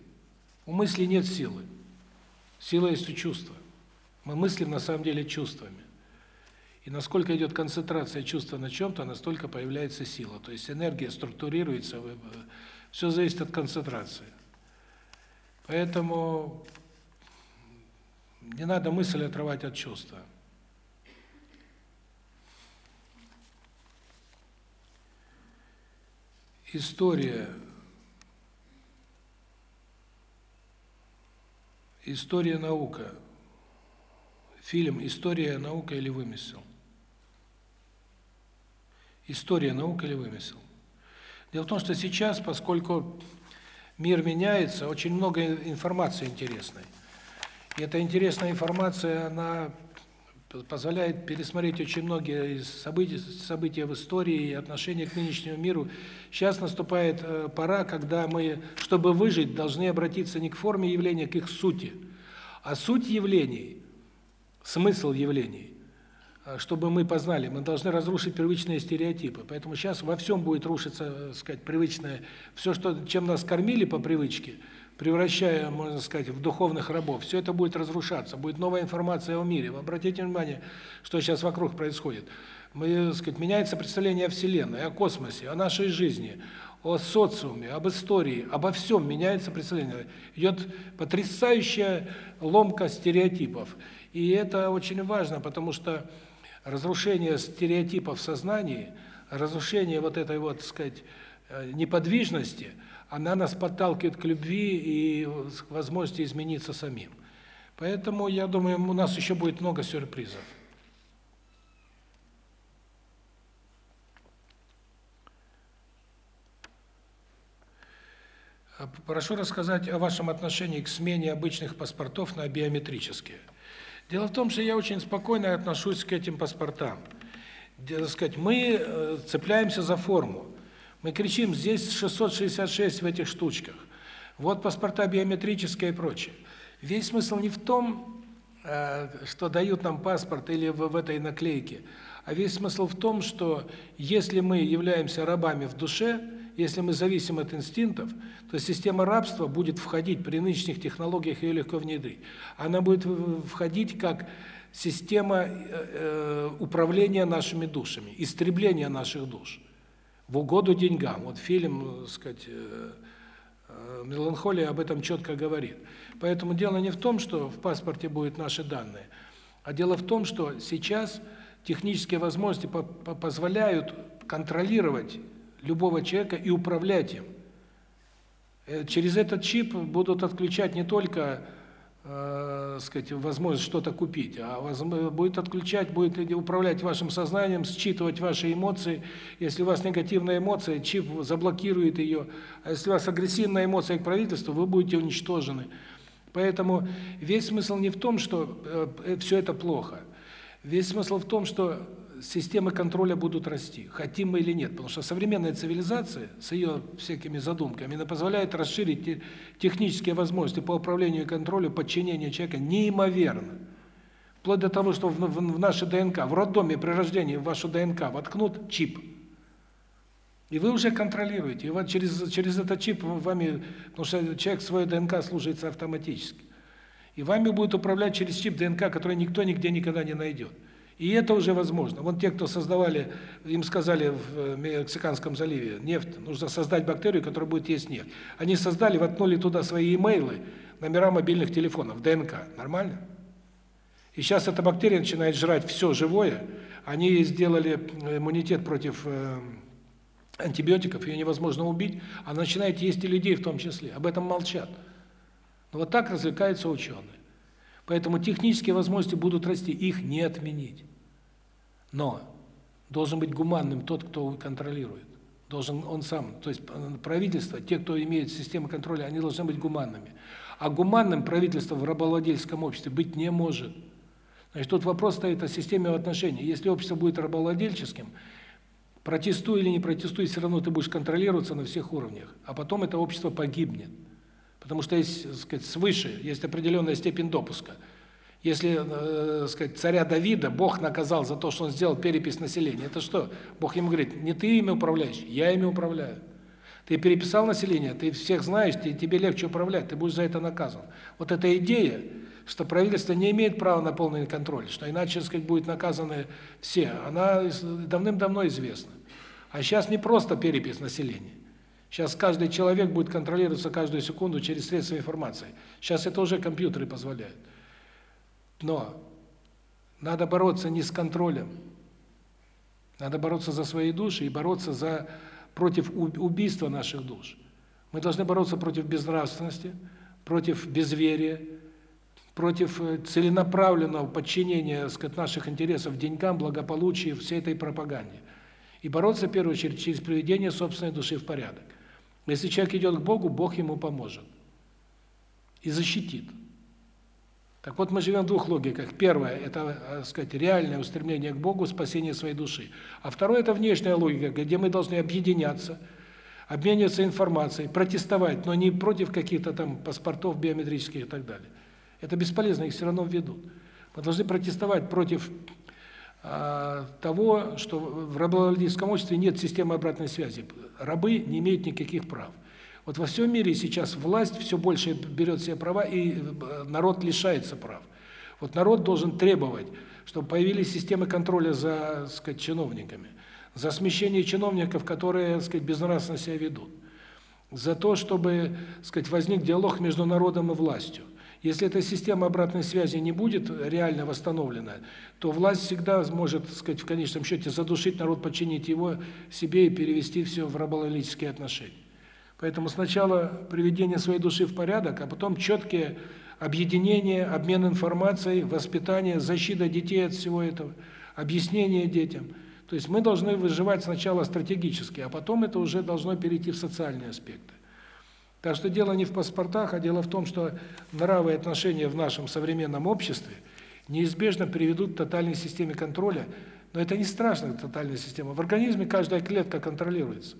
У мысли нет силы. Сила есть у чувства. Мы мыслим на самом деле чувствами. И насколько идет концентрация чувства на чем то настолько появляется сила. То есть энергия структурируется, все зависит от концентрации. Поэтому не надо мысль отрывать от чувства. История История наука. Фильм История наука или вымысел? История наука или вымысел? Дело в том, что сейчас, поскольку мир меняется, очень много информации интересной. И эта интересная информация, она позволяет пересмотреть очень многие события, события в истории и отношения к нынешнему миру. Сейчас наступает э, пора, когда мы, чтобы выжить, должны обратиться не к форме явления, а к их сути. А суть явлений, смысл явлений, чтобы мы познали, мы должны разрушить привычные стереотипы. Поэтому сейчас во всем будет рушиться, э, сказать, привычное, все, что чем нас кормили по привычке – превращая, можно сказать, в духовных рабов. Все это будет разрушаться, будет новая информация о мире. Вы обратите внимание, что сейчас вокруг происходит. Мы, так сказать, меняется представление о Вселенной, о космосе, о нашей жизни, о социуме, об истории, обо всем меняется представление. Идет потрясающая ломка стереотипов. И это очень важно, потому что разрушение стереотипов в сознании, разрушение вот этой вот, так сказать, э, неподвижности – она нас подталкивает к любви и к возможности измениться самим. Поэтому, я думаю, у нас еще будет много сюрпризов. А, прошу рассказать о вашем отношении к смене обычных паспортов на биометрические. Дело в том, что я очень спокойно отношусь к этим паспортам. Дело сказать, мы э, цепляемся за форму. Мы кричим, здесь 666 в этих штучках. Вот паспорта биометрические и прочее. Весь смысл не в том, э, что дают нам паспорт или в, в этой наклейке, а весь смысл в том, что если мы являемся рабами в душе, если мы зависим от инстинктов, то система рабства будет входить при нынешних технологиях ее легко внедрить. Она будет входить как система э, э, управления нашими душами, истребления наших душ в угоду деньгам. Вот фильм, так сказать, э, Э, меланхолия об этом четко говорит. Поэтому дело не в том, что в паспорте будут наши данные, а дело в том, что сейчас технические возможности по по позволяют контролировать любого человека и управлять им. Э, через этот чип будут отключать не только э, сказать, возможность что-то купить, а будет отключать, будет управлять вашим сознанием, считывать ваши эмоции. Если у вас негативная эмоция, чип заблокирует ее. А если у вас агрессивная эмоция к правительству, вы будете уничтожены. Поэтому весь смысл не в том, что э, э все это плохо. Весь смысл в том, что системы контроля будут расти, хотим мы или нет, потому что современная цивилизация с ее всякими задумками, она позволяет расширить технические возможности по управлению и контролю, подчинению человека неимоверно. Вплоть до того, что в, в, в нашей ДНК, в роддоме при рождении в вашу ДНК воткнут чип. И вы уже контролируете. И вот через через этот чип вами, потому что человек свою ДНК служится автоматически. И вами будет управлять через чип ДНК, который никто нигде никогда не найдет. И это уже возможно. Вон те, кто создавали, им сказали в э, Мексиканском заливе, нефть, нужно создать бактерию, которая будет есть нефть. Они создали, воткнули туда свои имейлы, номера мобильных телефонов, ДНК. Нормально? И сейчас эта бактерия начинает жрать все живое. Они сделали э, иммунитет против э, антибиотиков, ее невозможно убить. Она начинает есть и людей в том числе. Об этом молчат. Но вот так развлекаются ученые. Поэтому технические возможности будут расти, их не отменить. Но должен быть гуманным тот, кто контролирует. Должен он сам, то есть правительство, те, кто имеет систему контроля, они должны быть гуманными. А гуманным правительство в рабовладельческом обществе быть не может. Значит, тут вопрос стоит о системе отношений. Если общество будет рабовладельческим, протестуй или не протестуй, все равно ты будешь контролироваться на всех уровнях, а потом это общество погибнет. Потому что есть, так сказать, свыше есть определенная степень допуска. Если, э, сказать, царя Давида Бог наказал за то, что он сделал перепись населения, это что? Бог ему говорит: "Не ты ими управляешь, я ими управляю". Ты переписал население, ты всех знаешь, ты, тебе легче управлять, ты будешь за это наказан. Вот эта идея, что правительство не имеет права на полный контроль, что иначе, сказать, будут наказаны все, она давным-давно известна. А сейчас не просто перепись населения. Сейчас каждый человек будет контролироваться каждую секунду через средства информации. Сейчас это уже компьютеры позволяют. Но надо бороться не с контролем. Надо бороться за свои души и бороться за против убийства наших душ. Мы должны бороться против безнравственности, против безверия, против э, целенаправленного подчинения, сказать, наших интересов деньгам, благополучию, всей этой пропаганде. И бороться в первую очередь через приведение собственной души в порядок. Если человек идет к Богу, Бог ему поможет и защитит. Так вот, мы живем в двух логиках. Первое – это, так э, сказать, реальное устремление к Богу, спасение своей души. А второе – это внешняя логика, где мы должны объединяться, обмениваться информацией, протестовать, но не против каких-то там паспортов биометрических и так далее. Это бесполезно, их все равно введут. Мы должны протестовать против а, того, что в рабовладельческом обществе нет системы обратной связи. Рабы не имеют никаких прав. Вот во всем мире сейчас власть все больше берет себе права, и э, народ лишается прав. Вот народ должен требовать, чтобы появились системы контроля за, сказать, чиновниками, за смещение чиновников, которые, сказать, безнравственно себя ведут, за то, чтобы, сказать, возник диалог между народом и властью. Если эта система обратной связи не будет реально восстановлена, то власть всегда сможет, так сказать, в конечном счете задушить народ, подчинить его себе и перевести все в рабовладельческие отношения. Поэтому сначала приведение своей души в порядок, а потом четкие объединение, обмен информацией, воспитание, защита детей от всего этого, объяснение детям. То есть мы должны выживать сначала стратегически, а потом это уже должно перейти в социальные аспекты. Так что дело не в паспортах, а дело в том, что нравы и отношения в нашем современном обществе неизбежно приведут к тотальной системе контроля, но это не страшно, тотальная система. В организме каждая клетка контролируется.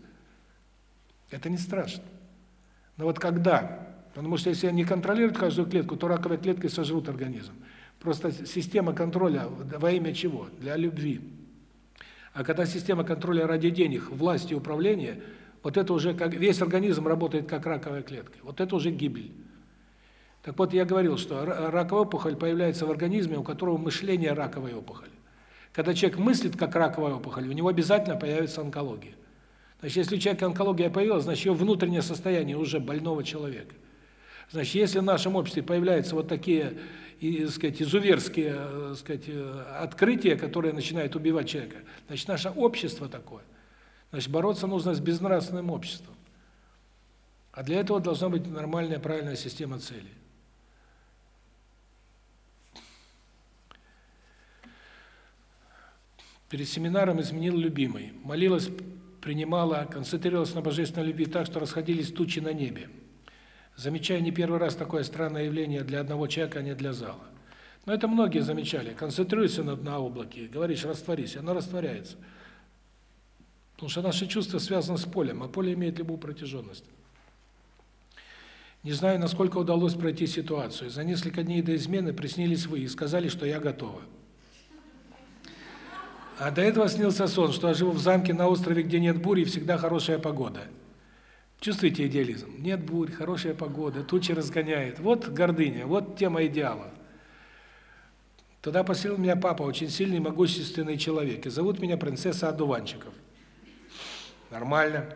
Это не страшно. Но вот когда, потому что если они контролируют каждую клетку, то раковые клетки сожрут организм. Просто система контроля во имя чего? Для любви. А когда система контроля ради денег, власти управления, вот это уже как весь организм работает как раковая клетка. Вот это уже гибель. Так вот я говорил, что раковая опухоль появляется в организме, у которого мышление раковой опухоли. Когда человек мыслит как раковая опухоль, у него обязательно появится онкология. Значит, если у человека онкология появилась, значит, его внутреннее состояние уже больного человека. Значит, если в нашем обществе появляются вот такие, и, сказать, изуверские, э, так сказать, э, открытия, которые начинают убивать человека, значит, наше общество такое. Значит, бороться нужно с безнравственным обществом. А для этого должна быть нормальная, правильная система целей. Перед семинаром изменил любимый. Молилась, принимала, концентрировалась на божественной любви так, что расходились тучи на небе. Замечаю не первый раз такое странное явление для одного человека, а не для зала. Но это многие замечали. Концентрируйся на, на облаке, говоришь, растворись, оно растворяется. Потому что наши чувства связаны с полем, а поле имеет любую протяженность. Не знаю, насколько удалось пройти ситуацию. За несколько дней до измены приснились вы и сказали, что я готова. А до этого снился сон, что я живу в замке на острове, где нет бури и всегда хорошая погода. Чувствуете идеализм? Нет бурь, хорошая погода, тучи разгоняет. Вот гордыня, вот тема идеала. Туда поселил меня папа, очень сильный, могущественный человек, и зовут меня принцесса Одуванчиков. Нормально.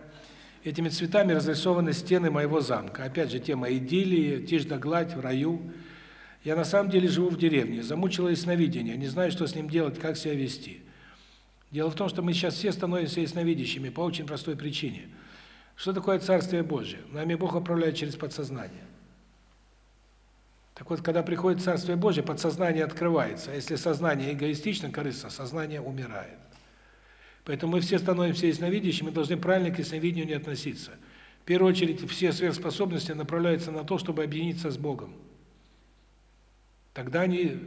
Этими цветами разрисованы стены моего замка. Опять же, тема идиллии, тишь да гладь в раю. Я на самом деле живу в деревне, замучила ясновидение, не знаю, что с ним делать, как себя вести. Дело в том, что мы сейчас все становимся ясновидящими по очень простой причине. Что такое Царствие Божие? Нами Бог управляет через подсознание. Так вот, когда приходит Царствие Божие, подсознание открывается. А если сознание эгоистично, корыстно, сознание умирает. Поэтому мы все становимся ясновидящими, мы должны правильно к ясновидению не относиться. В первую очередь, все сверхспособности направляются на то, чтобы объединиться с Богом. Тогда они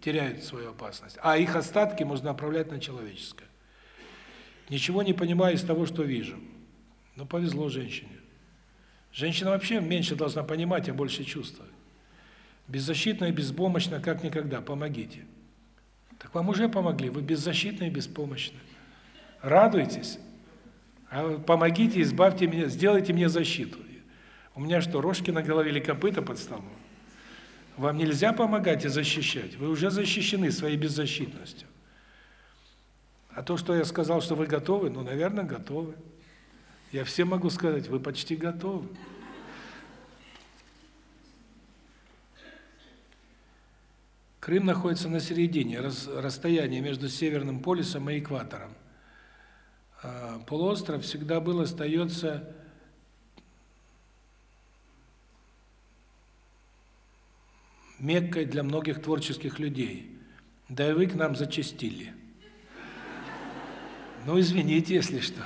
теряют свою опасность. А их остатки можно направлять на человеческое. Ничего не понимаю из того, что вижу. Но повезло женщине. Женщина вообще меньше должна понимать, а больше чувствовать. Беззащитная и беспомощна, как никогда. Помогите. Так вам уже помогли. Вы беззащитны и беспомощны. Радуйтесь. А помогите, избавьте меня, сделайте мне защиту. У меня что, рожки на голове или копыта под столом? Вам нельзя помогать и защищать. Вы уже защищены своей беззащитностью. А то, что я сказал, что вы готовы, ну, наверное, готовы. Я всем могу сказать, вы почти готовы. Крым находится на середине расстояния между Северным полюсом и экватором. А, полуостров всегда был, остается Меккой для многих творческих людей. Да и вы к нам зачастили. Ну, извините, если что.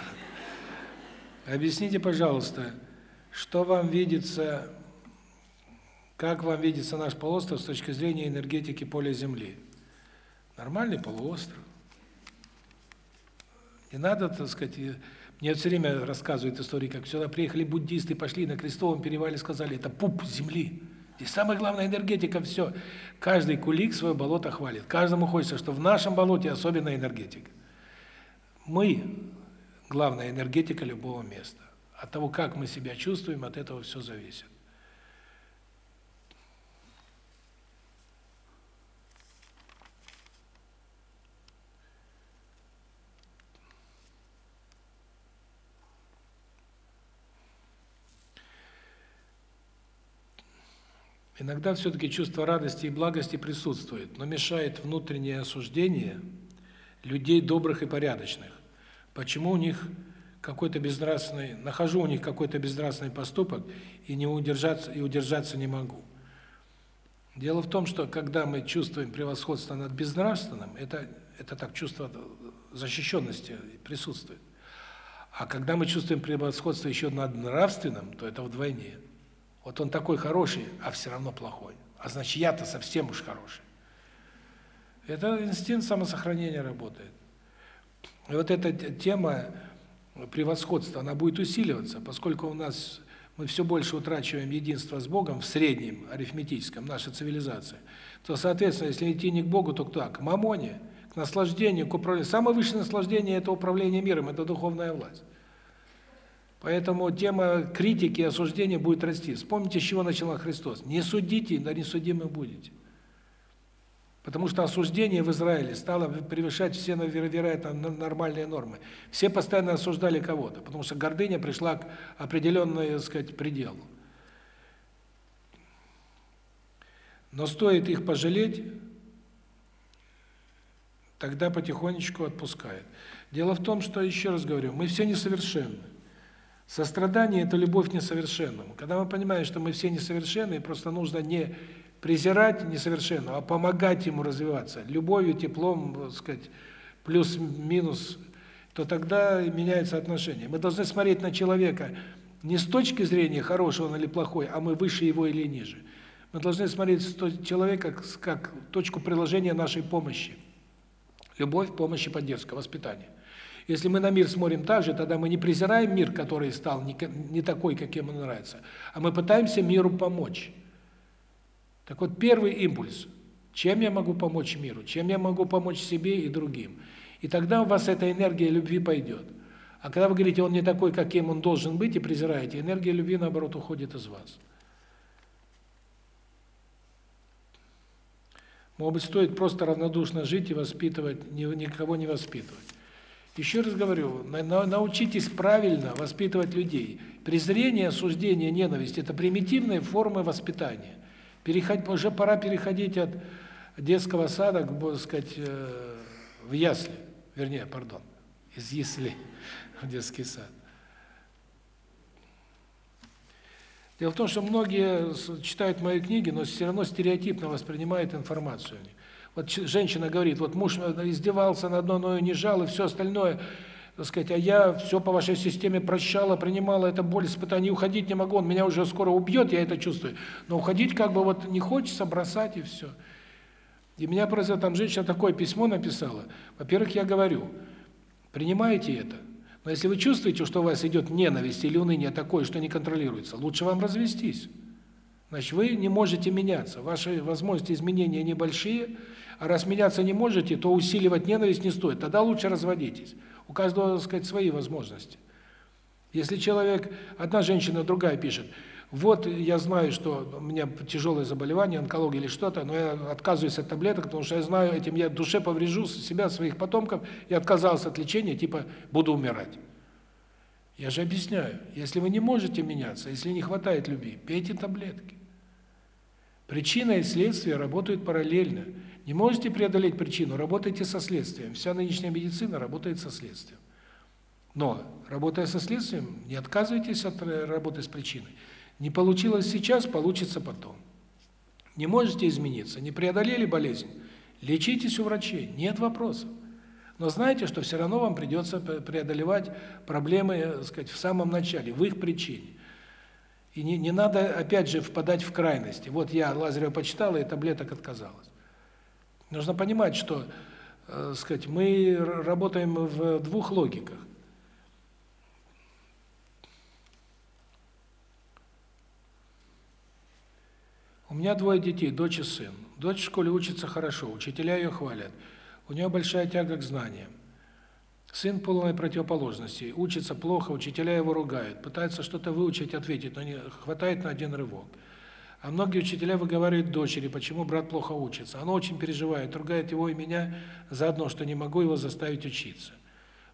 Объясните, пожалуйста, что вам видится, как вам видится наш полуостров с точки зрения энергетики поля Земли? Нормальный полуостров. Не надо, так сказать, мне все время рассказывают истории, как сюда приехали буддисты, пошли на крестовом перевале, сказали, это пуп земли. И самая главная энергетика все. Каждый кулик свое болото хвалит. Каждому хочется, что в нашем болоте особенная энергетика. Мы главная энергетика любого места. От того, как мы себя чувствуем, от этого все зависит. Иногда все таки чувство радости и благости присутствует, но мешает внутреннее осуждение людей добрых и порядочных. Почему у них какой-то безнравственный, нахожу у них какой-то безнравственный поступок и не удержаться и удержаться не могу. Дело в том, что когда мы чувствуем превосходство над безнравственным, это это так чувство защищенности присутствует. А когда мы чувствуем превосходство еще над нравственным, то это вдвойне. Вот он такой хороший, а все равно плохой. А значит, я-то совсем уж хороший. Это инстинкт самосохранения работает. И вот эта тема превосходства, она будет усиливаться, поскольку у нас мы все больше утрачиваем единство с Богом в среднем арифметическом нашей цивилизации. То, соответственно, если идти не к Богу, то куда? К мамоне, к наслаждению, к управлению. Самое высшее наслаждение это управление миром, это духовная власть. Поэтому тема критики и осуждения будет расти. Вспомните, с чего начал Христос: "Не судите, да не судимы будете". Потому что осуждение в Израиле стало превышать все вероятно нормальные нормы. Все постоянно осуждали кого-то, потому что гордыня пришла к определенному, сказать, пределу. Но стоит их пожалеть, тогда потихонечку отпускает. Дело в том, что еще раз говорю, мы все несовершенны. Сострадание это любовь к несовершенному. Когда мы понимаем, что мы все несовершенны, просто нужно не презирать несовершенного, а помогать ему развиваться любовью, теплом, так сказать, плюс-минус, то тогда меняется отношение. Мы должны смотреть на человека не с точки зрения хорошего он или плохой, а мы выше его или ниже. Мы должны смотреть человека как, точку приложения нашей помощи. Любовь, помощь и поддержка, воспитание. Если мы на мир смотрим так же, тогда мы не презираем мир, который стал не, не такой, каким ему нравится, а мы пытаемся миру помочь. Так вот, первый импульс. Чем я могу помочь миру? Чем я могу помочь себе и другим? И тогда у вас эта энергия любви пойдет. А когда вы говорите, он не такой, каким он должен быть, и презираете, энергия любви, наоборот, уходит из вас. Может быть, стоит просто равнодушно жить и воспитывать, никого не воспитывать. Еще раз говорю, научитесь правильно воспитывать людей. Презрение, осуждение, ненависть – это примитивные формы воспитания. Переходить, уже пора переходить от детского сада, к, сказать, э, в ясли, вернее, пардон, из ясли в детский сад. Дело в том, что многие читают мои книги, но все равно стереотипно воспринимают информацию. Вот женщина говорит, вот муж издевался над мной, но не жал и все остальное – так сказать, а я все по вашей системе прощала, принимала это боль, испытание, уходить не могу, он меня уже скоро убьет, я это чувствую. Но уходить как бы вот не хочется, бросать и все. И меня просто там женщина такое письмо написала. Во-первых, я говорю, принимайте это. Но если вы чувствуете, что у вас идет ненависть или уныние такое, что не контролируется, лучше вам развестись. Значит, вы не можете меняться. Ваши возможности изменения небольшие, а раз меняться не можете, то усиливать ненависть не стоит. Тогда лучше разводитесь. У каждого, так сказать, свои возможности. Если человек, одна женщина, другая пишет, вот я знаю, что у меня тяжелое заболевание, онкология или что-то, но я отказываюсь от таблеток, потому что я знаю, этим я душе поврежу себя, своих потомков, и отказался от лечения, типа буду умирать. Я же объясняю, если вы не можете меняться, если не хватает любви, пейте таблетки. Причина и следствие работают параллельно. Не можете преодолеть причину, работайте со следствием. Вся нынешняя медицина работает со следствием. Но, работая со следствием, не отказывайтесь от работы с причиной. Не получилось сейчас, получится потом. Не можете измениться, не преодолели болезнь, лечитесь у врачей, нет вопросов. Но знайте, что все равно вам придется преодолевать проблемы, так сказать, в самом начале, в их причине. И не, не надо, опять же, впадать в крайности. Вот я Лазарева почитала, и таблеток отказалась. Нужно понимать, что, э, сказать, мы работаем в двух логиках. У меня двое детей, дочь и сын. Дочь в школе учится хорошо, учителя ее хвалят. У нее большая тяга к знаниям. Сын полной противоположности, учится плохо, учителя его ругают, пытается что-то выучить, ответить, но не хватает на один рывок. А многие учителя выговаривают дочери, почему брат плохо учится. Она очень переживает, ругает его и меня за одно, что не могу его заставить учиться.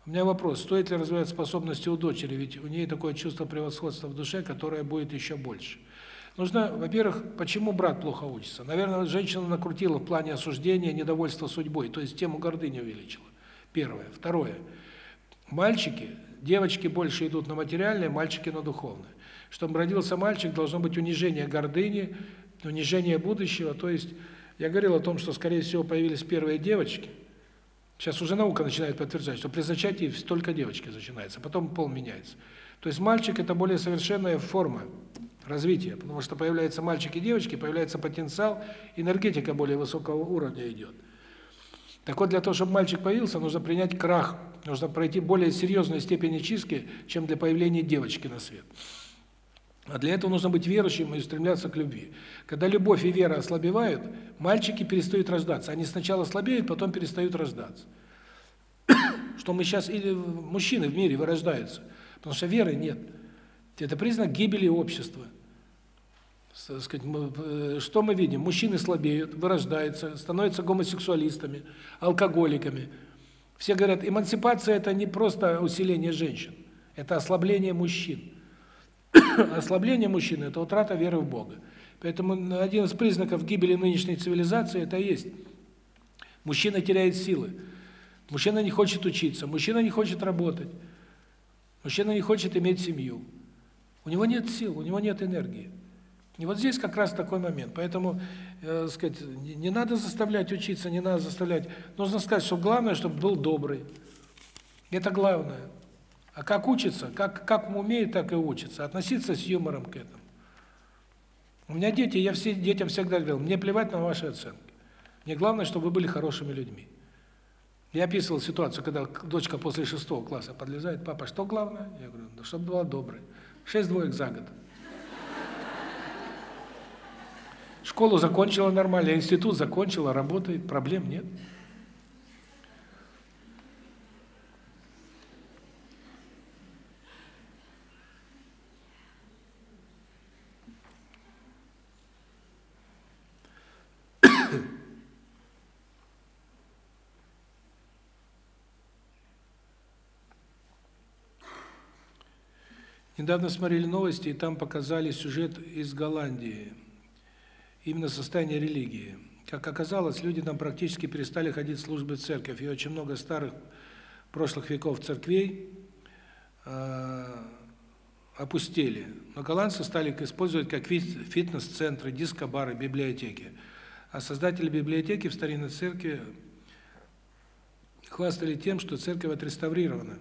У меня вопрос, стоит ли развивать способности у дочери, ведь у нее такое чувство превосходства в душе, которое будет еще больше. Нужно, во-первых, почему брат плохо учится? Наверное, женщина накрутила в плане осуждения, недовольства судьбой, то есть тему гордыни увеличила. Первое. Второе. Мальчики, девочки больше идут на материальное, мальчики на духовное. Чтобы родился мальчик, должно быть унижение гордыни, унижение будущего. То есть, я говорил о том, что, скорее всего, появились первые девочки. Сейчас уже наука начинает подтверждать, что при зачатии только девочки начинается, потом пол меняется. То есть мальчик – это более совершенная форма развития, потому что появляются мальчики и девочки, появляется потенциал, энергетика более высокого уровня идет. Так вот, для того, чтобы мальчик появился, нужно принять крах, нужно пройти более серьезную степень чистки, чем для появления девочки на свет. А для этого нужно быть верующим и стремляться к любви. Когда любовь и вера ослабевают, мальчики перестают рождаться. Они сначала слабеют, потом перестают рождаться. [coughs] Что мы сейчас или мужчины в мире вырождаются, потому что веры нет. Это признак гибели общества. Сказать, э, что мы видим? Мужчины слабеют, вырождаются, становятся гомосексуалистами, алкоголиками. Все говорят, эмансипация – это не просто усиление женщин, это ослабление мужчин. [coughs] ослабление мужчины – это утрата веры в Бога. Поэтому один из признаков гибели нынешней цивилизации – это есть. Мужчина теряет силы, мужчина не хочет учиться, мужчина не хочет работать, мужчина не хочет иметь семью. У него нет сил, у него нет энергии. И вот здесь как раз такой момент. Поэтому, э, сказать, не, не надо заставлять учиться, не надо заставлять. Нужно сказать, что главное, чтобы был добрый. Это главное. А как учиться? Как как умеет, так и учится. Относиться с юмором к этому. У меня дети, я все детям всегда говорил: "Мне плевать на ваши оценки. Мне главное, чтобы вы были хорошими людьми". Я описывал ситуацию, когда дочка после шестого класса подлезает: "Папа, что главное?" Я говорю: "Да чтобы была доброй". Шесть двоек за год. Школу закончила нормально, институт закончила, работает, проблем нет. Недавно смотрели новости, и там показали сюжет из Голландии именно состояние религии. Как оказалось, люди там практически перестали ходить в службы в церковь, и очень много старых прошлых веков церквей э, опустели. Но голландцы стали использовать как фитнес-центры, диско-бары, библиотеки. А создатели библиотеки в старинной церкви хвастали тем, что церковь отреставрирована.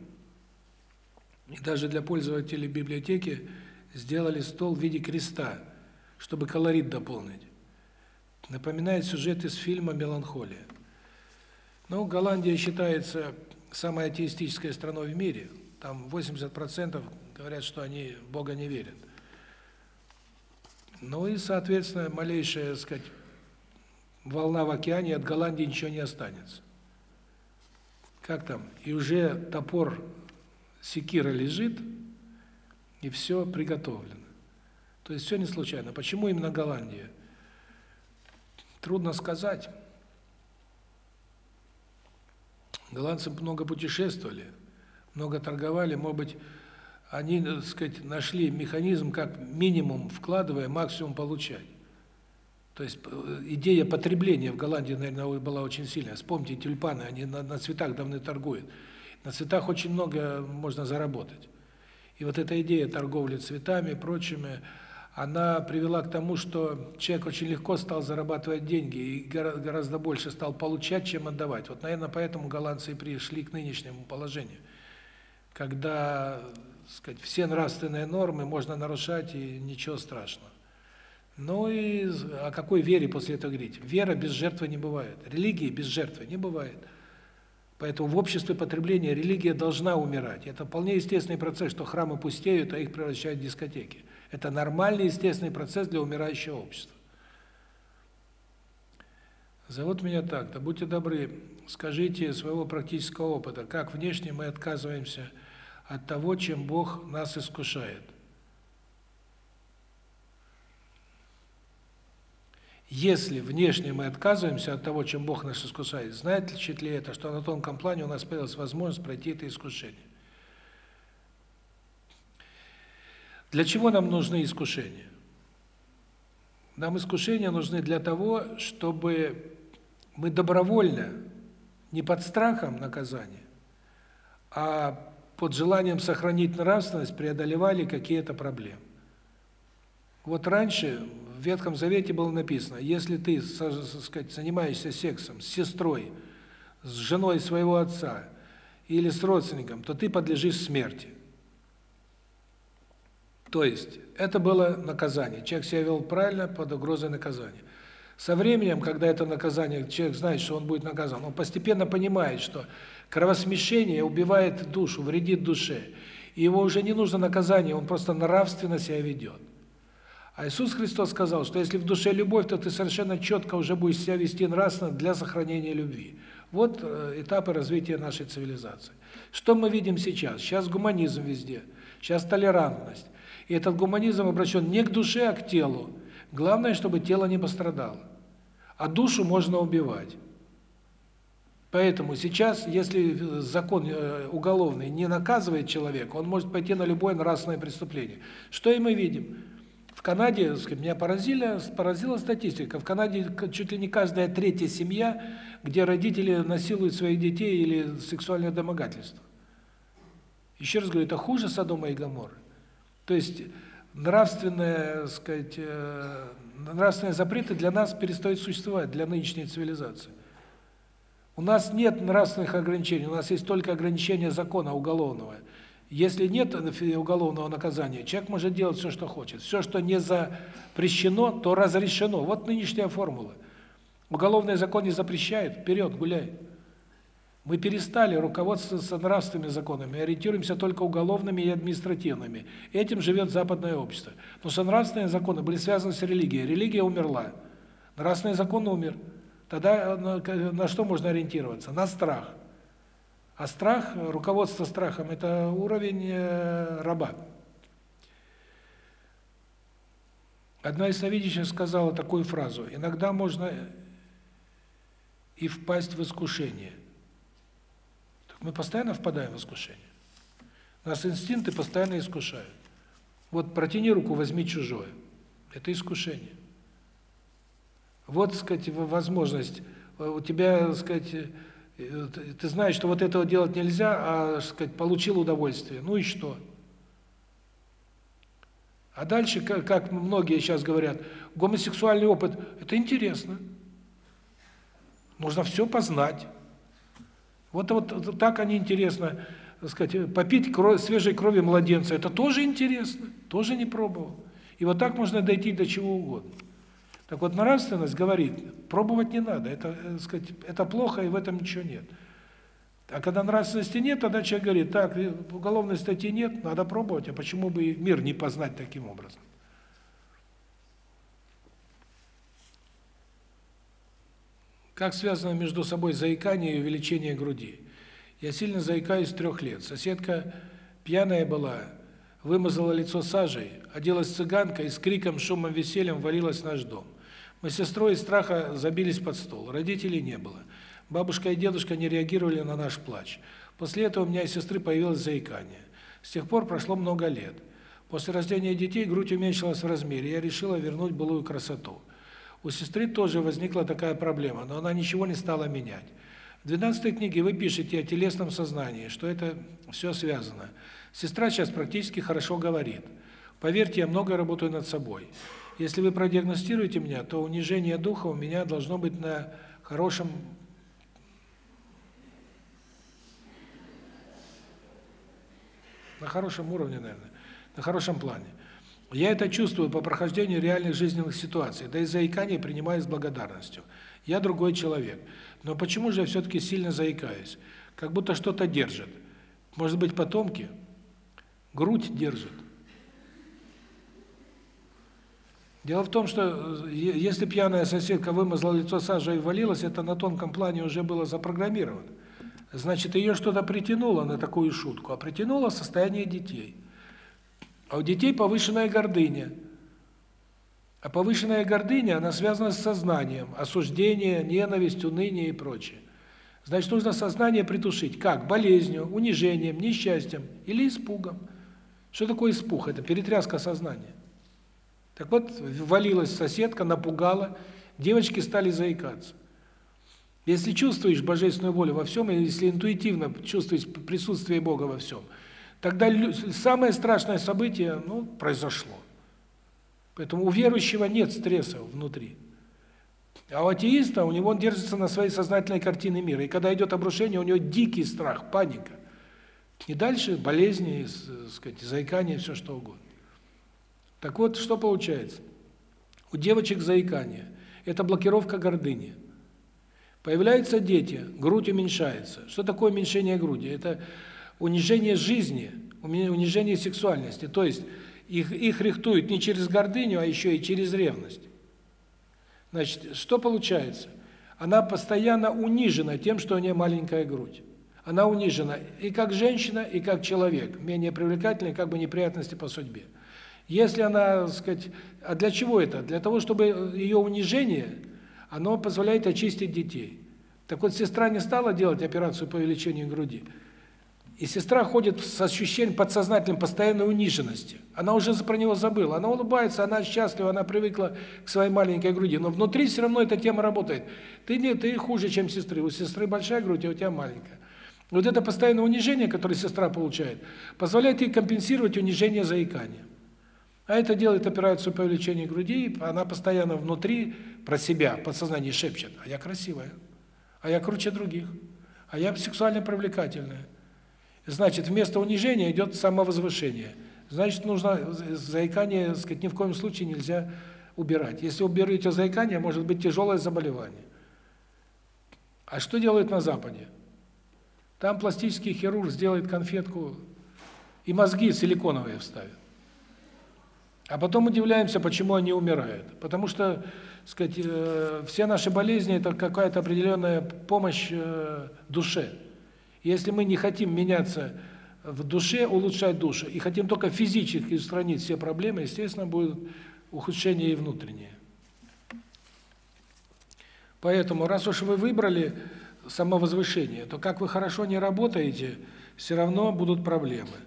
И даже для пользователей библиотеки сделали стол в виде креста, чтобы колорит дополнить. Напоминает сюжет из фильма «Меланхолия». Ну, Голландия считается самой атеистической страной в мире. Там 80% говорят, что они в Бога не верят. Ну и, соответственно, малейшая, так сказать, волна в океане, от Голландии ничего не останется. Как там? И уже топор секира лежит, и все приготовлено. То есть все не случайно. Почему именно Голландия? Трудно сказать. Голландцы много путешествовали, много торговали, может быть, они, так сказать, нашли механизм, как минимум вкладывая, максимум получать. То есть э, идея потребления в Голландии, наверное, была очень сильная. Вспомните тюльпаны, они на, на цветах давно торгуют. На цветах очень много можно заработать. И вот эта идея торговли цветами и прочими, она привела к тому, что человек очень легко стал зарабатывать деньги и гораздо больше стал получать, чем отдавать. Вот, наверное, поэтому голландцы и пришли к нынешнему положению, когда, сказать, все нравственные нормы можно нарушать и ничего страшного. Ну и о какой вере после этого говорить? Вера без жертвы не бывает. Религии без жертвы не бывает. Поэтому в обществе потребления религия должна умирать. Это вполне естественный процесс, что храмы пустеют, а их превращают в дискотеки. Это нормальный, естественный процесс для умирающего общества. Зовут меня так-то. Будьте добры, скажите своего практического опыта, как внешне мы отказываемся от того, чем Бог нас искушает. Если внешне мы отказываемся от того, чем Бог нас искушает, значит ли это, что на тонком плане у нас появилась возможность пройти это искушение? Для чего нам нужны искушения? Нам искушения нужны для того, чтобы мы добровольно, не под страхом наказания, а под желанием сохранить нравственность преодолевали какие-то проблемы. Вот раньше в Ветхом Завете было написано, если ты, так сказать, занимаешься сексом с сестрой, с женой своего отца или с родственником, то ты подлежишь смерти. То есть это было наказание. Человек себя вел правильно под угрозой наказания. Со временем, когда это наказание, человек знает, что он будет наказан, он постепенно понимает, что кровосмешение убивает душу, вредит душе. И его уже не нужно наказание, он просто нравственно себя ведет. А Иисус Христос сказал, что если в душе любовь, то ты совершенно четко уже будешь себя вести нравственно для сохранения любви. Вот э, этапы развития нашей цивилизации. Что мы видим сейчас? Сейчас гуманизм везде, сейчас толерантность. И этот гуманизм обращен не к душе, а к телу, Главное, чтобы тело не пострадало. А душу можно убивать. Поэтому сейчас, если закон э, уголовный не наказывает человека, он может пойти на любое нравственное преступление. Что и мы видим? В Канаде, меня поразила, поразила статистика. В Канаде чуть ли не каждая третья семья, где родители насилуют своих детей или сексуальное домогательство. Еще раз говорю, это хуже Содома и Гоморры. То есть нравственные, сказать, э, нравственные запреты для нас перестают существовать, для нынешней цивилизации. У нас нет нравственных ограничений, у нас есть только ограничения закона уголовного. Если нет уголовного наказания, человек может делать все, что хочет. Все, что не запрещено, то разрешено. Вот нынешняя формула. Уголовный закон не запрещает, вперед, гуляй. Мы перестали руководствоваться нравственными законами, ориентируемся только уголовными и административными. Этим живет западное общество. Но со нравственные законы были связаны с религией. Религия умерла. Нравственный закон умер. Тогда на, на что можно ориентироваться? На страх. А страх, руководство страхом это уровень э, раба. Одна из совидящих сказала такую фразу: "Иногда можно и впасть в искушение". Мы постоянно впадаем в искушение. Нас инстинкты постоянно искушают. Вот протяни руку, возьми чужое. Это искушение. Вот, сказать, возможность э, у тебя, сказать, э, ты знаешь, что вот этого делать нельзя, а, сказать, получил удовольствие. Ну и что? А дальше, как, как многие сейчас говорят, гомосексуальный опыт это интересно. Нужно все познать. Вот, вот так они интересно, так сказать, попить кровь, свежей крови младенца, это тоже интересно, тоже не пробовал. И вот так можно дойти до чего угодно. Так вот, нравственность говорит, пробовать не надо, это, так э, сказать, это плохо, и в этом ничего нет. А когда нравственности нет, тогда человек говорит, так, э, уголовной статьи нет, надо пробовать, а почему бы мир не познать таким образом? Как связано между собой заикание и увеличение груди? Я сильно заикаюсь с трех лет. Соседка пьяная была, вымазала лицо сажей, оделась цыганкой и с криком, шумом, весельем валилась в наш дом. Мы с сестрой из страха забились под стол. Родителей не было. Бабушка и дедушка не реагировали на наш плач. После этого у меня и сестры появилось заикание. С тех пор прошло много лет. После рождения детей грудь уменьшилась в размере. Я решила вернуть былую красоту. У сестры тоже возникла такая проблема, но она ничего не стала менять. В 12 книге вы пишете о телесном сознании, что это все связано. Сестра сейчас практически хорошо говорит. Поверьте, я много работаю над собой. Если вы продиагностируете меня, то унижение духа у меня должно быть на хорошем на хорошем уровне, наверное, на хорошем плане. Я это чувствую по прохождению реальных жизненных ситуаций, да и заикание принимаю с благодарностью. Я другой человек. Но почему же я все-таки сильно заикаюсь? Как будто что-то держит. Может быть, потомки? Грудь держит. Дело в том, что э, если пьяная соседка вымазала лицо сажей и валилась, это на тонком плане уже было запрограммировано. Значит, ее что-то притянуло на такую шутку, а притянуло состояние детей. А у детей повышенная гордыня. А повышенная гордыня, она связана с сознанием, осуждение, ненависть, уныние и прочее. Значит, нужно сознание притушить. Как? Болезнью, унижением, несчастьем или испугом. Что такое испуг? Это перетряска сознания. Так вот, валилась соседка, напугала, девочки стали заикаться. Если чувствуешь божественную волю во всем, если интуитивно чувствуешь присутствие Бога во всем – Тогда самое страшное событие, ну, произошло. Поэтому у верующего нет стресса внутри. А у атеиста, у него он держится на своей сознательной картине мира. И когда идет обрушение, у него дикий страх, паника. И дальше болезни, сказать, заикание, все что угодно. Так вот, что получается? У девочек заикание. Это блокировка гордыни. Появляются дети, грудь уменьшается. Что такое уменьшение груди? Это унижение жизни, унижение сексуальности. То есть их их рихтуют не через гордыню, а еще и через ревность. Значит, что получается? Она постоянно унижена тем, что у нее маленькая грудь. Она унижена и как женщина, и как человек, менее привлекательный, как бы неприятности по судьбе. Если она, сказать, а для чего это? Для того, чтобы ее унижение, оно позволяет очистить детей. Так вот, сестра не стала делать операцию по увеличению груди. И сестра ходит с ощущением подсознательной постоянной униженности. Она уже про него забыла. Она улыбается, она счастлива, она привыкла к своей маленькой груди. Но внутри все равно эта тема работает. Ты не, ты хуже, чем сестры. У сестры большая грудь, а у тебя маленькая. Вот это постоянное унижение, которое сестра получает, позволяет ей компенсировать унижение заикания. А это делает операцию по увеличению груди, она постоянно внутри про себя, подсознание шепчет, а я красивая, а я круче других, а я сексуально привлекательная. Значит, вместо унижения идет самовозвышение. Значит, нужно заикание, так сказать, ни в коем случае нельзя убирать. Если уберете заикание, может быть тяжелое заболевание. А что делают на Западе? Там пластический хирург сделает конфетку и мозги силиконовые вставит. А потом удивляемся, почему они умирают. Потому что, сказать, э, все наши болезни это какая-то определенная помощь э, душе. Если мы не хотим меняться в душе, улучшать душу, и хотим только физически устранить все проблемы, естественно, будет ухудшение и внутреннее. Поэтому, раз уж вы выбрали самовозвышение, то как вы хорошо не работаете, все равно будут проблемы.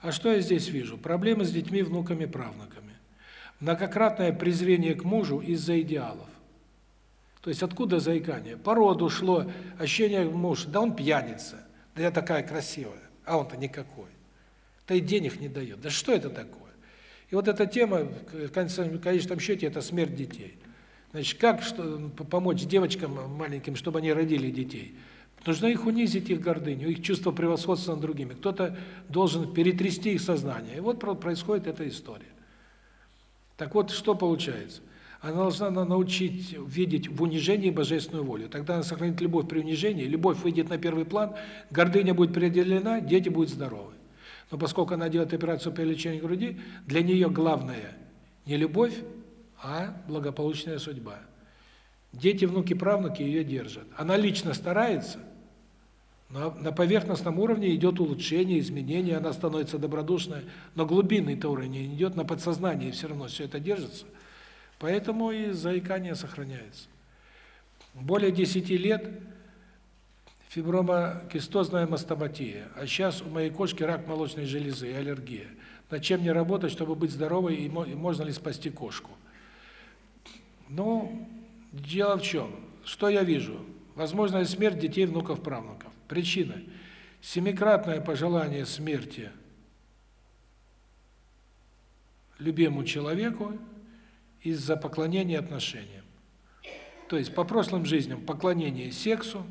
А что я здесь вижу? Проблемы с детьми, внуками, правнуками. Многократное презрение к мужу из-за идеалов. То есть откуда заикание? По роду шло ощущение муж, да он пьяница, да я такая красивая, а он-то никакой. Да и денег не дает. Да что это такое? И вот эта тема, в конечном счете, это смерть детей. Значит, как что, помочь девочкам маленьким, чтобы они родили детей? Нужно их унизить, их гордыню, их чувство превосходства над другими. Кто-то должен перетрясти их сознание. И вот происходит эта история. Так вот, что получается? Она должна научить видеть в унижении божественную волю. Тогда она сохранит любовь при унижении, любовь выйдет на первый план, гордыня будет преодолена, дети будут здоровы. Но поскольку она делает операцию по лечению груди, для нее главное не любовь, а благополучная судьба. Дети, внуки, правнуки ее держат. Она лично старается, но на поверхностном уровне идет улучшение, изменение, она становится добродушной, но глубинный-то уровень идет на подсознание, все равно все это держится. Поэтому и заикание сохраняется. Более 10 лет фибромакистозная мастоматия, а сейчас у моей кошки рак молочной железы и аллергия. Над чем мне работать, чтобы быть здоровой, и можно ли спасти кошку? Ну, дело в чем? Что я вижу? Возможная смерть детей, внуков, правнуков. Причина – семикратное пожелание смерти любимому человеку из-за поклонения отношениям. То есть по прошлым жизням поклонение сексу,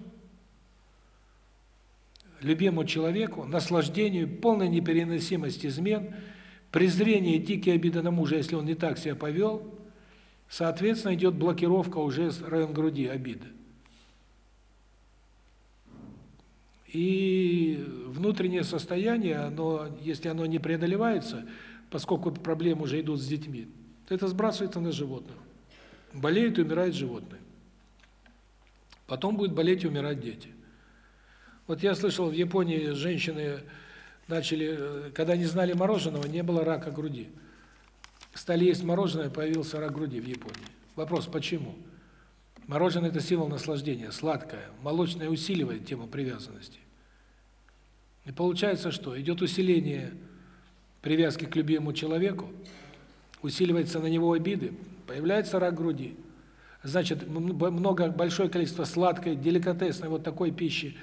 любимому человеку, наслаждению, полной непереносимость измен, презрение, дикие обиды на мужа, если он не так себя повел, Соответственно, идет блокировка уже с район груди, обиды. И внутреннее состояние, оно, если оно не преодолевается, поскольку проблемы уже идут с детьми, это сбрасывается на животных. Болеют и умирают животные. Потом будет болеть и умирать дети. Вот я слышал, в Японии женщины начали, когда не знали мороженого, не было рака груди стали есть мороженое, появился рак груди в Японии. Вопрос, почему? Мороженое – это символ наслаждения, сладкое. Молочное усиливает тему привязанности. И получается что? Идет усиление привязки к любимому человеку, усиливается на него обиды, появляется рак груди. Значит, много, большое количество сладкой, деликатесной вот такой пищи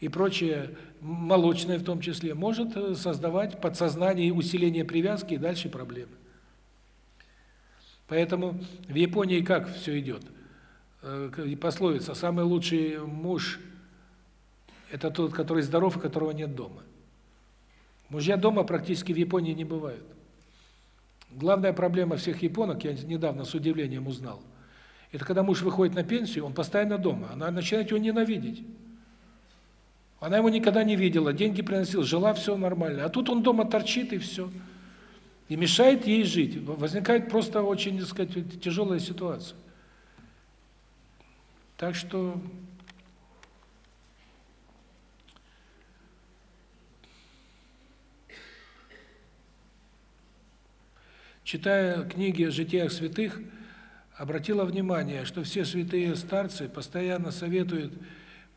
и прочее, молочное в том числе, может э, создавать подсознание усиление привязки и дальше проблемы. Поэтому в Японии как все идет? Э, пословица «самый лучший муж – это тот, который здоров и которого нет дома». Мужья дома практически в Японии не бывают. Главная проблема всех японок, я недавно с удивлением узнал, это когда муж выходит на пенсию, он постоянно дома, она начинает его ненавидеть. Она его никогда не видела, деньги приносил, жила, все нормально. А тут он дома торчит и все и мешает ей жить. Возникает просто очень, так сказать, тяжелая ситуация. Так что читая книги о житиях святых, обратила внимание, что все святые старцы постоянно советуют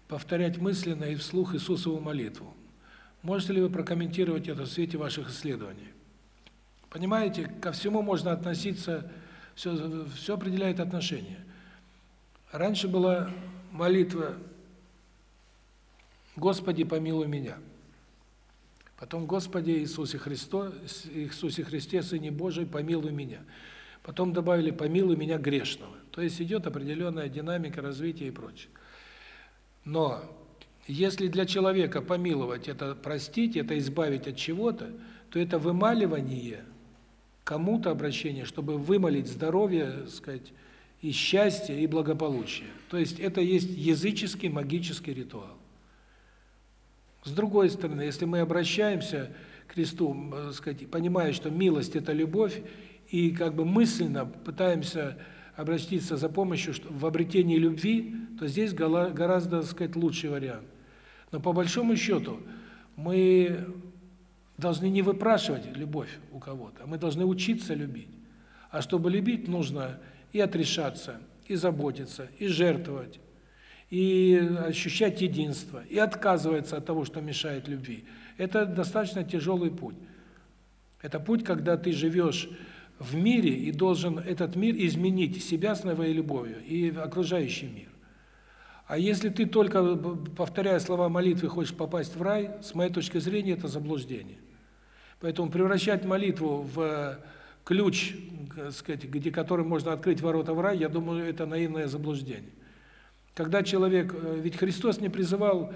повторять мысленно и вслух Иисусову молитву. Можете ли вы прокомментировать это в свете ваших исследований? Понимаете, ко всему можно относиться, все, все определяет отношение. Раньше была молитва «Господи, помилуй меня». Потом «Господи Иисусе Христо, Иисусе Христе, Сыне Божий, помилуй меня». Потом добавили «помилуй меня грешного». То есть идет определенная динамика развития и прочее. Но если для человека помиловать это простить, это избавить от чего-то, то это вымаливание кому-то обращение, чтобы вымолить здоровье, сказать, и счастье, и благополучие. То есть это есть языческий магический ритуал. С другой стороны, если мы обращаемся к Христу, сказать, понимая, что милость это любовь, и как бы мысленно пытаемся обратиться за помощью в обретении любви, то здесь гораздо, так сказать, лучший вариант. Но по большому счету мы должны не выпрашивать любовь у кого-то, а мы должны учиться любить. А чтобы любить, нужно и отрешаться, и заботиться, и жертвовать, и ощущать единство, и отказываться от того, что мешает любви. Это достаточно тяжелый путь. Это путь, когда ты живешь в мире и должен этот мир изменить себя своей любовью и окружающий мир. А если ты только, повторяя слова молитвы, хочешь попасть в рай, с моей точки зрения, это заблуждение. Поэтому превращать молитву в ключ, сказать, где которым можно открыть ворота в рай, я думаю, это наивное заблуждение. Когда человек, э, ведь Христос не призывал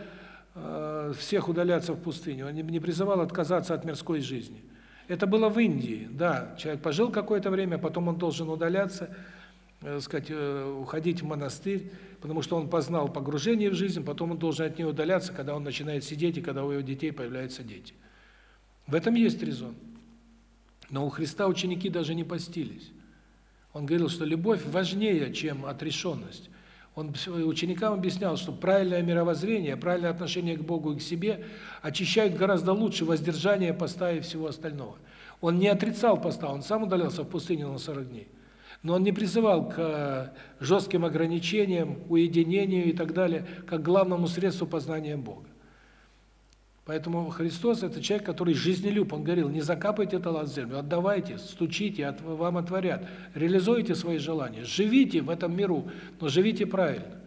э, всех удаляться в пустыню, он не призывал отказаться от мирской жизни. Это было в Индии, да, человек пожил какое-то время, потом он должен удаляться, э, сказать, э, уходить в монастырь, потому что он познал погружение в жизнь, потом он должен от нее удаляться, когда он начинает сидеть и когда у его детей появляются дети. В этом есть резон. Но у Христа ученики даже не постились. Он говорил, что любовь важнее, чем отрешенность. Он ученикам объяснял, что правильное мировоззрение, правильное отношение к Богу и к себе очищают гораздо лучше воздержание поста и всего остального. Он не отрицал поста, он сам удалялся в пустыню на 40 дней. Но он не призывал к э, жестким ограничениям, уединению и так далее, как главному средству познания Бога. Поэтому Христос – это человек, который жизнелюб. Он говорил, не закапывайте талант в землю, отдавайте, стучите, от, вам отворят. Реализуйте свои желания. Живите в этом миру, но живите правильно.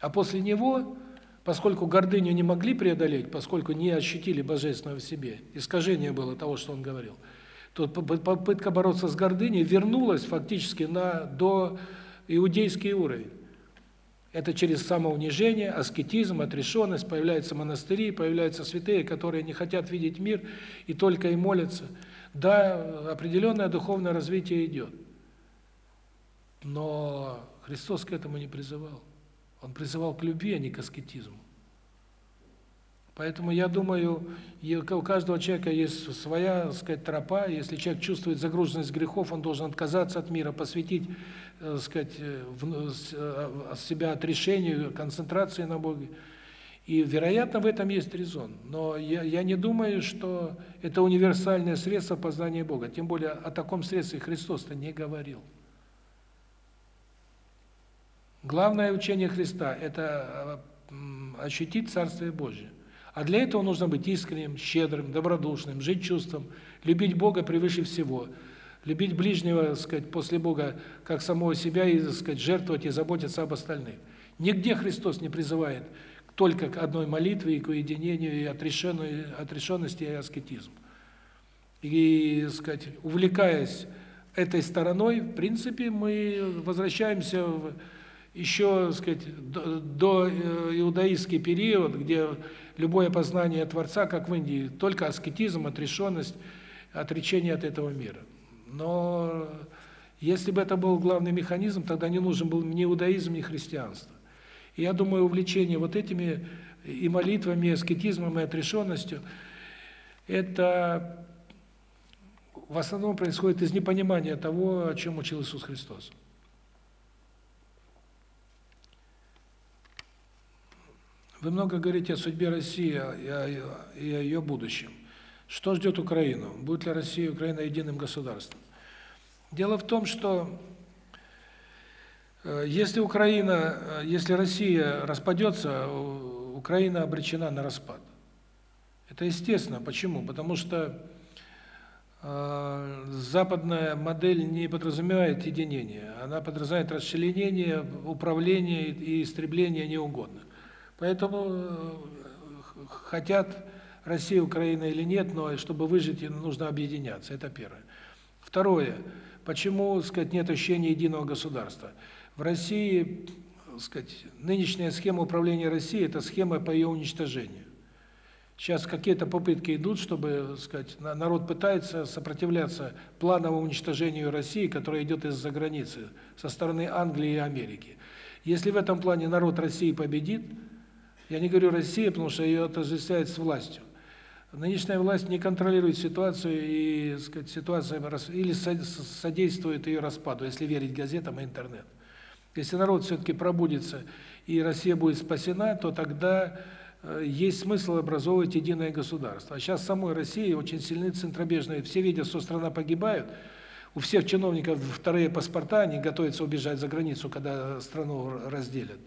А после него, поскольку гордыню не могли преодолеть, поскольку не ощутили божественного в себе, искажение было того, что он говорил, то попытка бороться с гордыней вернулась фактически на до иудейский уровень. Это через самоунижение, аскетизм, отрешенность, появляются монастыри, появляются святые, которые не хотят видеть мир и только и молятся. Да, определенное духовное развитие идет. Но Христос к этому не призывал. Он призывал к любви, а не к аскетизму. Поэтому я думаю, у каждого человека есть своя, так сказать, тропа. Если человек чувствует загруженность грехов, он должен отказаться от мира, посвятить, так э, сказать, э, э, себя отрешению, концентрации на Боге. И, вероятно, в этом есть резон. Но я, я не думаю, что это универсальное средство познания Бога. Тем более о таком средстве Христос-то не говорил. Главное учение Христа – это ощутить Царствие Божие. А для этого нужно быть искренним, щедрым, добродушным, жить чувством, любить Бога превыше всего, любить ближнего, так сказать, после Бога как самого себя и, так сказать, жертвовать и заботиться об остальных. Нигде Христос не призывает только к одной молитве и к уединению, и отрешенности, и аскетизму. И, так сказать, увлекаясь этой стороной, в принципе, мы возвращаемся в еще, так сказать, до, до э, иудаистский период, где любое познание Творца, как в Индии, только аскетизм, отрешенность, отречение от этого мира. Но если бы это был главный механизм, тогда не нужен был ни иудаизм, ни христианство. И я думаю, увлечение вот этими и молитвами, и аскетизмом, и отрешенностью, это в основном происходит из непонимания того, о чем учил Иисус Христос. Вы много говорите о судьбе России и о ее будущем. Что ждет Украину? Будет ли Россия и Украина единым государством? Дело в том, что э, если Украина, э, если Россия распадется, Украина обречена на распад. Это естественно. Почему? Потому что э, западная модель не подразумевает единение, она подразумевает расчленение, управление и истребление неугодных. Поэтому хотят Россия, Украина или нет, но чтобы выжить, нужно объединяться. Это первое. Второе. Почему, сказать, нет ощущения единого государства? В России, сказать, нынешняя схема управления Россией это схема по ее уничтожению. Сейчас какие-то попытки идут, чтобы, сказать, народ пытается сопротивляться плановому уничтожению России, которое идет из-за границы, со стороны Англии и Америки. Если в этом плане народ России победит, я не говорю Россия, потому что ее отождествляют с властью. Нынешняя власть не контролирует ситуацию и, сказать, ситуация или содействует ее распаду, если верить газетам и интернету. Если народ все таки пробудится и Россия будет спасена, то тогда э, есть смысл образовывать единое государство. А сейчас самой России очень сильны центробежные. Все видят, что страна погибает. У всех чиновников вторые паспорта, они готовятся убежать за границу, когда страну разделят.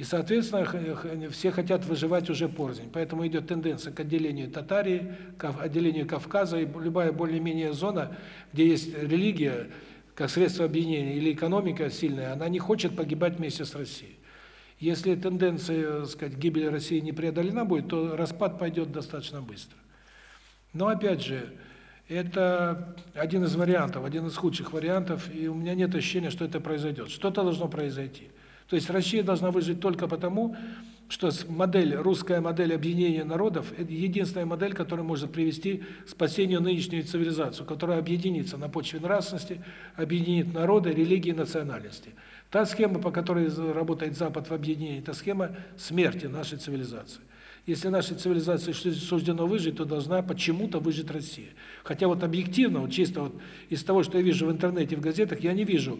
И, соответственно, все хотят выживать уже порознь. Поэтому идет тенденция к отделению Татарии, к отделению Кавказа, и любая более-менее зона, где есть религия, как средство объединения, или экономика сильная, она не хочет погибать вместе с Россией. Если тенденция, так сказать, гибели России не преодолена будет, то распад пойдет достаточно быстро. Но опять же, это один из вариантов, один из худших вариантов, и у меня нет ощущения, что это произойдет. Что-то должно произойти. То есть Россия должна выжить только потому, что модель, русская модель объединения народов – это единственная модель, которая может привести к спасению нынешней цивилизации, которая объединится на почве нравственности, объединит народы, религии, национальности. Та схема, по которой работает Запад в объединении, это схема смерти нашей цивилизации. Если нашей цивилизации суждено выжить, то должна почему-то выжить Россия. Хотя вот объективно, вот чисто вот из того, что я вижу в интернете, в газетах, я не вижу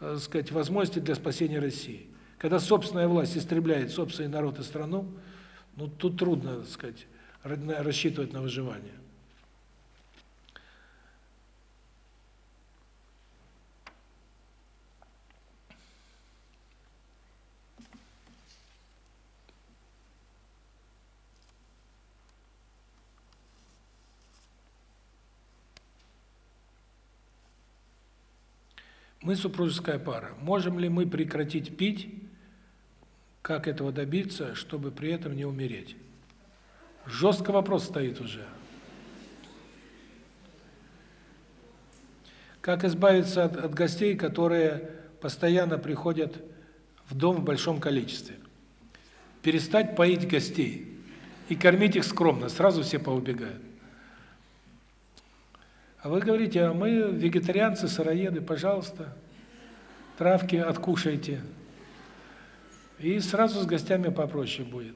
э, сказать, возможности для спасения России. Когда собственная власть истребляет собственный народ и страну, ну тут трудно, сказать, рассчитывать на выживание. Мы супружеская пара. Можем ли мы прекратить пить? Как этого добиться, чтобы при этом не умереть? Жесткий вопрос стоит уже. Как избавиться от, от гостей, которые постоянно приходят в дом в большом количестве? Перестать поить гостей и кормить их скромно, сразу все поубегают. А вы говорите, а мы вегетарианцы, сыроеды, пожалуйста, травки откушайте. И сразу с гостями попроще будет.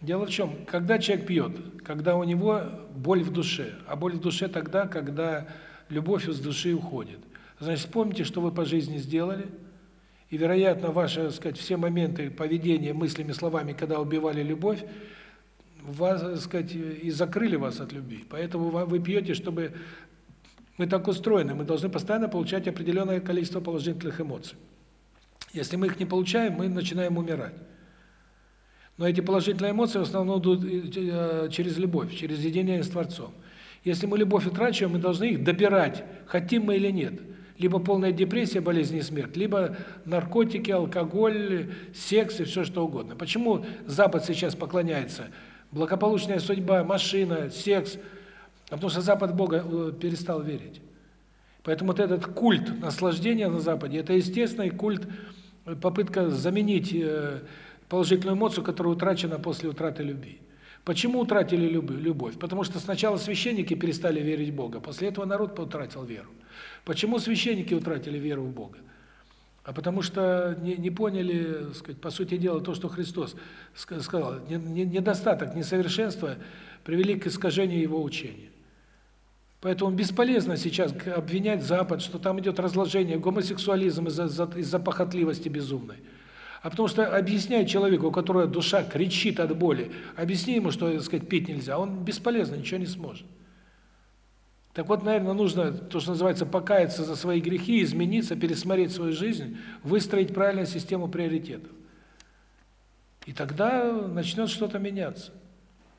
Дело в чем, когда человек пьет, когда у него боль в душе, а боль в душе тогда, когда любовь из души уходит. Значит, вспомните, что вы по жизни сделали, и, вероятно, ваши, так сказать, все моменты поведения, мыслями, словами, когда убивали любовь, вас, так сказать, и закрыли вас от любви. Поэтому вы пьете, чтобы мы так устроены, мы должны постоянно получать определенное количество положительных эмоций. Если мы их не получаем, мы начинаем умирать. Но эти положительные эмоции в основном идут э, через любовь, через единение с Творцом. Если мы любовь утрачиваем, мы должны их добирать, хотим мы или нет. Либо полная депрессия, болезнь и смерть, либо наркотики, алкоголь, секс и все что угодно. Почему Запад сейчас поклоняется благополучная судьба, машина, секс, а потому что Запад Бога э, перестал верить. Поэтому вот этот культ наслаждения на Западе это естественный культ э, попытка заменить э, положительную эмоцию, которая утрачена после утраты любви. Почему утратили любовь? Потому что сначала священники перестали верить в Бога, после этого народ утратил веру. Почему священники утратили веру в Бога? А потому что не, не поняли, сказать, по сути дела, то, что Христос сказал, недостаток, несовершенство привели к искажению его учения. Поэтому бесполезно сейчас обвинять Запад, что там идет разложение, гомосексуализм из-за из, -за, похотливости безумной. А потому что объяснять человеку, у которого душа кричит от боли, объясни ему, что, так сказать, пить нельзя, он бесполезно, ничего не сможет. Так вот, наверное, нужно, то, что называется, покаяться за свои грехи, измениться, пересмотреть свою жизнь, выстроить правильную систему приоритетов. И тогда начнет что-то меняться.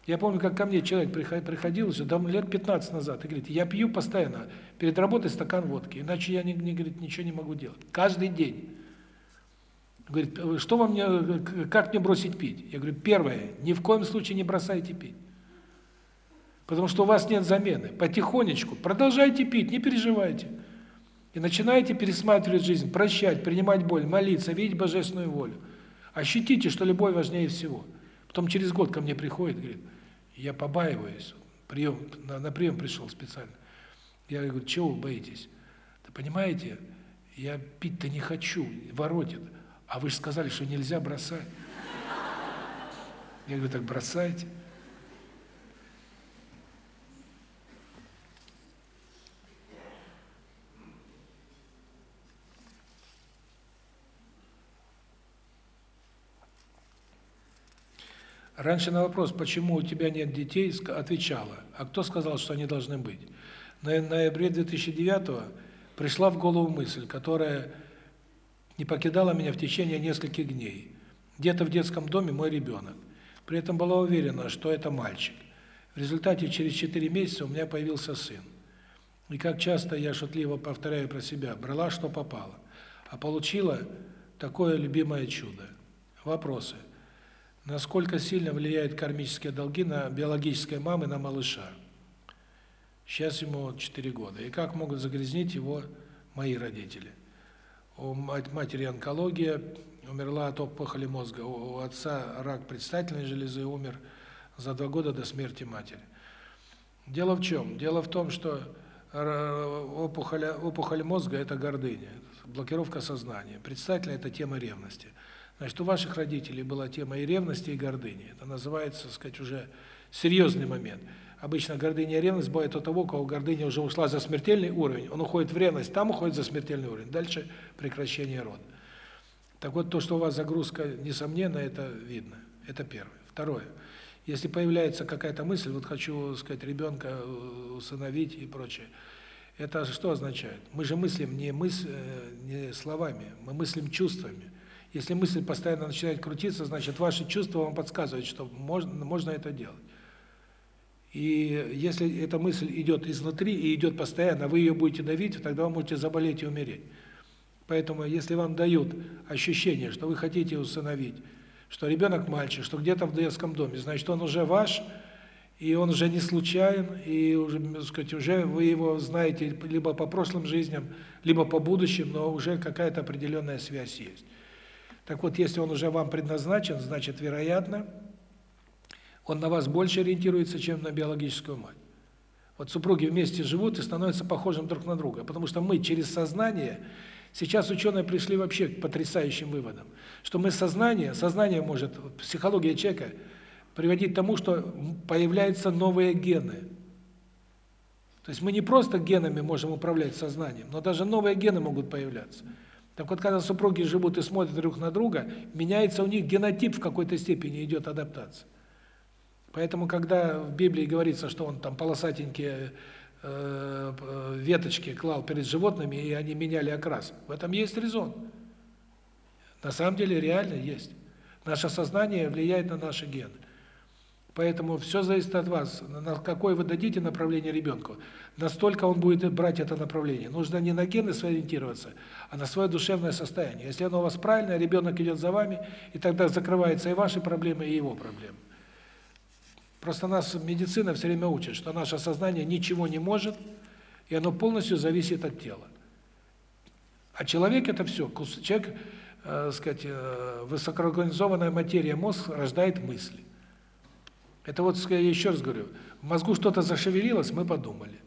Я помню, как ко мне человек приходил еще давно, лет 15 назад, и говорит, я пью постоянно, перед работой стакан водки, иначе я не, не, говорит, ничего не могу делать. Каждый день. Говорит, что вам мне, как мне бросить пить? Я говорю, первое, ни в коем случае не бросайте пить. Потому что у вас нет замены. Потихонечку продолжайте пить, не переживайте. И начинаете пересматривать жизнь, прощать, принимать боль, молиться, видеть божественную волю. Ощутите, что любовь важнее всего. Потом через год ко мне приходит, говорит, я побаиваюсь, прием, на, на прием пришел специально. Я говорю, чего вы боитесь? Да понимаете, я пить-то не хочу, воротит. А вы же сказали, что нельзя бросать. Я говорю, так бросайте. Раньше на вопрос, почему у тебя нет детей, отвечала, а кто сказал, что они должны быть? На ноябре 2009 пришла в голову мысль, которая не покидала меня в течение нескольких дней. Где-то в детском доме мой ребенок. При этом была уверена, что это мальчик. В результате через 4 месяца у меня появился сын. И как часто я шутливо повторяю про себя, брала, что попало, а получила такое любимое чудо. Вопросы. Насколько сильно влияют кармические долги на биологической мамы на малыша? Сейчас ему 4 года. И как могут загрязнить его мои родители? У матери онкология, умерла от опухоли мозга. У отца рак предстательной железы, умер за два года до смерти матери. Дело в чем? Дело в том, что опухоль, опухоль мозга – это гордыня, блокировка сознания. Предстательная – это тема ревности. Значит, у ваших родителей была тема и ревности, и гордыни. Это называется, так сказать, уже серьезный момент. Обычно гордыня и ревность бывает у того, у кого гордыня уже ушла за смертельный уровень, он уходит в ревность, там уходит за смертельный уровень. Дальше прекращение рода. Так вот, то, что у вас загрузка, несомненно, это видно. Это первое. Второе. Если появляется какая-то мысль, вот хочу, сказать, ребенка э, усыновить и прочее, это что означает? Мы же мыслим не мыс э, не словами, мы мыслим чувствами. Если мысль постоянно начинает крутиться, значит, ваши чувства вам подсказывают, что можно можно это делать. И если эта мысль идет изнутри и идет постоянно, вы ее будете давить, тогда вы можете заболеть и умереть. Поэтому если вам дают ощущение, что вы хотите усыновить, что ребенок мальчик, что где-то в детском доме, значит, он уже ваш, и он уже не случайен, и уже, так сказать, уже вы его знаете либо по прошлым жизням, либо по будущим, но уже какая-то определенная связь есть. Так вот, если он уже вам предназначен, значит, вероятно, он на вас больше ориентируется, чем на биологическую мать. Вот супруги вместе живут и становятся похожим друг на друга, потому что мы через сознание Сейчас ученые пришли вообще к потрясающим выводам, что мы сознание, сознание может, психология человека приводить к тому, что появляются новые гены. То есть мы не просто генами можем управлять сознанием, но даже новые гены могут появляться. Так вот, когда супруги живут и смотрят друг на друга, меняется у них генотип в какой-то степени, идет адаптация. Поэтому, когда в Библии говорится, что он там полосатенькие э, веточки клал перед животными, и они меняли окрас, в этом есть резон. На самом деле реально есть. Наше сознание влияет на наши гены. Поэтому все зависит от вас, на какое вы дадите направление ребенку. Настолько он будет брать это направление. Нужно не на гены сориентироваться, а на свое душевное состояние. Если оно у вас правильное, ребенок идет за вами, и тогда закрываются и ваши проблемы, и его проблемы. Просто нас медицина все время учит, что наше сознание ничего не может, и оно полностью зависит от тела. А человек это все, человек, э, сказать, э, высокоорганизованная материя, мозг рождает мысли. Это вот, я еще раз говорю, в мозгу что-то зашевелилось, мы подумали.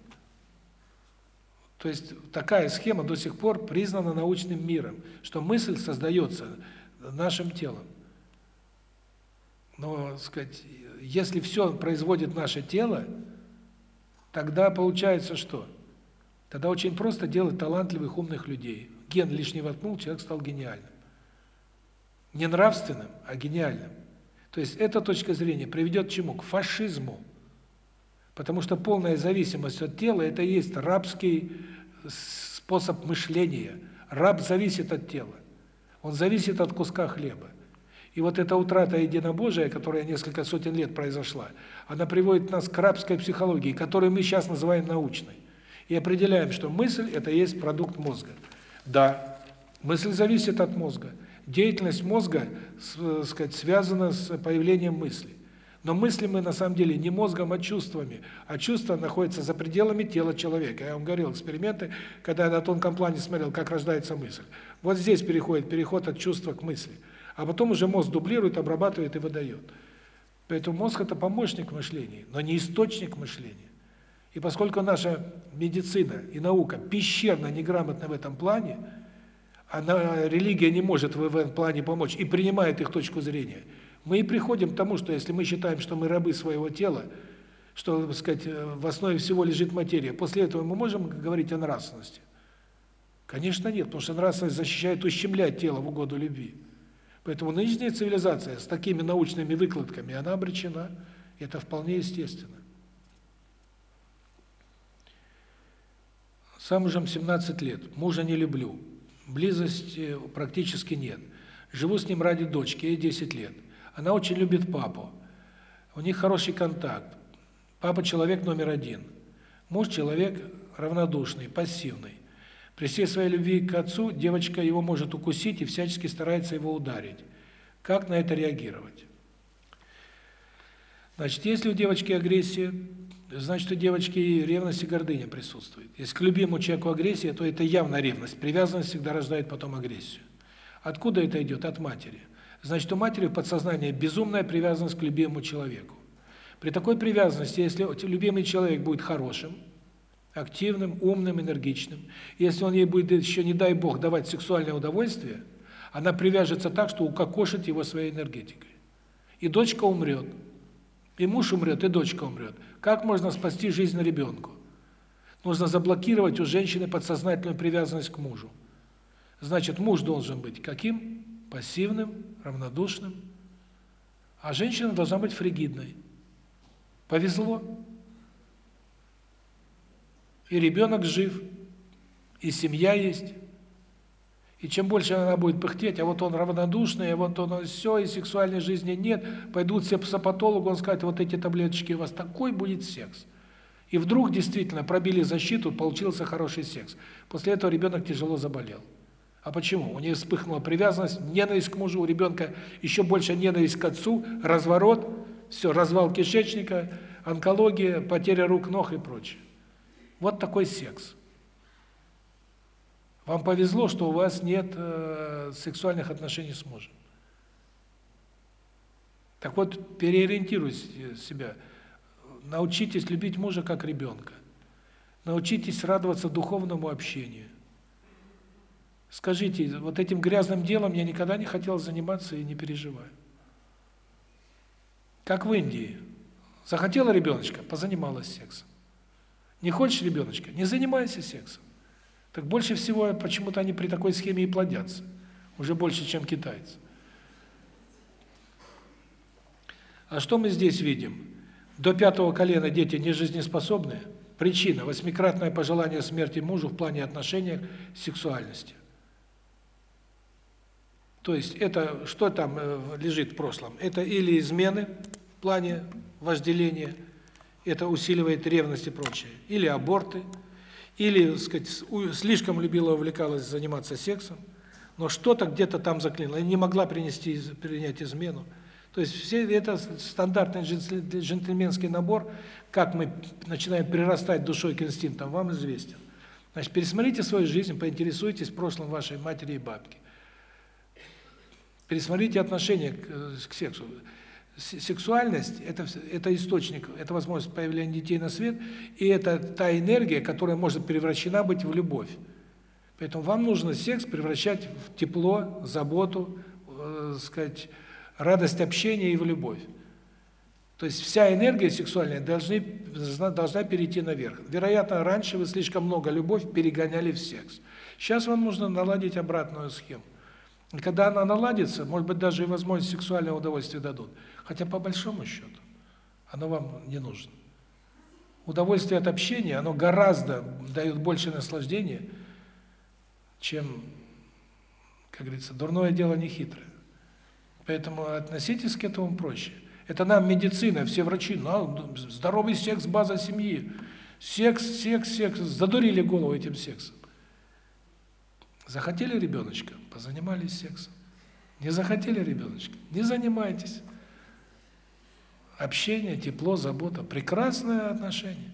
То есть такая схема до сих пор признана научным миром, что мысль создается нашим телом. Но, сказать, если все производит наше тело, тогда получается что? Тогда очень просто делать талантливых, умных людей. Ген лишний воткнул, человек стал гениальным. Не нравственным, а гениальным. То есть эта точка зрения приведет к чему? К фашизму. Потому что полная зависимость от тела – это и есть рабский способ мышления. Раб зависит от тела. Он зависит от куска хлеба. И вот эта утрата единобожия, которая несколько сотен лет произошла, она приводит нас к рабской психологии, которую мы сейчас называем научной. И определяем, что мысль – это есть продукт мозга. Да, мысль зависит от мозга. Деятельность мозга, так сказать, связана с появлением мысли. Но мысли мы на самом деле не мозгом, а чувствами. А чувства находятся за пределами тела человека. Я вам говорил эксперименты, когда я на тонком плане смотрел, как рождается мысль. Вот здесь переходит переход от чувства к мысли. А потом уже мозг дублирует, обрабатывает и выдает. Поэтому мозг это помощник мышления, но не источник мышления. И поскольку наша медицина и наука пещерно неграмотны в этом плане, она религия не может в этом плане помочь и принимает их точку зрения. Мы и приходим к тому, что если мы считаем, что мы рабы своего тела, что, так сказать, в основе всего лежит материя, после этого мы можем говорить о нравственности? Конечно, нет, потому что нравственность защищает ущемлять тело в угоду любви. Поэтому нынешняя цивилизация с такими научными выкладками, она обречена. Это вполне естественно. Замужем 17 лет, мужа не люблю, близости практически нет. Живу с ним ради дочки, ей 10 лет. Она очень любит папу. У них хороший контакт. Папа человек номер один. Муж человек равнодушный, пассивный. При всей своей любви к отцу девочка его может укусить и всячески старается его ударить. Как на это реагировать? Значит, если у девочки агрессия, значит, у девочки ревность и гордыня присутствует. Если к любимому человеку агрессия, то это явно ревность. Привязанность всегда рождает потом агрессию. Откуда это идет? От матери. Значит, у матери в подсознании безумная привязанность к любимому человеку. При такой привязанности, если любимый человек будет хорошим, активным, умным, энергичным. Если он ей будет еще, не дай бог, давать сексуальное удовольствие, она привяжется так, что укокошит его своей энергетикой. И дочка умрет. И муж умрет, и дочка умрет. Как можно спасти жизнь ребенку? Нужно заблокировать у женщины подсознательную привязанность к мужу. Значит, муж должен быть каким? Пассивным, равнодушным. А женщина должна быть фригидной. Повезло и ребенок жив, и семья есть. И чем больше она будет пыхтеть, а вот он равнодушный, а вот он все, и сексуальной жизни нет, пойдут все к он скажет, вот эти таблеточки, у вас такой будет секс. И вдруг действительно пробили защиту, получился хороший секс. После этого ребенок тяжело заболел. А почему? У нее вспыхнула привязанность, ненависть к мужу, у ребенка еще больше ненависть к отцу, разворот, все, развал кишечника, онкология, потеря рук, ног и прочее. Вот такой секс. Вам повезло, что у вас нет э, сексуальных отношений с мужем. Так вот, переориентируйте себя. Научитесь любить мужа как ребенка. Научитесь радоваться духовному общению. Скажите, вот этим грязным делом я никогда не хотел заниматься и не переживаю. Как в Индии. Захотела ребеночка, позанималась сексом. Не хочешь ребеночка? Не занимайся сексом. Так больше всего почему-то они при такой схеме и плодятся. Уже больше, чем китайцы. А что мы здесь видим? До пятого колена дети не жизнеспособны. Причина – восьмикратное пожелание смерти мужу в плане отношения сексуальности. То есть это что там э, лежит в прошлом? Это или измены в плане вожделения – это усиливает ревность и прочее. Или аборты, или, так сказать, слишком любила, увлекалась заниматься сексом, но что-то где-то там заклинило, не могла принести принять измену. То есть все это стандартный джентльменский набор, как мы начинаем прирастать душой к инстинктам, вам известен. Значит, пересмотрите свою жизнь, поинтересуйтесь прошлым вашей матери и бабки. Пересмотрите отношение к, э, к сексу сексуальность это это источник, это возможность появления детей на свет, и это та энергия, которая может превращена быть в любовь. Поэтому вам нужно секс превращать в тепло, заботу, э, сказать, радость общения и в любовь. То есть вся энергия сексуальная должны должна, перейти наверх. Вероятно, раньше вы слишком много любовь перегоняли в секс. Сейчас вам нужно наладить обратную схему. И когда она наладится, может быть, даже и возможность сексуального удовольствия дадут. Хотя по большому счету оно вам не нужно. удовольствие от общения, оно гораздо дает больше наслаждения, чем, как говорится, дурное дело не хитрое. Поэтому относитесь к этому проще. Это нам медицина, все врачи, ну, здоровый секс – база семьи. Секс, секс, секс. Задурили голову этим сексом. Захотели ребеночка – позанимались сексом. Не захотели ребеночка – не занимайтесь. Общение, тепло, забота – прекрасное отношение.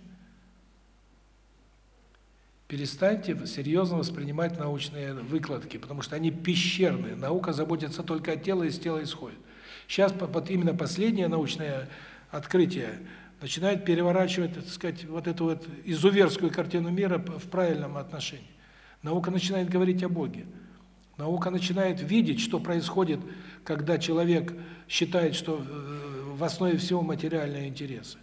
Перестаньте серьезно воспринимать научные выкладки, потому что они пещерные. Наука заботится только о теле, из тела исходит. Сейчас вот именно последнее научное открытие начинает переворачивать, так сказать, вот эту вот изуверскую картину мира в правильном отношении. Наука начинает говорить о Боге. Наука начинает видеть, что происходит, когда человек считает, что э, в основе всего материальные интересы.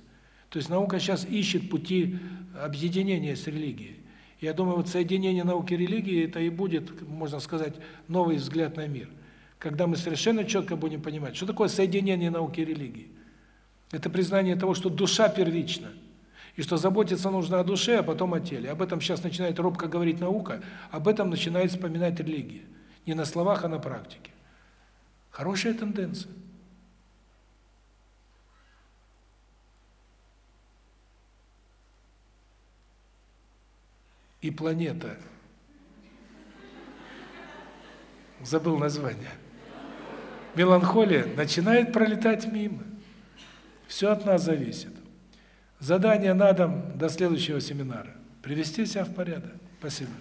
То есть наука сейчас ищет пути объединения с религией. Я думаю, вот соединение науки и религии это и будет, можно сказать, новый взгляд на мир. Когда мы совершенно четко будем понимать, что такое соединение науки и религии. Это признание того, что душа первична, и что заботиться нужно о душе, а потом о теле. Об этом сейчас начинает робко говорить наука, об этом начинает вспоминать религия. Не на словах, а на практике. Хорошая тенденция. И планета, забыл название, меланхолия начинает пролетать мимо. Все от нас зависит. Задание на дом до следующего семинара. Привести себя в порядок. Спасибо.